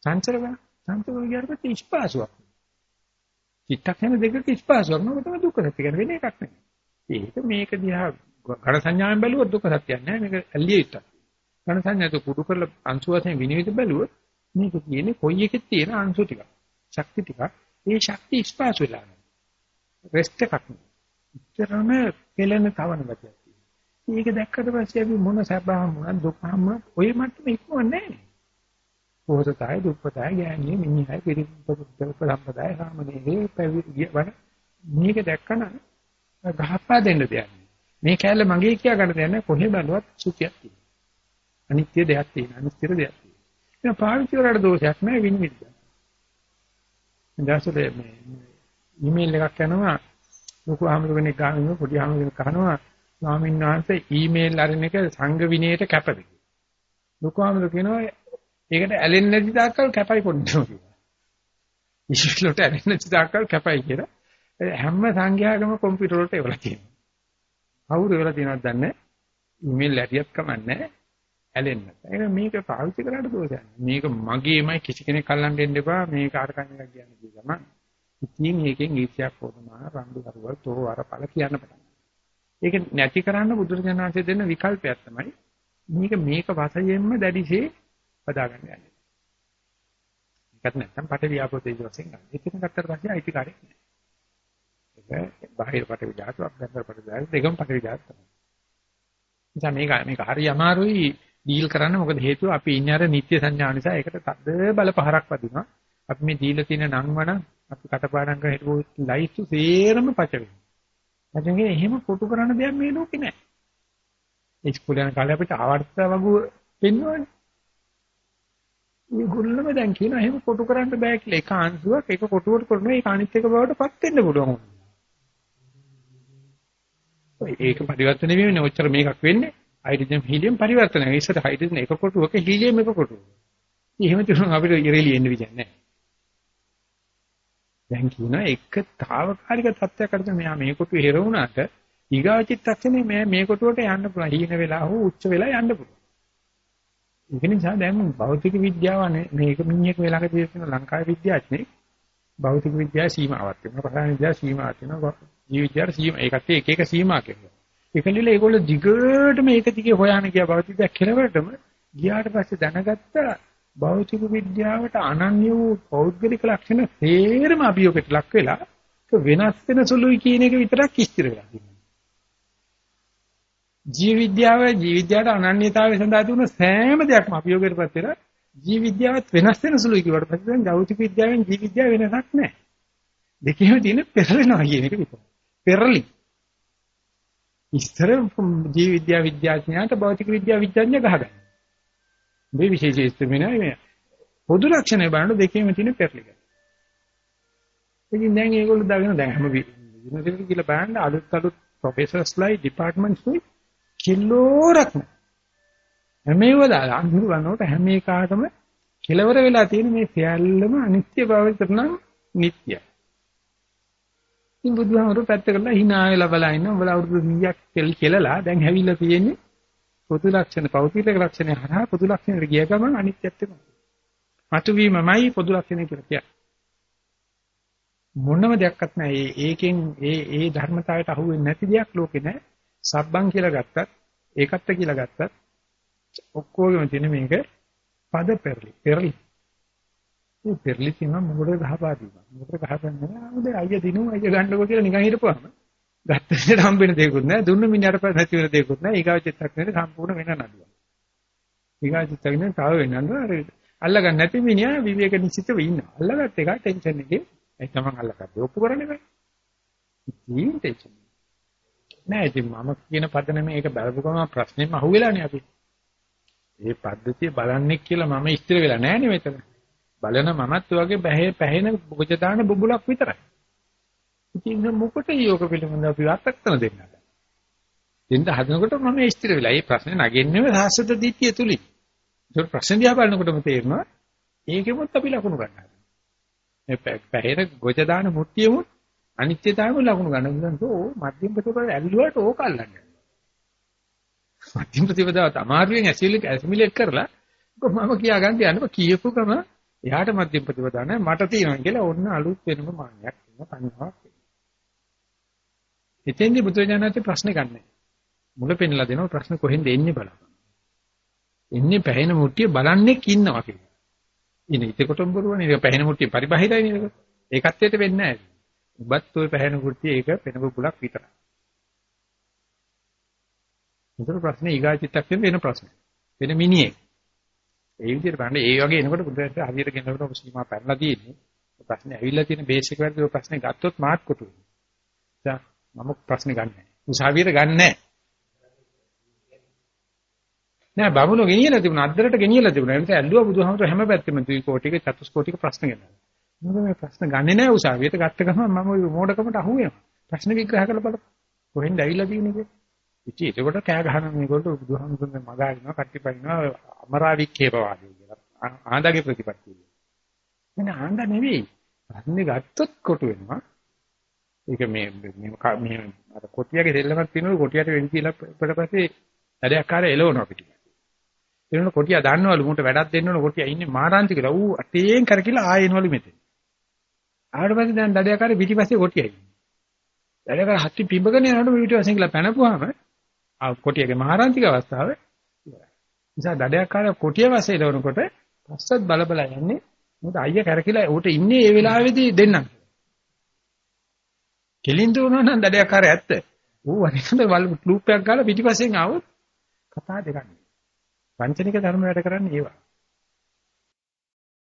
චංචලකම චංචල කියarpත් ඉස්පාසුවක්. චිත්තක්ෂණ දෙකක ඉස්පාසුවක් නෝ තමයි දුක නැති කියන වෙන එකක් නෙමෙයි. ඒක මේක දිහා ඝන සංඥාවෙන් බැලුවොත් දුක සත්‍යයක් නෑ මේක ඇල්ලිය යුක්තක්. ඝන සංඥාත කුඩු කරලා අංශු වශයෙන් විනිවිද බැලුවොත් මේක කියන්නේ කොයි එකෙත් තියෙන අංශු ටික. ශක්ති ටික. ඒ ශක්තිය ස්පාස් වෙලා නැහැ. රෙස්ට් එකක් නෙවෙයි. ඉතරම පෙළෙන තවන ගතියක් තියෙනවා. මේක දැක්කට පස්සේ අපි මොන සැපහම මොන දුකහම ඔය මට්ටම ඉක්මවන්නේ නැහැ. පොහොසතයි දුප්පතයි ගෑණිය මිනිහයි පිරිපොත සම්පදාය සාමනීරේ පැවිදි වන මේක දැක්කම ගහපා දෙන්න දෙයක් මේ කැලේ මගේ කියා ගන්න දෙයක් නෑ. කොහෙ බැලුවත් සුඛයක් තියෙනවා. අනිත්‍ය දෙයක් තියෙනවා. අනිත්‍ය දෙයක් තියෙනවා. ඒක පාවිච්චි කරලා දෝෂයක් නෑ විනිවිද. දැසලේ මේ ඊමේල් එකක් යනවා. ලොකු ආමර කෙනෙක් ගාමිනු පොඩි ආමර කෙනෙක් කහනවා ස්වාමීන් වහන්සේ ඊමේල් අරින එක සංඝ විනයට කැපද ලොකු ආමර කියනවා ඒකට ඇලෙන්නේ නැති තාක්කල් කැපයි පොඩ්ඩම කියලා. ඉෂ්ලොට ඇලෙන්නේ නැති තාක්කල් කැපයි කියලා. හැම සංඛ්‍යාවකම කම්පියුටර් වලට ඒවලා තියෙනවා. කවුරු ඒවලා තියෙනවද දන්නේ ඊමේල් ඇටියක් කමන්නේ ඇලෙන්න. ඒක මේක පාවිච්චි කරාට දෝෂයක්. මේක මගේමයි කිසි කෙනෙක් අල්ලන්න දෙන්න එපා. මේක අරකන් එකක් කියන්නේ කිය ගමන්. ඉතින් මේකෙන් ඊර්ෂ්‍යාවක් පොදමා රණ්ඩු කරුවල් තෝ අර පළ කියන්න පටන් ඒක නැති කරන්න බුදුරජාණන් වහන්සේ දෙන්න විකල්පයක් තමයි මේක මේක වශයෙන්ම දැඩිසේ බදාගන්න යන්නේ. ඒකත් නැත්තම් පට වියාපෝ තේජෝ වශයෙන් ගන්න. ඒකෙන් ගත්තට පස්සේ අයිතිකාරයක් නෑ. ඒක බාහිර පට විජාතු අභ්‍යන්තර පට විජාතු දෙකම පට විජාතු තමයි. නිසා මේක මේක හරි අමාරුයි ඩීල් කරන්න මොකද හේතුව අපි ඉන්නේ අර නිත්‍ය සංඥා නිසා ඒකට තද බල පහරක් වදිනවා. අපි මේ දීලා තියෙන නංවන අපි කටපාඩම් කරලා හිටපු ලයිස්තු සේරම පච වෙනවා. නැත්නම් එහෙම කොටු කරන්න දෙයක් මේ ලෝකේ නැහැ. ඉස්කෝලේ යන කාලේ අපිට ආවර්ත වගු පෙන්වන්නේ. මේගොල්ලම දැන් කියනවා එහෙම කොටු කරන්න බෑ කියලා. එක අංශුවක් එක කොටුවට කරනවා ඒක අනිත් එක බවට පත් වෙන්න පුළුවන්. ඒක පරිවර්තන වෙන්නේ ඔච්චර මේකක් වෙන්නේ. හයිඩ්‍රජන් හීලියම් පරිවර්තන වෙනවා. ඉස්සර හයිඩ්‍රජන් එක කොටුවක හීලියම් එක කොටුවක. එහෙම තුන අපිට ඉරෙලි එන්න විදියක් නැහැ. දැන් කියනවා එක తాවකාලික තත්ත්වයක් අරගෙන මෙයා මේ කොටුවේ හිර වුණාට ඊගාචිත්තක්ෂණේ මේ මේ කොටුවට යන්න පුළුවන්. හීන වෙලා හෝ උච්ච වෙලා යන්න පුළුවන්. ඒක නිසා දැන් භෞතික විද්‍යාව මේක මිනිහෙක් මේ ළඟ තියෙන ලංකාවේ විද්‍යාඥයෙක් භෞතික විද්‍යාව සීමාවක් වෙනවා. රසායන විද්‍යාව සීමාවක් වෙනවා. ජීව විද්‍යාව සීමා ඒකත් එක එක සීමා කරනවා. ඒකලිල ඒගොල්ලෝ දිගට මේක දිගේ හොයන්න ගියා භෞතික විද්‍යාව කෙලවරටම ගියාට පස්සේ දැනගත්ත භෞතික විද්‍යාවට අනන්‍ය වූ පෞද්ගලික ලක්ෂණ තේරම අභියෝගයට ලක් වෙලා වෙනස් වෙන සුළුයි කියන එක විතරක් ඉස්තිර වෙලා තියෙනවා. ජීව විද්‍යාව ජීව විද්‍යාවට අනන්‍යතාවය සඳහා තිබුණ සෑම දෙයක්ම අභියෝගයටපත් වෙලා ජීව විද්‍යාවත් වෙනස් වෙන සුළුයි කියවට පස්සේ දැන් භෞතික විද්‍යාවෙන් ජීව විද්‍යාව වෙනසක් නැහැ. දෙකේම තියෙන පෙරලෙනවා කියන එක විතරයි. පෙරලි. ඉස්තර ජීව විද්‍යාව විද්‍යාඥයාට භෞතික විද්‍යාව විද්‍යාඥය ගහගන්න. මේ විශේෂීස්ත වෙනයි පොදු ලක්ෂණ බලන දෙකේම තියෙන පෙරලි. ඉතින් දැන් මේගොල්ලෝ දාගෙන දැන් හැම යුනිවර්සිටි කියලා බලන්න අලුත් අලුත් ප්‍රොෆෙසර්ස්ලායි ඩිපාර්ට්මන්ට්ස්ලායි කිලෝරක් නෑ. හැමේව දාලා අඳුර ගන්නකොට හැම එකකටම කෙලවර වෙලා තියෙන මේ සියල්ලම අනිත්‍ය භාවයට නම් නිට්ටයයි. ඉතින් බුදුහාමුදුරු පැත්ත කරලා hina වෙලා බලා ඉන්න උඹලා අවුරුදු 100ක් කෙල් කෙලලා දැන් හැවිලා තියෙන්නේ පොදු ලක්ෂණ පෞතික ලක්ෂණ හරහා පොදු ලක්ෂණයට ගිය ගමන් අනිත්‍යත් වෙනවා. මතුවීමමයි පොදු ලක්ෂණය කියලා කියන්නේ. මොනම දෙයක්වත් නැහැ. ඒකෙන් ඒ ඒ ධර්මතාවයට අහු වෙන්නේ නැති දෙයක් ලෝකේ නැහැ. සබ්බන් කියලා ගත්තත් ඒකත්ත කියලා ගත්තත් ඔක්කොගෙම තියෙන මේක පද පෙරලි පෙරලි. මේ පෙරලි කියනවා මොකටද ගහපාදීම මොකටද ගහපන්නේ? ආමුද අයිය දිනු අයිය ගන්නකො කියලා නිකන් හිටපුවාම. ගත්ත විදිහට හම්බෙන දෙයක්වත් නැහැ. දුන්න මිනිහට පස්සේ නැති වෙන දෙයක්වත් නැහැ. ඊගාව චිත්තක්ෂණය සම්පූර්ණ වෙන නඩුවක් ඊගාව චිත්තක්ෂණය තව වෙනනවා අර අල්ලගන්න නැති මිනිහා විවේක නිශ්චිතව ඉන්නවා. අල්ලගත්ත එක ටෙන්ෂන් එකේ. ඒ තමන් අල්ලගත්තේ. ඔප්පු කරන්නේ බෑ. ඉතින් ටෙන්ෂන් නෑ ඉතින් මම කියන පදනම මේක බලපු ගමන් ප්‍රශ්නේම අහුවෙලානේ අපි. මේ පද්ධතිය බලන්නේ කියලා මම ඉස්තර වෙලා නෑනේ මෙතන. බලන මමත් වගේ බැහැ පැහැෙන බුජ දාන බුබුලක් විතරයි. ඉතින් මොකට යෝග පිළිබඳව අපි වාර්තක්තන දෙන්නද? දෙන්න හදනකොට මම ඉස්තර වෙලා. මේ ප්‍රශ්නේ නගින්නේම සාස්ත්‍ර දිට්ඨිය තුලින්. ඒක ප්‍රශ්න දිහා බලනකොටම තේරෙනවා ඒකෙමුත් අපි ලකුණු ගන්නවා. මේ පැහැෙන ගොජ දාන මුට්ටියමුත් අනිත්‍යතාවම ලකුණු ගන්න බුදුන්සෝ මධ්‍යම ප්‍රතිපදාව ඇල්ලුවාට ඕක අල්ලන්නේ. මධ්‍යම ප්‍රතිපදාව තමාරුවෙන් ඇසිලි ඇසිමිලේට් කරලා මම කියා ගන්න යනවා කියපු ගම එයාට මධ්‍යම ප්‍රතිපදාව නැහැ මට තියෙනවා කියලා ඔන්න අලුත් වෙනම මාන්නයක් වෙන තණ්හාවක් වෙනවා. එතෙන්දී බුදුරජාණන්සේ ප්‍රශ්නේ ගන්නෑ. මුල පෙන්නලා දෙනවා ප්‍රශ්න කොහෙන්ද එන්නේ බලන්න. එන්නේ පැහැෙන මුට්ටිය බලන්නේ ඉන්නවා කියලා. ඉතින් ඒකටම බරුවනේ. ඒක පැහැෙන මුට්ටිය පරිබාහිරයි නේද? ඒකත් ඒට වෙන්නේ නැහැ. උබත් ඔය පැහැෙන මුට්ටිය ඒක පෙන බුලක් විතරයි. ඒතර ප්‍රශ්නේ ඊගාචිත්තක්ෂණ වෙන ප්‍රශ්න. වෙන මිනිහෙක්. ඒ විදිහට බලන්න ඒ වගේ එනකොට බුදුරජාණන් හරියට ගෙනනකොට සීමා පැනලා තියෙන්නේ. ප්‍රශ්නේ ඇවිල්ලා තියෙන බේසික් වැඩි ඔය ප්‍රශ්නේ ගත්තොත් මාත් කොටුයි. දැන් මම ප්‍රශ්නේ ගන්නෑ. උසාවියට ගන්නෑ. නෑ බබුණෝ ගෙනියලා තිබුණා අද්දරට ගෙනියලා තිබුණා. ඒ නිසා ඇල්ලුවා බුදුහාමර හැම පැත්තෙම ත්‍රිකෝටික චතුස්කෝටික ප්‍රශ්න ගෙනල්ලා. මොකද මේ ප්‍රශ්න ගන්නෙ නෑ උසාවියට ගත්ත ගමන් මම ওই මෝඩකමට අහු වෙනවා. ප්‍රශ්න විග්‍රහ කරලා බලන්න. කොහෙන්ද ඇවිල්ලා තියෙන්නේ කියලා. ඉතින් ඒකට කෑ ගහන මේගොල්ලෝ බුදුහාමුදුරනේ මගාරිනවා කට්ටිපයින්නවා අමරාවික්කේපවාදී කියලා. ආන්දාගේ ප්‍රතිපත්තිය. එන ආන්දා නෙවෙයි. ප්‍රශ්නේ ගත්තොත් කොටු වෙනවා. ඒක මේ මේ අර කොටියගේ දෙල්ලමක් තියෙනකොට කොටියට වෙන් කියලා ඊට පස්සේ වැඩයක් කාරය එලවනවා පිටින්. එනකොට කොටියා දන්නවලු මුන්ට වැඩක් දෙන්න ඕන කොටියා ඉන්නේ මාරාන්ති කියලා. ඌ අතේන් කරකිලා ආයෙ එනවලු මෙතෙන්. ආවට පස්සේ දැන් දඩයකාරේ පිටිපස්සේ කොටියයි. දඩයකාර හත්ති පිඹගෙන යනකොට පිටිපස්සෙන් කියලා පැනපුවාම කොටියගේ මහාරාන්තික අවස්ථාව ඉවරයි. නිසා දඩයක්කාර කොටිය වශයෙන් එනකොට පස්සත් බල බල යන්නේ මොකද අයියා කරකිලා ඌට ඉන්නේ ඒ වෙලාවේදී දෙන්නම්. කෙලින් දුවනවා නම් දඩයක්කාර ඇත්ත. ඌ වරින්ද වල් ලූප් එකක් ගාලා පිටිපස්සෙන් ආවොත් කතා දෙකක්. වංචනික ධර්ම වැඩ කරන්නේ ඒවා.